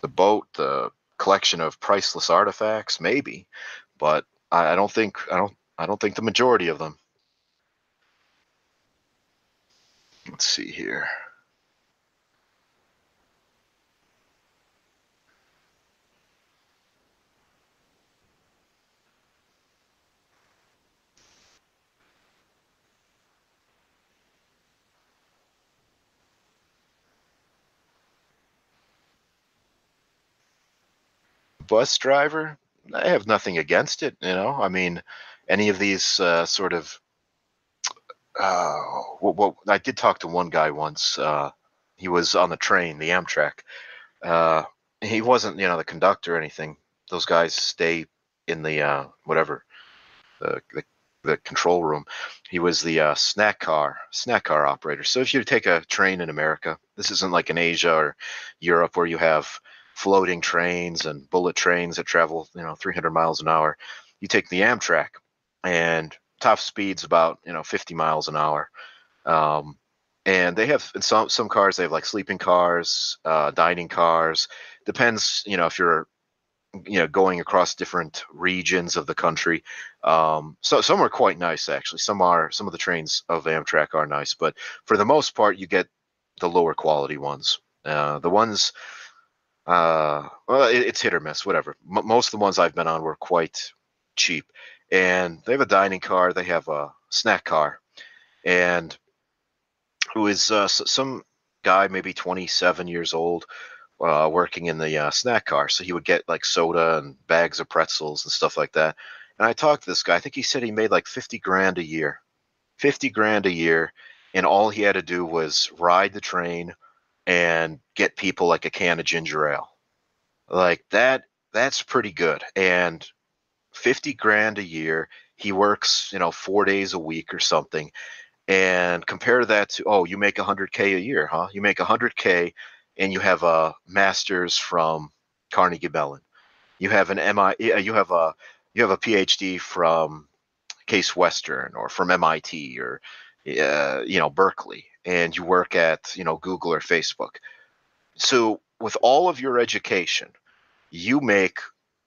the boat, the collection of priceless artifacts, maybe, but I, I don't think I don't I don't think the majority of them. Let's see here. bus driver, I have nothing against it. You know, I mean, any of these uh, sort of uh, well, I did talk to one guy once. Uh, he was on the train, the Amtrak. Uh, he wasn't, you know, the conductor or anything. Those guys stay in the uh, whatever, the, the, the control room. He was the uh, snack car snack car operator. So if you take a train in America, this isn't like in Asia or Europe where you have floating trains and bullet trains that travel, you know, 300 miles an hour. You take the Amtrak, and top speeds about you know 50 miles an hour. Um, and they have in some some cars they have like sleeping cars, uh, dining cars. Depends, you know, if you're you know going across different regions of the country. Um, so some are quite nice actually. Some are some of the trains of Amtrak are nice, but for the most part you get the lower quality ones. Uh, the ones uh, well, it, it's hit or miss, whatever. M- most of the ones I've been on were quite cheap and they have a dining car, they have a snack car, and who is uh, some guy, maybe 27 years old, uh, working in the uh, snack car. So he would get like soda and bags of pretzels and stuff like that. And I talked to this guy. I think he said he made like 50 grand a year, 50 grand a year, and all he had to do was ride the train and get people like a can of ginger ale. Like that, that's pretty good. And 50 grand a year, he works, you know, four days a week or something. And compare that to, oh, you make 100K a year, huh? You make 100K and you have a master's from Carnegie Mellon. You have an MI, you have a, you have a PhD from Case Western or from MIT or uh, you know Berkeley, and you work at you know Google or Facebook. So with all of your education, you make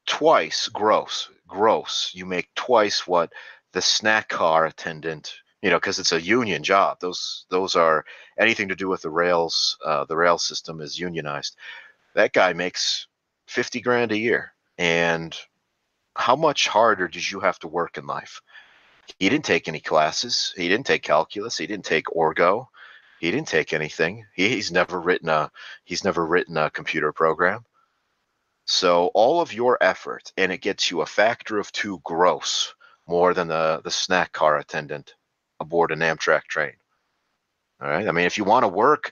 twice gross. Gross. You make twice what the snack car attendant. You know, because it's a union job. Those those are anything to do with the rails. Uh, the rail system is unionized. That guy makes fifty grand a year, and how much harder did you have to work in life? He didn't take any classes. He didn't take calculus. He didn't take orgo. He didn't take anything. He, he's never written a he's never written a computer program. So all of your effort, and it gets you a factor of two gross more than the the snack car attendant aboard an Amtrak train. All right. I mean, if you want to work,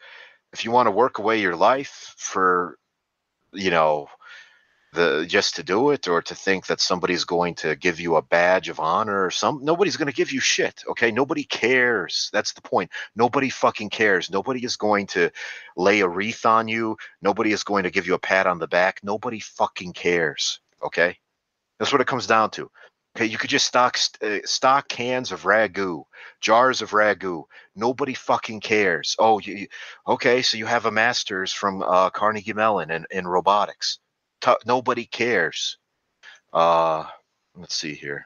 if you want to work away your life for, you know, the just to do it or to think that somebody's going to give you a badge of honor or some nobody's going to give you shit okay? Nobody cares. That's the point. Nobody fucking cares. Nobody is going to lay a wreath on you. Nobody is going to give you a pat on the back. Nobody fucking cares okay? That's what it comes down to. Okay you could just stock uh, stock cans of ragu jars of ragu. Nobody fucking cares. Oh you, okay so you have a master's from uh, carnegie mellon in, in robotics nobody cares. Uh, let's see here.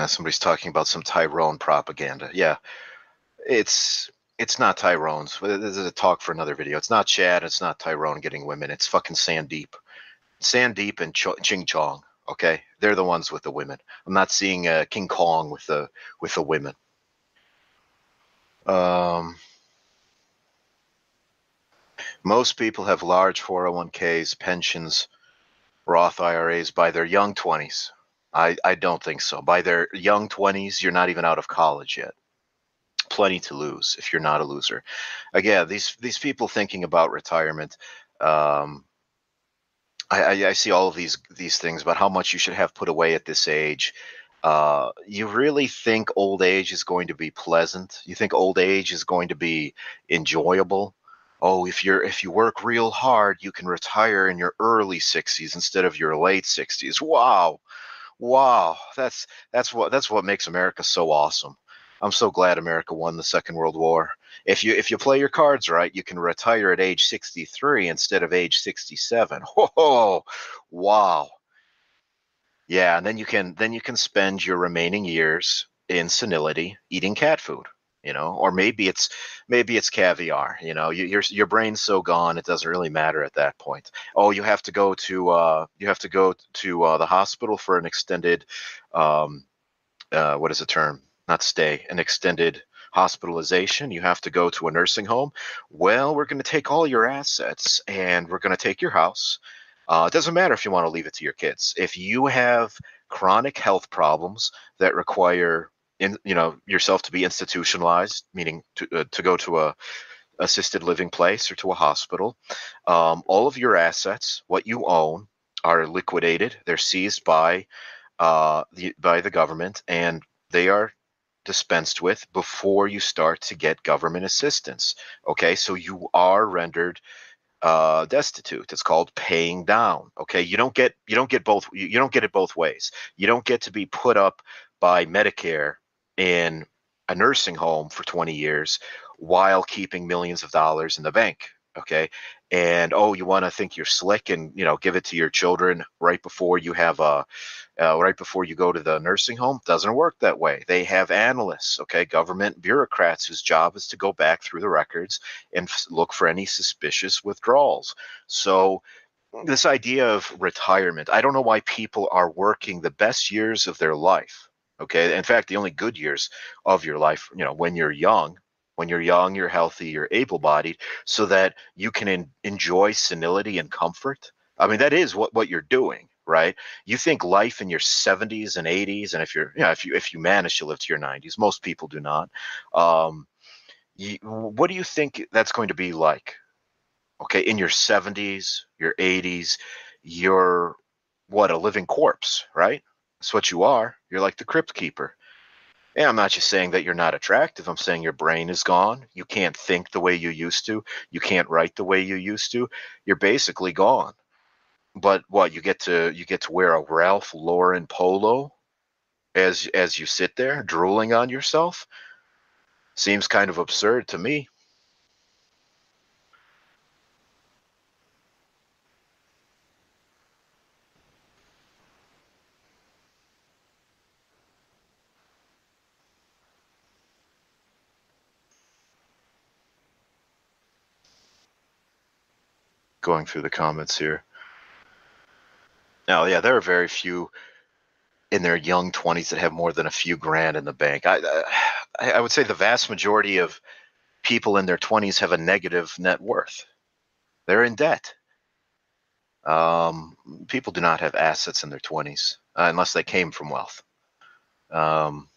Uh, somebody's talking about some Tyrone propaganda. Yeah, it's it's not Tyrone's. This is a talk for another video. It's not Chad. It's not Tyrone getting women. It's fucking Sandeep, Sandeep and Ch- Ching Chong. Okay, they're the ones with the women. I'm not seeing uh, King Kong with the with the women. Um, most people have large 401ks, pensions, Roth IRAs by their young 20s. I, I don't think so. By their young 20s, you're not even out of college yet. Plenty to lose if you're not a loser. Again, these these people thinking about retirement, um, I, I, see all of these these things about how much you should have put away at this age. Uh, you really think old age is going to be pleasant? You think old age is going to be enjoyable? Oh, if you're if you work real hard, you can retire in your early 60s instead of your late 60s. Wow wow, that's that's what that's what makes America so awesome. I'm so glad America won the Second World War. If you if you play your cards right, you can retire at age 63 instead of age 67. Whoa, wow. Yeah, and then you can then you can spend your remaining years in senility eating cat food you know or maybe it's maybe it's caviar you know you, your your brain's so gone it doesn't really matter at that point. Oh you have to go to uh, you have to go to uh, the hospital for an extended um, uh, what is the term? Not stay an extended hospitalization. You have to go to a nursing home. Well we're going to take all your assets and we're going to take your house. Uh, it doesn't matter if you want to leave it to your kids. If you have chronic health problems that require in, you know yourself to be institutionalized, meaning to uh, to go to a assisted living place or to a hospital. Um, all of your assets, what you own, are liquidated. They're seized by uh, the by the government, and they are dispensed with before you start to get government assistance. Okay, so you are rendered uh, destitute. It's called paying down. Okay, you don't get you don't get both you don't get it both ways. You don't get to be put up by Medicare in a nursing home for 20 years while keeping millions of dollars in the bank. Okay. and oh you want to think you're slick and you know give it to your children right before you have a uh, right before you go to the nursing home doesn't work that way they have analysts okay government bureaucrats whose job is to go back through the records and f- look for any suspicious withdrawals so this idea of retirement i don't know why people are working the best years of their life okay in fact the only good years of your life you know when you're young when you're young, you're healthy, you're able bodied, so that you can enjoy senility and comfort. I mean, that is what, what you're doing, right? You think life in your 70s and 80s, and if you're, you know, if you if you manage to live to your 90s, most people do not. Um, you, what do you think that's going to be like? Okay, in your 70s, your 80s, you're what a living corpse, right? That's what you are. You're like the crypt keeper. And I'm not just saying that you're not attractive. I'm saying your brain is gone. You can't think the way you used to. You can't write the way you used to. You're basically gone. But what you get to you get to wear a Ralph Lauren polo as as you sit there drooling on yourself seems kind of absurd to me. Going through the comments here. Now, yeah, there are very few in their young 20s that have more than a few grand in the bank. I, I, I would say the vast majority of people in their 20s have a negative net worth. They're in debt. Um, people do not have assets in their 20s uh, unless they came from wealth. Um,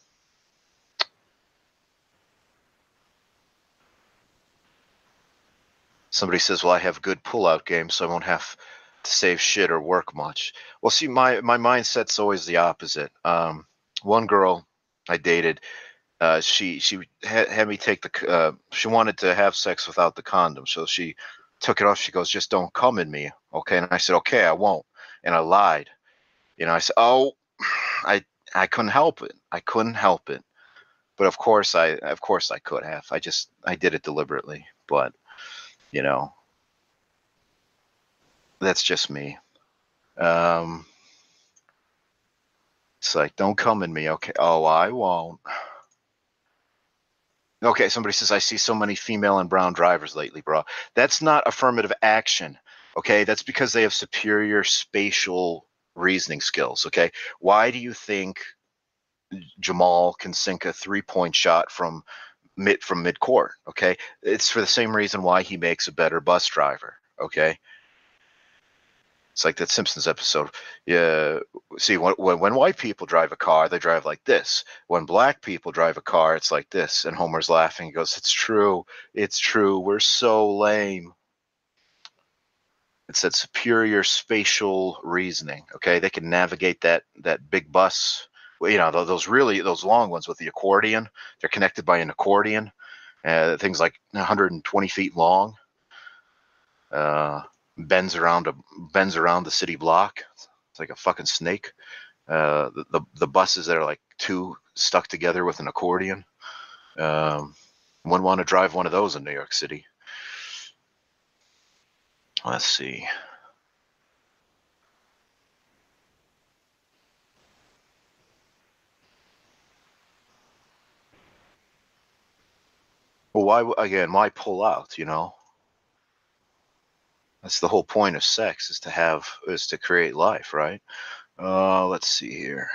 somebody says, "Well, I have good pullout game, so I won't have to save shit or work much." Well, see, my my mindset's always the opposite. Um, one girl I dated, uh, she she had, had me take the uh, she wanted to have sex without the condom, so she took it off. She goes, "Just don't come in me, okay?" And I said, "Okay, I won't." And I lied. You know, I said, "Oh, I I couldn't help it. I couldn't help it." But of course, I of course I could have. I just I did it deliberately, but you know? That's just me. Um it's like don't come in me okay? Oh i won't. Okay somebody says i see so many female and brown drivers lately bro that's not affirmative action okay? That's because they have superior spatial reasoning skills okay? Why do you think jamal can sink a three point shot from mid from mid court. Okay, it's for the same reason why he makes a better bus driver. Okay, it's like that Simpsons episode. Yeah, see when, when white people drive a car, they drive like this. When black people drive a car, it's like this. And Homer's laughing. He goes, "It's true. It's true. We're so lame." It's that superior spatial reasoning. Okay, they can navigate that that big bus you know those really those long ones with the accordion they're connected by an accordion uh, things like 120 feet long. Uh, bends around a bends around the city block. It's like a fucking snake. Uh, the, the, the buses that are like two stuck together with an accordion. Um, wouldn't want to drive one of those in new york city. Let's see Well, why again? Why pull out? You know, that's the whole point of sex is to have is to create life, right? Uh, let's see here.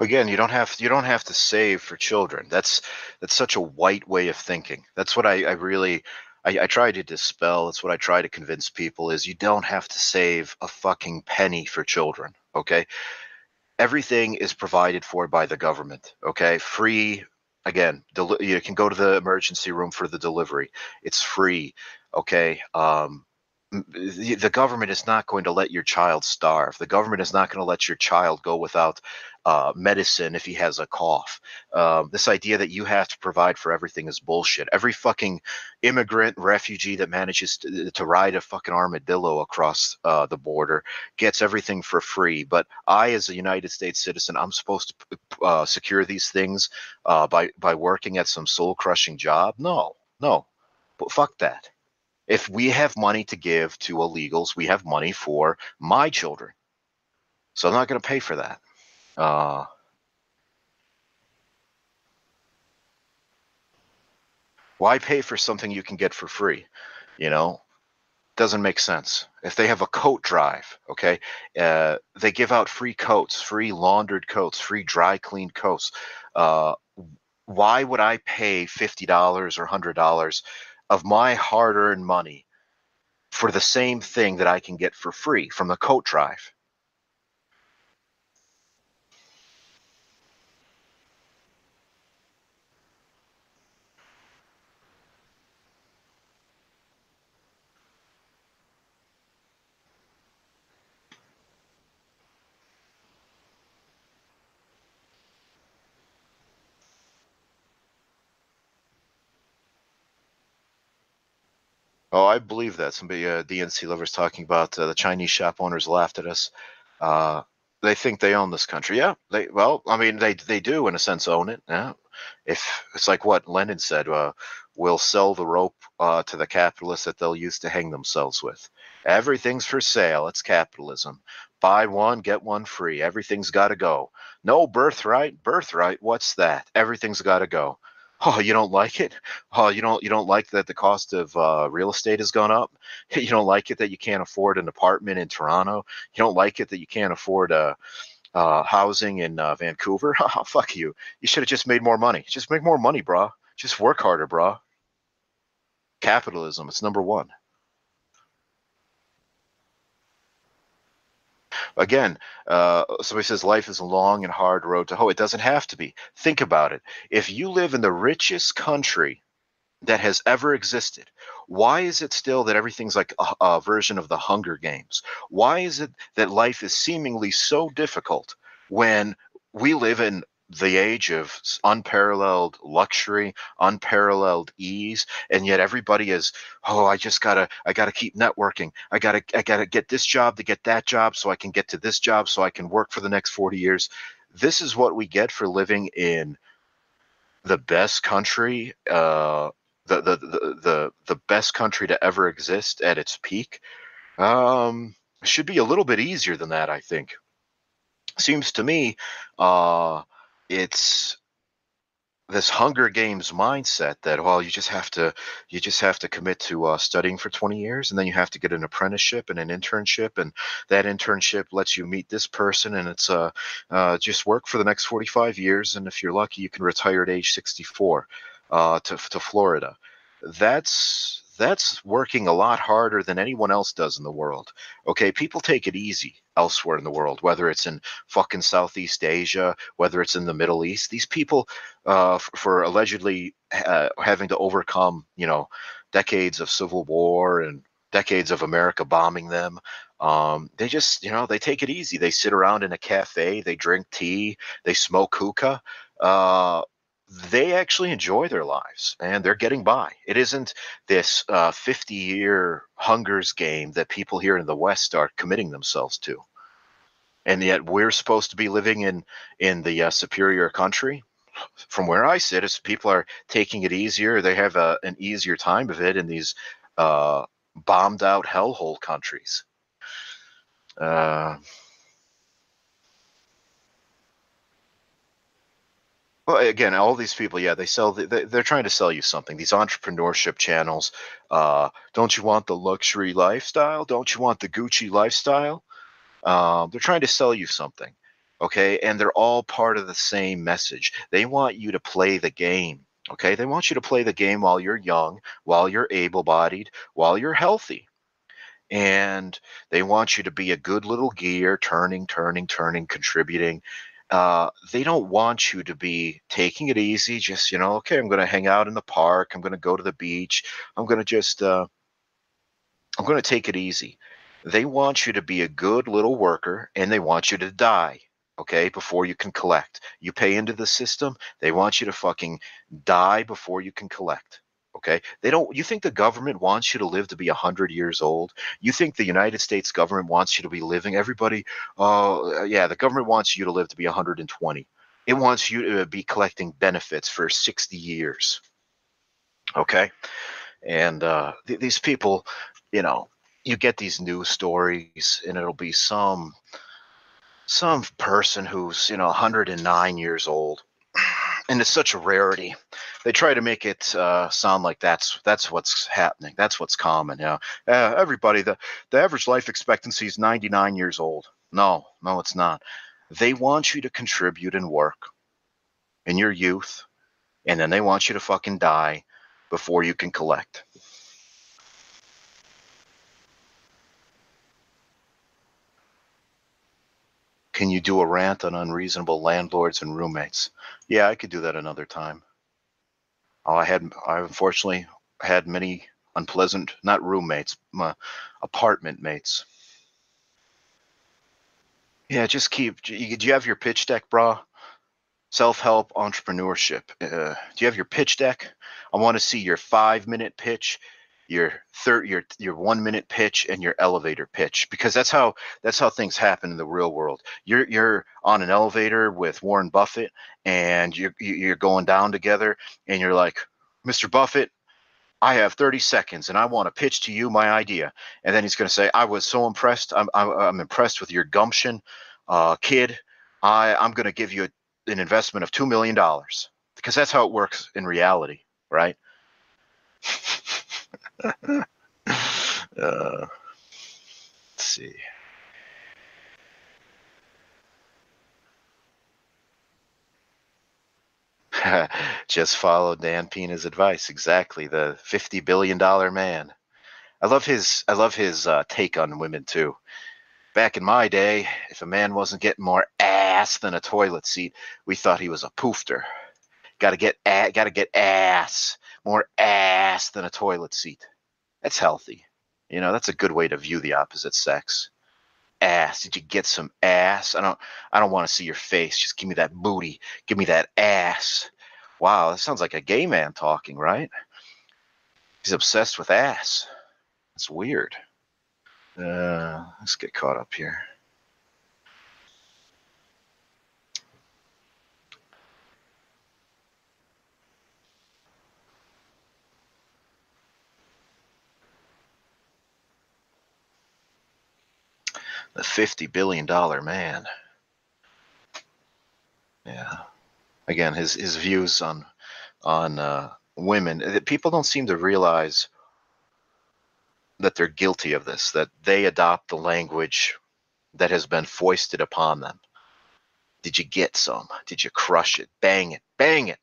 Again you don't have you don't have to save for children. That's that's such a white way of thinking. That's what i, I really I, I try to dispel. That's what i try to convince people is you don't have to save a fucking penny for children okay? Everything is provided for by the government okay? Free again del- you can go to the emergency room for the delivery. It's free okay? Um, the government is not going to let your child starve. The government is not going to let your child go without uh, medicine if he has a cough. Um, this idea that you have to provide for everything is bullshit. Every fucking immigrant refugee that manages to, to ride a fucking armadillo across uh, the border gets everything for free. But I, as a United States citizen, I'm supposed to uh, secure these things uh, by by working at some soul crushing job. No, no, but fuck that. If we have money to give to illegals, we have money for my children. So I'm not going to pay for that. Uh, why pay for something you can get for free? You know, doesn't make sense. If they have a coat drive, okay, uh, they give out free coats, free laundered coats, free dry cleaned coats. Uh, why would I pay fifty dollars or hundred dollars of my hard-earned money for the same thing that I can get for free from the coat drive? Oh, I believe that. Somebody, uh, DNC lovers, talking about uh, the Chinese shop owners laughed at us. Uh, they think they own this country. Yeah, they. Well, I mean, they they do in a sense own it. Yeah, if it's like what Lenin said, uh, we'll sell the rope uh, to the capitalists that they'll use to hang themselves with. Everything's for sale. It's capitalism. Buy one, get one free. Everything's got to go. No birthright. Birthright. What's that? Everything's got to go. Oh, you don't like it? Oh, you don't you don't like that the cost of uh, real estate has gone up? You don't like it that you can't afford an apartment in Toronto? You don't like it that you can't afford a uh, uh, housing in uh, Vancouver? Oh, fuck you! You should have just made more money. Just make more money, bro. Just work harder, bro. Capitalism. It's number one. Again, uh, somebody says life is a long and hard road to hoe. It doesn't have to be. Think about it. If you live in the richest country that has ever existed, why is it still that everything's like a, a version of the Hunger Games? Why is it that life is seemingly so difficult when we live in the age of unparalleled luxury, unparalleled ease, and yet everybody is, oh, I just gotta, I gotta keep networking. I gotta, I gotta get this job to get that job, so I can get to this job, so I can work for the next forty years. This is what we get for living in the best country, uh, the, the the the the best country to ever exist at its peak. Um, should be a little bit easier than that, I think. Seems to me. Uh, it's this Hunger Games mindset that well you just have to you just have to commit to uh, studying for 20 years and then you have to get an apprenticeship and an internship and that internship lets you meet this person and it's uh, uh just work for the next 45 years and if you're lucky you can retire at age 64 uh, to to Florida. That's that's working a lot harder than anyone else does in the world. Okay, people take it easy elsewhere in the world, whether it's in fucking Southeast Asia, whether it's in the Middle East. These people, uh, for, for allegedly uh, having to overcome, you know, decades of civil war and decades of America bombing them. Um, they just, you know, they take it easy. They sit around in a cafe, they drink tea, they smoke hookah. Uh, they actually enjoy their lives and they're getting by. It isn't this uh, 50 year hungers game that people here in the West are committing themselves to. And yet we're supposed to be living in, in the uh, superior country. From where I sit, is people are taking it easier. They have a, an easier time of it in these uh, bombed out hellhole countries. Uh, Well, again, all these people, yeah, they sell. They, they're trying to sell you something. These entrepreneurship channels. Uh, don't you want the luxury lifestyle? Don't you want the Gucci lifestyle? Um, they're trying to sell you something, okay? And they're all part of the same message. They want you to play the game, okay? They want you to play the game while you're young, while you're able-bodied, while you're healthy and they want you to be a good little gear turning turning turning contributing uh, they don't want you to be taking it easy. Just you know, okay, I'm going to hang out in the park. I'm going to go to the beach. I'm going to just uh, I'm going to take it easy. They want you to be a good little worker, and they want you to die. okay, before you can collect. You pay into the system, they want you to fucking die before you can collect. Okay. They don't, you think the government wants you to live to be 100 years old? You think the United States government wants you to be living? Everybody, uh, yeah, the government wants you to live to be 120. It wants you to be collecting benefits for 60 years. Okay. And uh, th- these people, you know, you get these news stories and it'll be some some person who's you know 109 years old and it's such a rarity. They try to make it uh, sound like that's that's what's happening that's what's common yeah uh, everybody the the average life expectancy is 99 years old. No no it's not. They want you to contribute and work in your youth and then they want you to fucking die before you can collect Can you do a rant on unreasonable landlords and roommates? Yeah, I could do that another time. Oh, I had, I unfortunately had many unpleasant, not roommates, my apartment mates. Yeah, just keep. You do you have your pitch deck, brah? Self help entrepreneurship. Uh, do you have your pitch deck? I want to see your five minute pitch your third your your one minute pitch and your elevator pitch because that's how that's how things happen in the real world. You're you're on an elevator with warren buffett and you're you're going down together and you're like mr buffett i have 30 seconds and i want to pitch to you my idea. And then he's going to say i was so impressed i'm i'm, I'm impressed with your gumption uh, kid. I i'm going to give you a, an investment of $2 million because that's how it works in reality right uh, let's see. Just follow Dan Pena's advice. Exactly, the fifty billion dollar man. I love his. I love his uh, take on women too. Back in my day, if a man wasn't getting more ass than a toilet seat, we thought he was a poofter. Got to get got to get ass more ass than a toilet seat. That's healthy. You know, that's a good way to view the opposite sex. Ass. Did you get some ass? I don't I don't want to see your face. Just give me that booty. Give me that ass. Wow, that sounds like a gay man talking, right? He's obsessed with ass. That's weird. Uh, let's get caught up here. The fifty billion dollar man. Yeah. Again, his his views on on uh, women. Uh, people don't seem to realize that they're guilty of this. That they adopt the language that has been foisted upon them. Did you get some? Did you crush it? Bang it, bang it.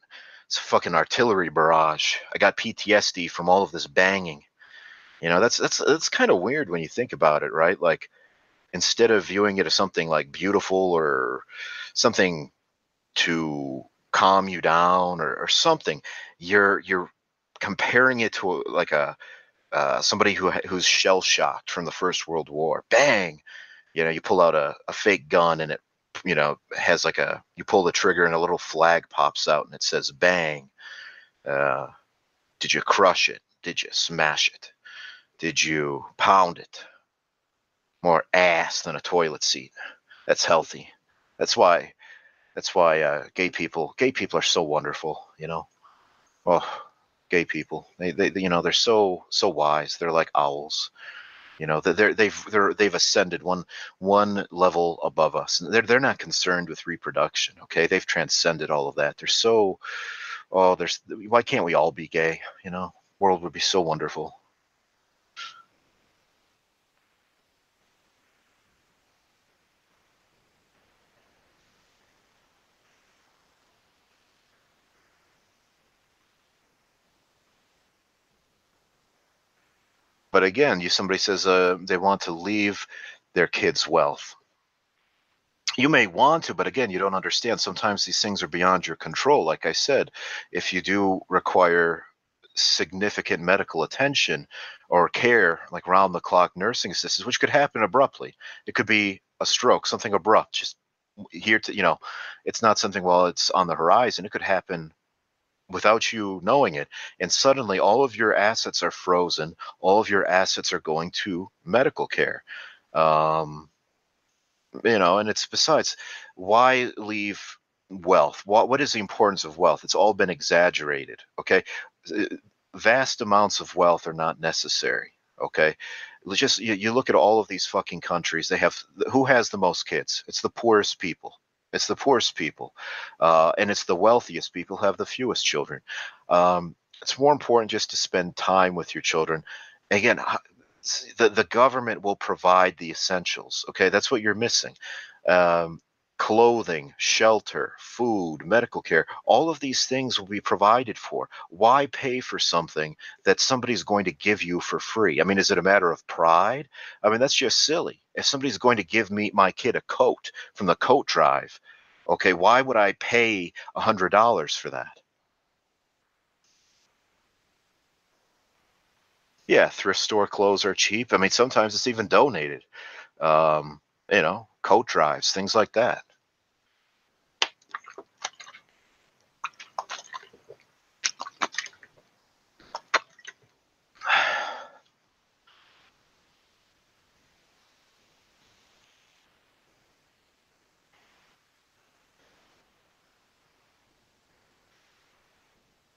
It's a fucking artillery barrage. I got PTSD from all of this banging. You know, that's that's that's kind of weird when you think about it, right? Like instead of viewing it as something like beautiful or something to calm you down or, or something, you're you're comparing it to a, like a uh, somebody who who's shell shocked from the First World War. Bang! You know, you pull out a, a fake gun and it you know has like a you pull the trigger and a little flag pops out and it says bang. Uh, did you crush it? Did you smash it? Did you pound it? More ass than a toilet seat. That's healthy. That's why. That's why uh, gay people. Gay people are so wonderful. You know. Oh, gay people. They, they, you know, they're so so wise. They're like owls. You know, they're they've they're they've ascended one one level above us. They're they're not concerned with reproduction. Okay, they've transcended all of that. They're so. Oh, there's. Why can't we all be gay? You know, world would be so wonderful. But again, you somebody says uh, they want to leave their kids wealth. You may want to, but again, you don't understand. Sometimes these things are beyond your control. Like I said, if you do require significant medical attention or care, like round the clock nursing assistance, which could happen abruptly. It could be a stroke, something abrupt, just here to you know it's not something well it's on the horizon it could happen without you knowing it and suddenly all of your assets are frozen all of your assets are going to medical care. Um, you know and it's besides why leave wealth? What what is the importance of wealth? It's all been exaggerated okay? Vast amounts of wealth are not necessary okay? Just you, you look at all of these fucking countries they have who has the most kids? It's the poorest people it's the poorest people uh, and it's the wealthiest people who have the fewest children. Um, it's more important just to spend time with your children. Again the, the government will provide the essentials okay? That's what you're missing. Um, clothing, shelter, food, medical care, all of these things will be provided for. Why pay for something that somebody's going to give you for free? I mean, is it a matter of pride? I mean, that's just silly. If somebody's going to give me my kid a coat from the coat drive, okay, why would I pay a hundred dollars for that? Yeah, thrift store clothes are cheap. I mean, sometimes it's even donated. Um, you know, coat drives, things like that.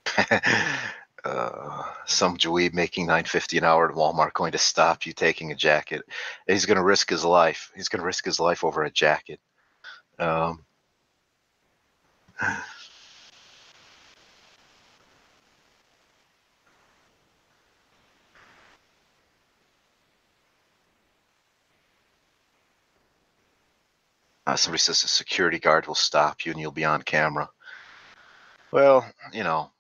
uh, some dweeb making 950 an hour at Walmart going to stop you taking a jacket. He's going to risk his life. He's going to risk his life over a jacket. Um, Uh, somebody says a security guard will stop you and you'll be on camera. Well, you know,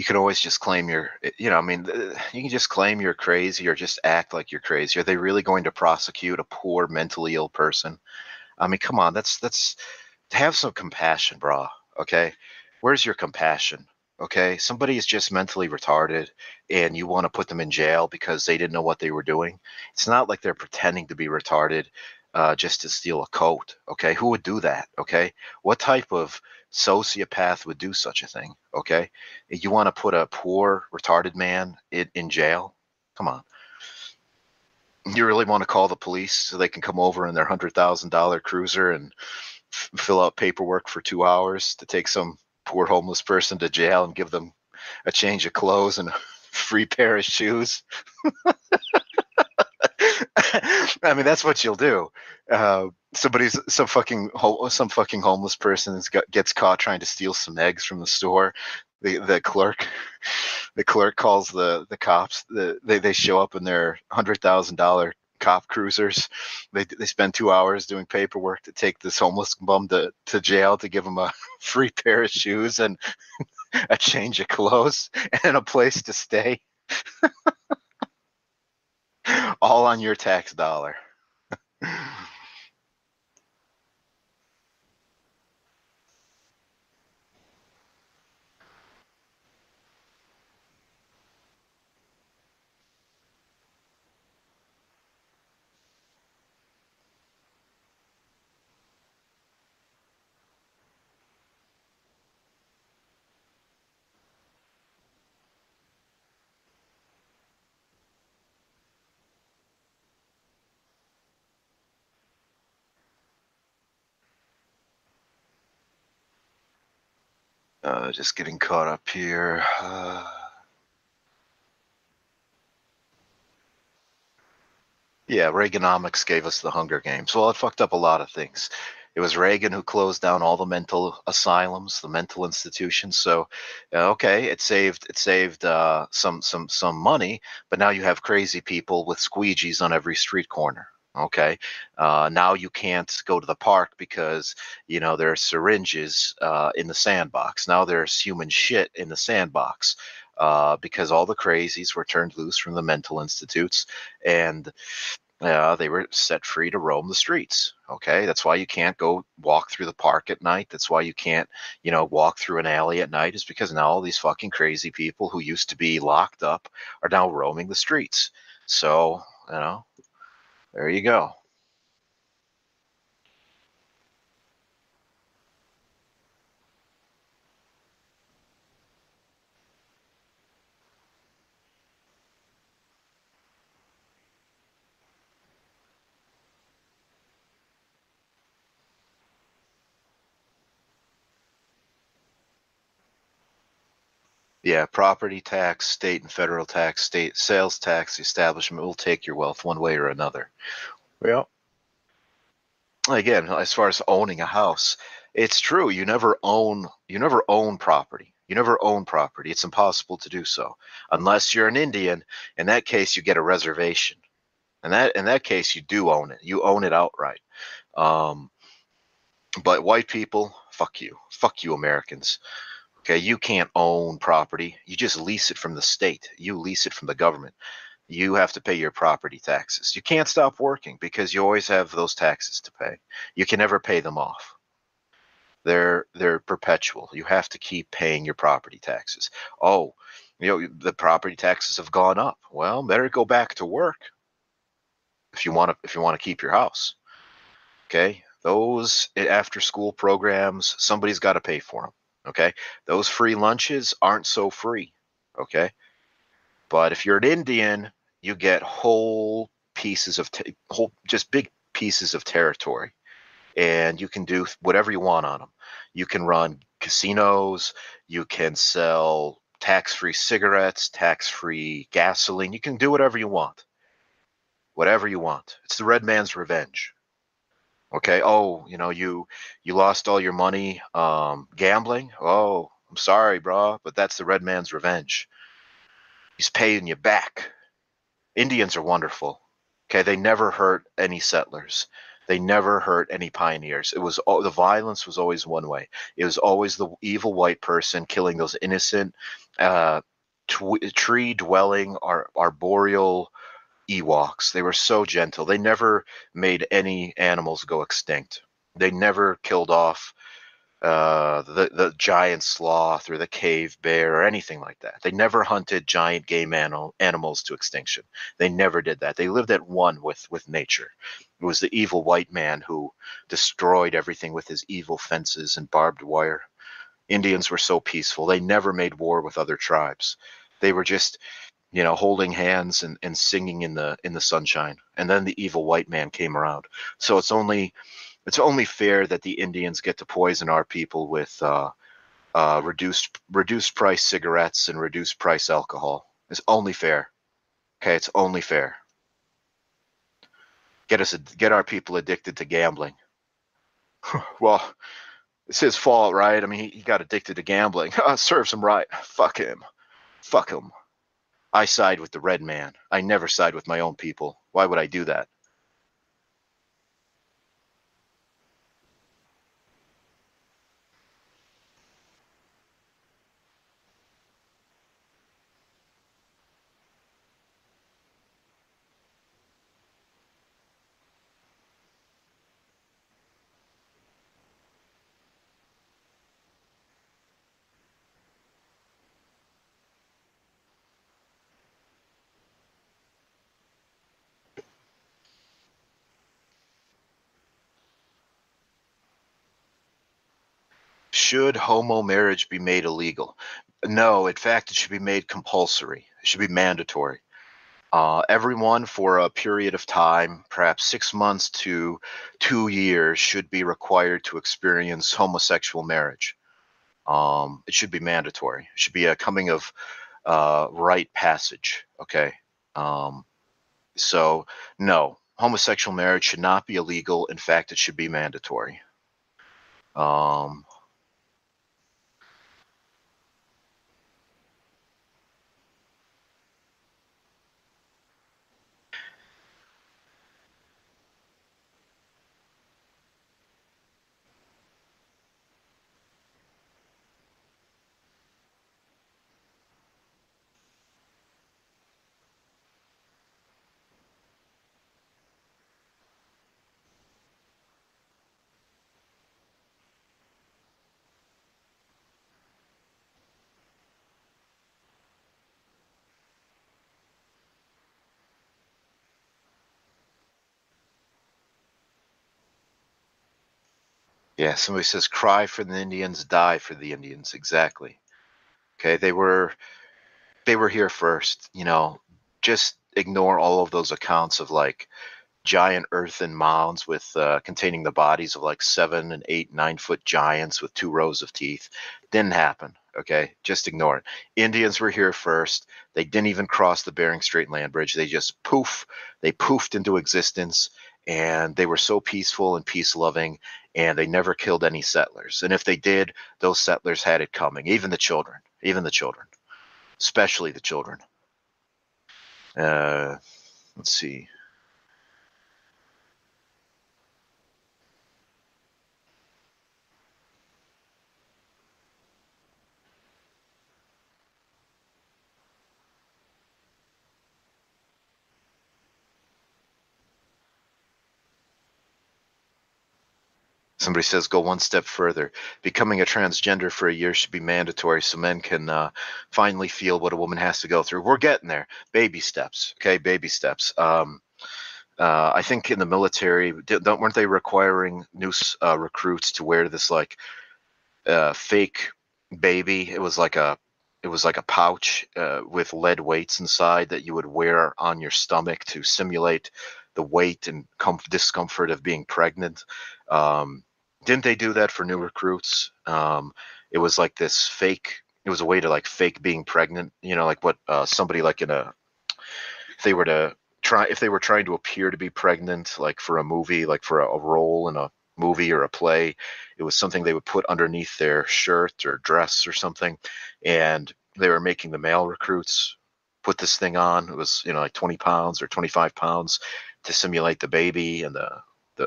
you can always just claim you're, you know, I mean, you can just claim you're crazy or just act like you're crazy. Are they really going to prosecute a poor mentally ill person? I mean, come on, that's that's have some compassion, brah Okay, where's your compassion? Okay, somebody is just mentally retarded, and you want to put them in jail because they didn't know what they were doing. It's not like they're pretending to be retarded uh, just to steal a coat. Okay, who would do that? Okay, what type of sociopath would do such a thing. Okay, you want to put a poor retarded man in, in jail? Come on. You really want to call the police so they can come over in their hundred thousand dollar cruiser and f- fill out paperwork for two hours to take some poor homeless person to jail and give them a change of clothes and a free pair of shoes? I mean, that's what you'll do. Uh, somebody's some fucking some fucking homeless person gets caught trying to steal some eggs from the store. The the clerk, the clerk calls the the cops. The, they they show up in their hundred thousand dollar cop cruisers. They they spend two hours doing paperwork to take this homeless bum to, to jail to give him a free pair of shoes and a change of clothes and a place to stay. All on your tax dollar. Uh, just getting caught up here. Uh, yeah, Reaganomics gave us the Hunger Games. Well, it fucked up a lot of things. It was Reagan who closed down all the mental asylums, the mental institutions. So, uh, okay, it saved it saved uh, some some some money, but now you have crazy people with squeegees on every street corner. Okay. Uh, now you can't go to the park because, you know, there are syringes uh, in the sandbox. Now there's human shit in the sandbox uh, because all the crazies were turned loose from the mental institutes and uh, they were set free to roam the streets. Okay. That's why you can't go walk through the park at night. That's why you can't, you know, walk through an alley at night, is because now all these fucking crazy people who used to be locked up are now roaming the streets. So, you know, there you go. Yeah, property tax, state and federal tax, state sales tax, the establishment will take your wealth one way or another. Yeah. Again, as far as owning a house, it's true. You never own you never own property. You never own property. It's impossible to do so unless you're an Indian. In that case, you get a reservation. and that in that case, you do own it. You own it outright. Um, but white people, fuck you, fuck you, Americans. Okay, you can't own property. You just lease it from the state. You lease it from the government. You have to pay your property taxes. You can't stop working because you always have those taxes to pay. You can never pay them off. They're they're perpetual. You have to keep paying your property taxes. Oh, you know the property taxes have gone up. Well, better go back to work if you want to if you want to keep your house. Okay, those eh, after school programs, somebody's got to pay for them. Okay. Those free lunches aren't so free. Okay. But if you're an Indian, you get whole pieces of, whole, just big pieces of territory. And you can do whatever you want on them. You can run casinos. You can sell tax free cigarettes, tax free gasoline. You can do whatever you want. Whatever you want. It's the red man's revenge okay oh you know you you lost all your money um gambling? Oh i'm sorry bro but that's the red man's revenge. He's paying you back. Indians are wonderful. Okay they never hurt any settlers. They never hurt any pioneers. It was all the violence was always one way. It was always the evil white person killing those innocent uh tree dwelling ar- arboreal Ewoks. They were so gentle. They never made any animals go extinct. They never killed off uh, the the giant sloth or the cave bear or anything like that. They never hunted giant game animal, animals to extinction. They never did that. They lived at one with with nature. It was the evil white man who destroyed everything with his evil fences and barbed wire. Indians were so peaceful. They never made war with other tribes. They were just you know, holding hands and, and singing in the in the sunshine. And then the evil white man came around. So it's only it's only fair that the Indians get to poison our people with uh, uh, reduced reduced price cigarettes and reduced price alcohol. It's only fair. Okay, it's only fair. Get us get our people addicted to gambling. well, it's his fault, right? I mean, he, he got addicted to gambling. Serves him right. Fuck him. Fuck him. I side with the red man. I never side with my own people. Why would I do that? Should homo marriage be made illegal? No, in fact, it should be made compulsory. It should be mandatory. Uh, everyone, for a period of time, perhaps six months to two years, should be required to experience homosexual marriage. Um, it should be mandatory. It should be a coming of uh, rite passage. Okay. Um, so, no, homosexual marriage should not be illegal. In fact, it should be mandatory. Um, Yeah, somebody says cry for the Indians, die for the Indians. Exactly. Okay, they were they were here first, you know. Just ignore all of those accounts of like giant earthen mounds with uh, containing the bodies of like seven and eight, nine foot giants with two rows of teeth. Didn't happen. Okay, just ignore it. Indians were here first. They didn't even cross the Bering Strait land bridge. They just poof, they poofed into existence, and they were so peaceful and peace loving, and they never killed any settlers. And if they did, those settlers had it coming. Even the children, even the children, especially the children. Uh, let's see. Somebody says go one step further. Becoming a transgender for a year should be mandatory so men can uh, finally feel what a woman has to go through. We're getting there. Baby steps. Okay, baby steps. Um, uh, I think in the military, don't weren't they requiring new uh, recruits to wear this like uh, fake baby? It was like a it was like a pouch uh, with lead weights inside that you would wear on your stomach to simulate the weight and comf- discomfort of being pregnant. Um, didn't they do that for new recruits? Um, it was like this fake. It was a way to like fake being pregnant. You know, like what uh, somebody like in a if they were to try if they were trying to appear to be pregnant, like for a movie, like for a, a role in a movie or a play, it was something they would put underneath their shirt or dress or something, and they were making the male recruits put this thing on. It was you know like 20 pounds or 25 pounds to simulate the baby and the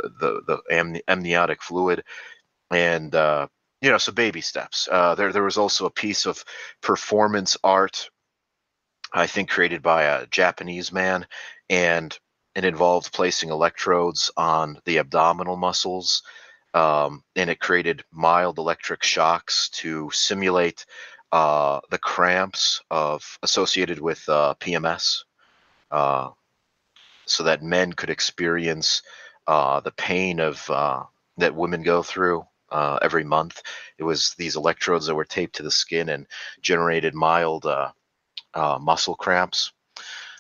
the the, the amniotic fluid, and uh, you know, so baby steps. Uh, there there was also a piece of performance art, I think, created by a Japanese man, and it involved placing electrodes on the abdominal muscles. Um, and it created mild electric shocks to simulate uh, the cramps of associated with uh, PMS, uh, so that men could experience uh, the pain of uh, that women go through uh, every month. It was these electrodes that were taped to the skin and generated mild uh, uh, muscle cramps.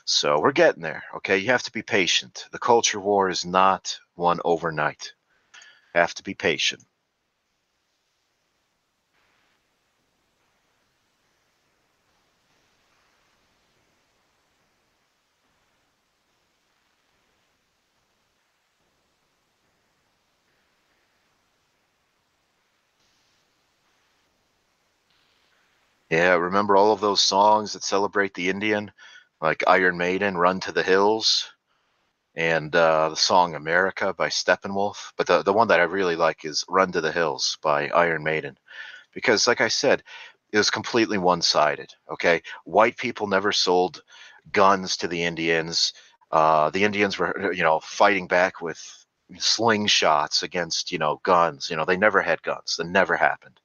So we're getting there. Okay, you have to be patient. The culture war is not won overnight. have to be patient. Yeah, remember all of those songs that celebrate the Indian, like Iron Maiden, "Run to the Hills," and uh, the song "America" by Steppenwolf. But the the one that I really like is "Run to the Hills" by Iron Maiden, because, like I said, it was completely one sided. Okay, white people never sold guns to the Indians. Uh, the Indians were, you know, fighting back with slingshots against, you know, guns. You know, they never had guns. That never happened.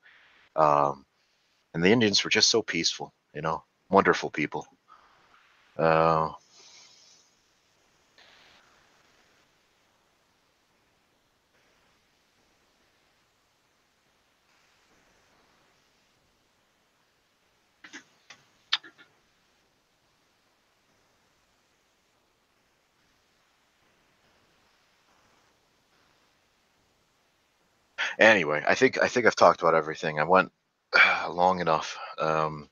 Um, and the Indians were just so peaceful, you know, wonderful people. Uh, anyway, I think I think I've talked about everything. I went long enough. Um,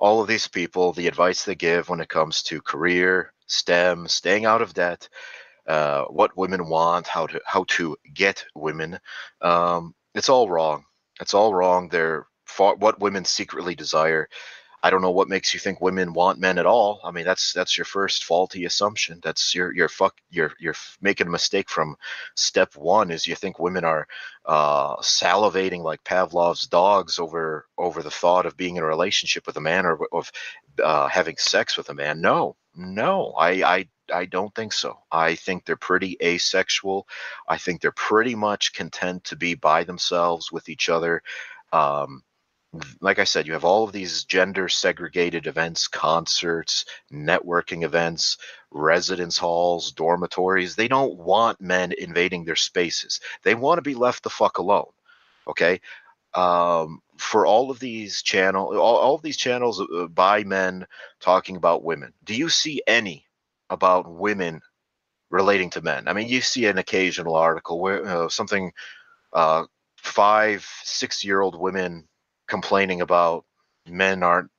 all of these people, the advice they give when it comes to career, STEM, staying out of debt, uh, what women want, how to how to get women, um, it's all wrong. It's all wrong. They're far, what women secretly desire. I don't know what makes you think women want men at all. I mean, that's that's your first faulty assumption. That's your your fuck. You're you're making a mistake from step one. Is you think women are uh, salivating like Pavlov's dogs over over the thought of being in a relationship with a man or of uh, having sex with a man. No, no, I I I don't think so. I think they're pretty asexual. I think they're pretty much content to be by themselves with each other. Um, like I said, you have all of these gender segregated events, concerts, networking events, residence halls, dormitories. They don't want men invading their spaces. They want to be left the fuck alone. Okay. Um, for all of these channel, all, all of these channels uh, by men talking about women, do you see any about women relating to men? I mean, you see an occasional article where uh, something uh, five, six year old women complaining about men aren't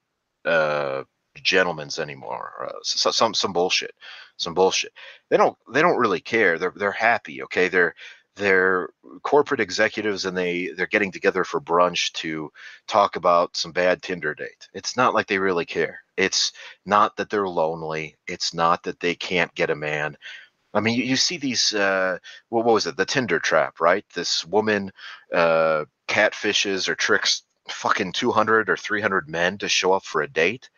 uh, gentlemen's anymore. Uh, so, some some bullshit, some bullshit. They don't they don't really care. They're they're happy. Okay, they're they're corporate executives and they they're getting together for brunch to talk about some bad Tinder date. It's not like they really care. It's not that they're lonely. It's not that they can't get a man. I mean, you, you see these. Uh, what, what was it? The Tinder trap, right? This woman uh, catfishes or tricks fucking 200 or 300 men to show up for a date.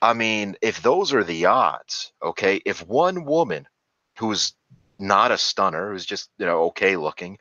I mean, if those are the odds, okay, if one woman who's not a stunner, who's just, you know, okay looking,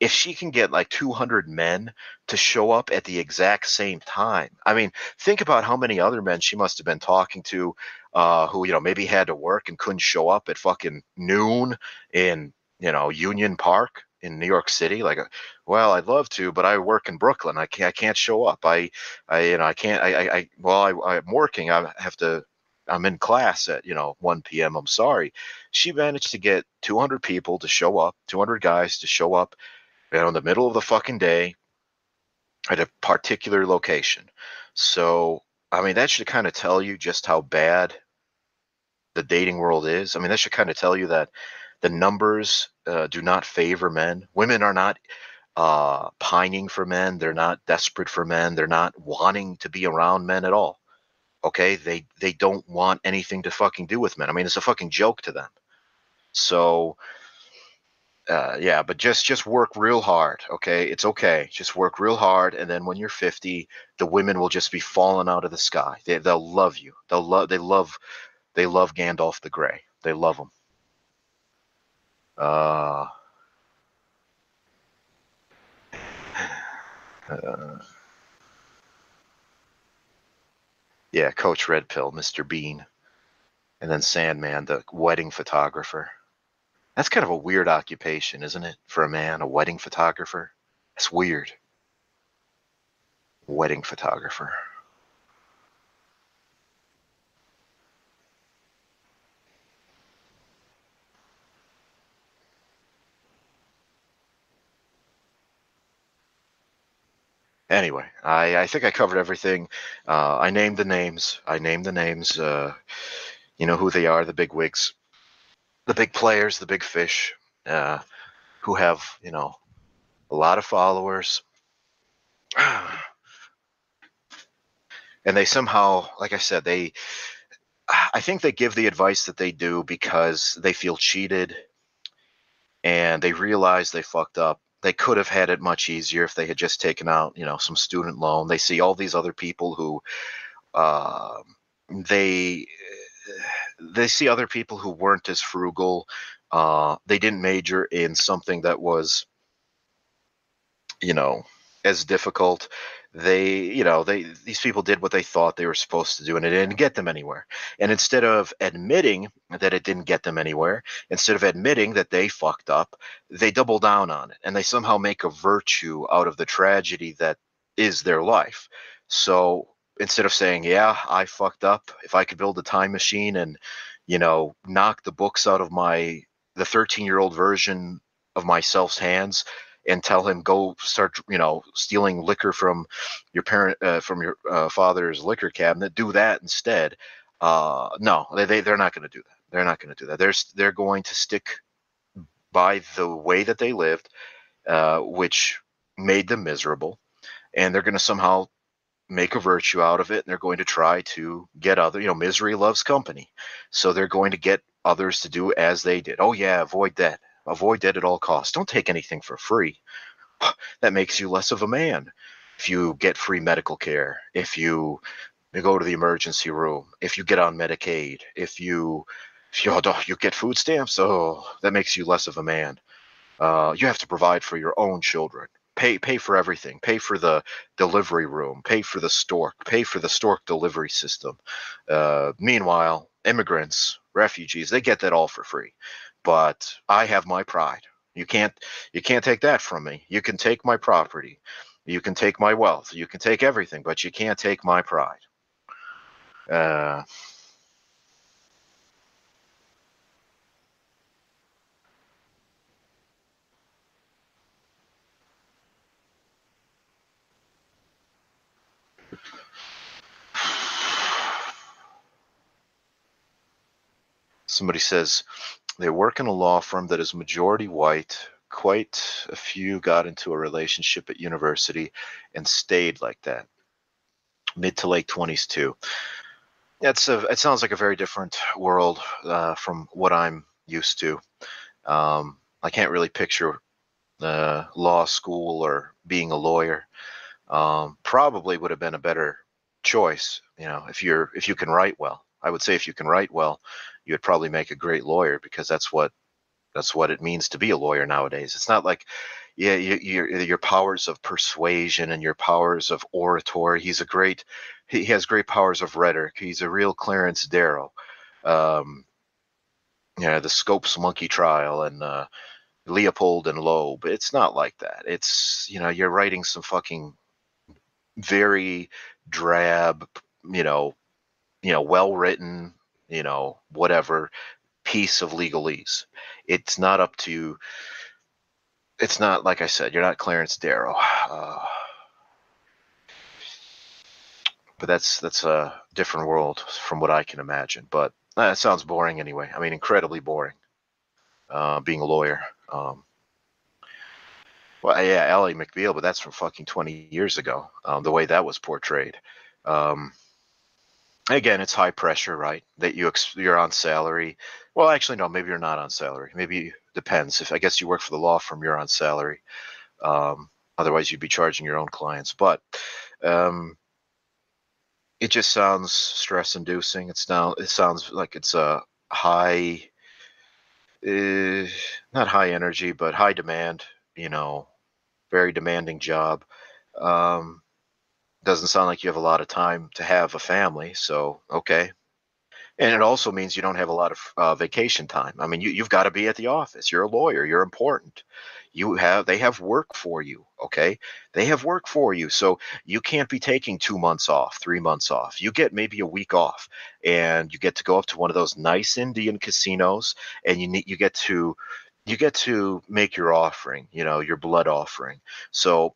if she can get like 200 men to show up at the exact same time, I mean, think about how many other men she must have been talking to uh, who, you know, maybe had to work and couldn't show up at fucking noon in, you know, Union Park in New York City. Like, well, I'd love to, but I work in Brooklyn. I can't, I can't show up. I, I, you know, I can't, I, I, I well, I, I'm working. I have to, I'm in class at, you know, 1 p.m. I'm sorry. She managed to get 200 people to show up, 200 guys to show up, you know, in the middle of the fucking day at a particular location. So, I mean, that should kind of tell you just how bad the dating world is. I mean, that should kind of tell you that the numbers uh, do not favor men. Women are not uh, pining for men. They're not desperate for men. They're not wanting to be around men at all. Okay, they they don't want anything to fucking do with men. I mean, it's a fucking joke to them. So, uh, yeah, but just just work real hard. Okay, it's okay. Just work real hard, and then when you're 50, the women will just be falling out of the sky. They they'll love you. They'll love they love they love Gandalf the Grey. They love him. Uh, uh, yeah, Coach Red Pill, Mr. Bean, and then Sandman, the wedding photographer. That's kind of a weird occupation, isn't it, for a man, a wedding photographer? It's weird. Wedding photographer. Anyway, I, I think I covered everything. Uh, I named the names. I named the names. Uh, you know who they are, the big wigs, the big players, the big fish, uh, who have you know a lot of followers, and they somehow, like I said, they. I think they give the advice that they do because they feel cheated and they realize they fucked up they could have had it much easier if they had just taken out, you know, some student loan. They see all these other people who uh, they they see other people who weren't as frugal. Uh, they didn't major in something that was, you know, as difficult they you know they these people did what they thought they were supposed to do and it didn't get them anywhere. And instead of admitting that it didn't get them anywhere instead of admitting that they fucked up they double down on it and they somehow make a virtue out of the tragedy that is their life. So instead of saying yeah i fucked up. If i could build a time machine and you know knock the books out of my the 13 year old version of myself's hands and tell him go start you know stealing liquor from your parent uh, from your uh, father's liquor cabinet. Do that instead. Uh, no they, they they're not going to do that. They're not going to do that. They're they're going to stick by the way that they lived uh, which made them miserable and they're going to somehow make a virtue out of it and they're going to try to get other you know misery loves company. So they're going to get others to do as they did. Oh yeah avoid that Avoid debt at all costs. Don't take anything for free. That makes you less of a man. If you get free medical care, if you, go to the emergency room, if you get on Medicaid, if you if you, you get food stamps, oh, that makes you less of a man. Uh, you have to provide for your own children. Pay pay for everything. Pay for the delivery room. Pay for the stork. Pay for the stork delivery system. Uh, meanwhile, immigrants, refugees, they get that all for free but I have my pride. You can't you can't take that from me. You can take my property. You can take my wealth. You can take everything, but you can't take my pride. Uh, somebody says they work in a law firm that is majority white. Quite a few got into a relationship at university and stayed like that. Mid to late 20s, too. That's a, it sounds like a very different world uh, from what I'm used to. Um, I can't really picture uh, law school or being a lawyer. Um, probably would have been a better choice, you know, if you're if you can write well. I would say if you can write well, you would probably make a great lawyer because that's what that's what it means to be a lawyer nowadays. It's not like yeah, you, your your powers of persuasion and your powers of oratory. He's a great he has great powers of rhetoric. He's a real Clarence Darrow. Um, yeah, the Scopes monkey trial and uh, Leopold and Loeb. It's not like that. It's you know you're writing some fucking very drab, you know, you know, well written, you know, whatever piece of legalese. It's not up to. It's not like I said. You're not Clarence Darrow. Uh, but that's that's a different world from what I can imagine. But that uh, sounds boring anyway. I mean, incredibly boring. Uh, being a lawyer. Um, well, yeah, Ally McBeal, but that's from fucking 20 years ago. Um, the way that was portrayed. Um, again, it's high pressure, right? That you ex- you're on salary. Well, actually, no. Maybe you're not on salary. Maybe depends. If I guess you work for the law firm, you're on salary. Um, otherwise, you'd be charging your own clients. But um, it just sounds stress-inducing. It's now. It sounds like it's a high, uh, not high energy, but high demand. You know, very demanding job. Um, doesn't sound like you have a lot of time to have a family. So okay, and it also means you don't have a lot of uh, vacation time. I mean, you, you've got to be at the office. You're a lawyer. You're important. You have they have work for you. Okay, they have work for you. So you can't be taking two months off, three months off. You get maybe a week off, and you get to go up to one of those nice Indian casinos, and you need you get to you get to make your offering. You know, your blood offering. So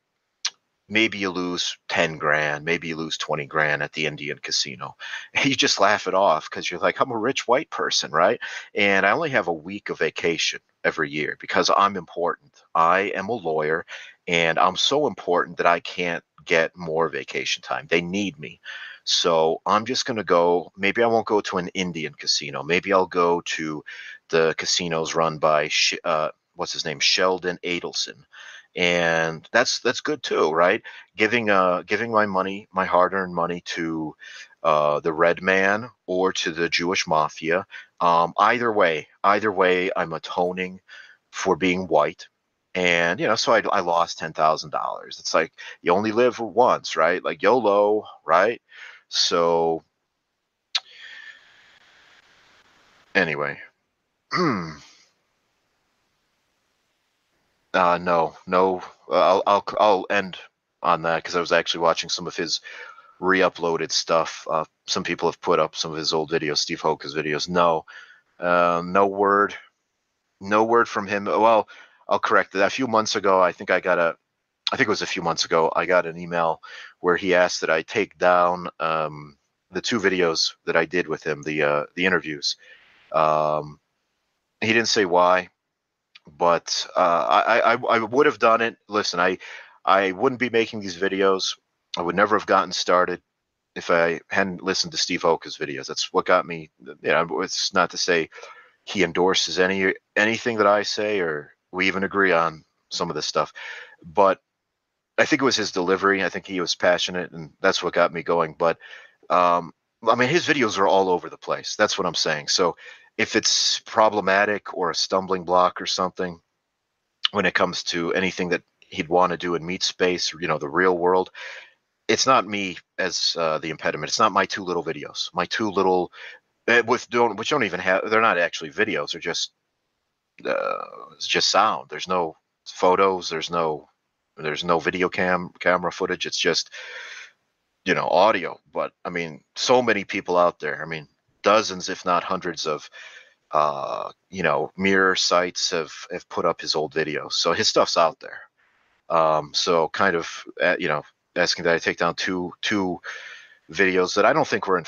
maybe you lose 10 grand, maybe you lose 20 grand at the Indian casino. You just laugh it off because you're like, I'm a rich white person, right? And I only have a week of vacation every year because I'm important. I am a lawyer and I'm so important that I can't get more vacation time. They need me. So I'm just going to go. Maybe I won't go to an Indian casino. Maybe I'll go to the casinos run by, uh, what's his name? Sheldon Adelson and that's that's good too, right? Giving uh giving my money, my hard-earned money to uh, the Red Man or to the Jewish Mafia. Um, either way, either way, I'm atoning for being white, and you know, so I, I lost ten thousand dollars. It's like you only live once, right? Like YOLO, right? So anyway. Uh, no, no. I'll I'll I'll end on that because I was actually watching some of his re-uploaded stuff. Uh, some people have put up some of his old videos, Steve Hoka's videos. No, uh, no word, no word from him. Well, I'll correct that. A few months ago, I think I got a, I think it was a few months ago, I got an email where he asked that I take down um, the two videos that I did with him, the uh, the interviews. Um, he didn't say why but uh, I, I I would have done it. Listen, I I wouldn't be making these videos. I would never have gotten started if I hadn't listened to Steve Hoka's videos. That's what got me. You know, it's not to say he endorses any anything that I say or we even agree on some of this stuff, but I think it was his delivery. I think he was passionate, and that's what got me going. But um, I mean, his videos are all over the place. That's what I'm saying. So if it's problematic or a stumbling block or something when it comes to anything that he'd want to do in meat space, you know, the real world, it's not me as uh, the impediment. It's not my two little videos. My two little, uh, with don't which don't even have. They're not actually videos. They're just uh, it's just sound. There's no photos. There's no there's no video cam camera footage. It's just you know audio. But I mean, so many people out there. I mean, dozens, if not hundreds, of uh, you know mirror sites have have put up his old videos. So his stuff's out there. Um, so kind of uh, you know asking that I take down two two videos that I don't think were in.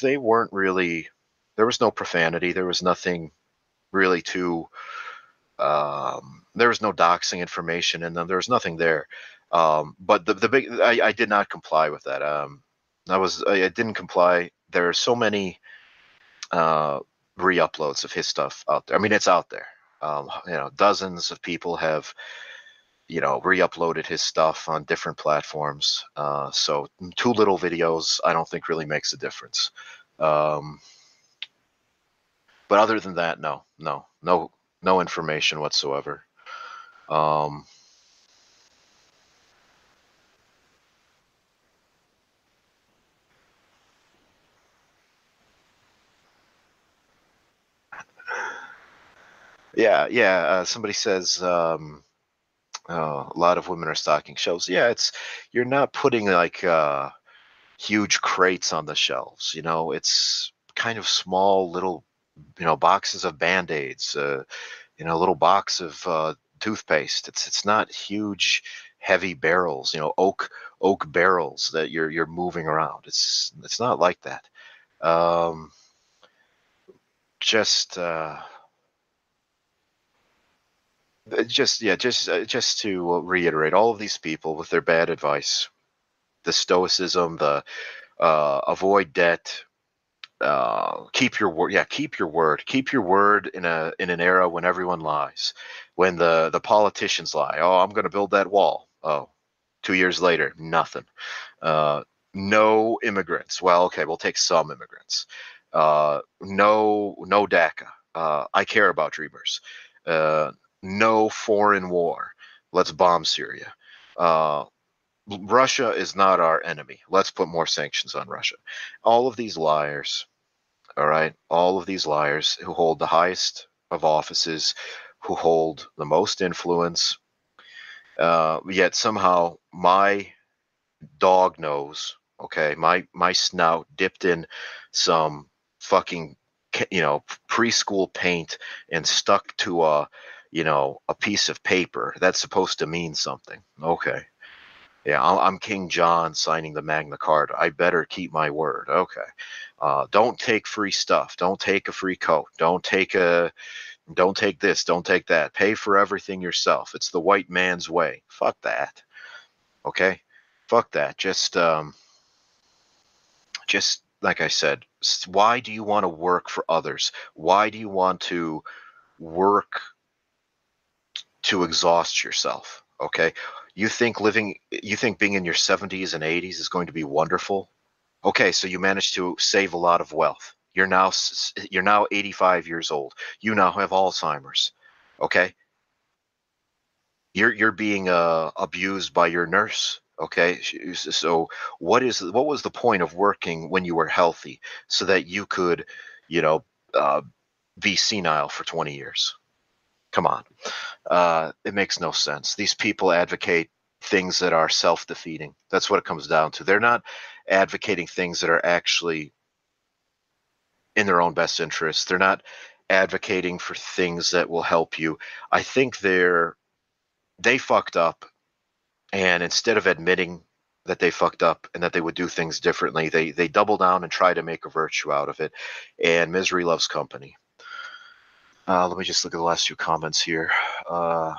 They weren't really there was no profanity. There was nothing really too. Um, there was no doxing information and them. There was nothing there. Um, but the the big I, I did not comply with that. Um, I was I, I didn't comply. There are so many uh, re-uploads of his stuff out there. I mean, it's out there. Um, you know, dozens of people have you know re-uploaded his stuff on different platforms. Uh, so two little videos, I don't think really makes a difference. Um, but other than that, no, no, no, no information whatsoever. Um, yeah, yeah. Uh, somebody says um, oh, a lot of women are stocking shelves. Yeah, it's you're not putting like uh, huge crates on the shelves. You know, it's kind of small little, you know, boxes of band aids. Uh, you know, a little box of uh, toothpaste. It's it's not huge, heavy barrels. You know, oak oak barrels that you're you're moving around. It's it's not like that. Um, just. Uh, just yeah, just uh, just to reiterate, all of these people with their bad advice, the stoicism, the uh, avoid debt, uh, keep your word. Yeah, keep your word. Keep your word in a in an era when everyone lies, when the the politicians lie. Oh, I'm going to build that wall. Oh, two years later, nothing. Uh, no immigrants. Well, okay, we'll take some immigrants. Uh, no, no DACA. Uh, I care about dreamers. Uh, no foreign war. Let's bomb Syria. Uh, Russia is not our enemy. Let's put more sanctions on Russia. All of these liars, all right, all of these liars who hold the highest of offices, who hold the most influence, uh, yet somehow my dog nose, okay, my my snout dipped in some fucking you know preschool paint and stuck to a you know, a piece of paper. That's supposed to mean something. Okay. Yeah, I'm King John signing the Magna Carta. I better keep my word. Okay. Uh, don't take free stuff. Don't take a free coat. Don't take a. Don't take this. Don't take that. Pay for everything yourself. It's the white man's way. Fuck that. Okay. Fuck that. Just um. Just like I said, why do you want to work for others? Why do you want to work to exhaust yourself. Okay. You think living, you think being in your 70s and 80s is going to be wonderful. Okay. So you managed to save a lot of wealth. You're now, you're now 85 years old. You now have Alzheimer's. Okay. You're, you're being uh, abused by your nurse. Okay. So what is, what was the point of working when you were healthy so that you could, you know, uh, be senile for 20 years? Come on. Uh, it makes no sense. These people advocate things that are self defeating. That's what it comes down to. They're not advocating things that are actually in their own best interest. They're not advocating for things that will help you. I think they're they fucked up and instead of admitting that they fucked up and that they would do things differently, they they double down and try to make a virtue out of it. And misery loves company. Uh, let me just look at the last few comments here. Uh,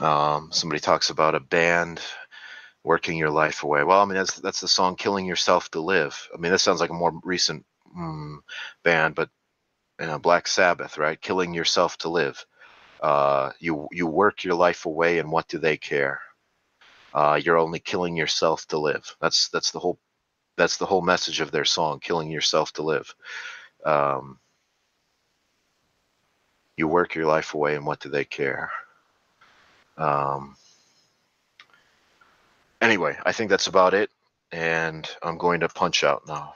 um, somebody talks about a band working your life away. Well, I mean that's that's the song "Killing Yourself to Live." I mean that sounds like a more recent mm, band, but you know, Black Sabbath, right? Killing yourself to live. Uh, you you work your life away, and what do they care? Uh, you're only killing yourself to live. That's that's the whole that's the whole message of their song, "Killing Yourself to Live." Um, you work your life away, and what do they care? Um, anyway, I think that's about it. And I'm going to punch out now.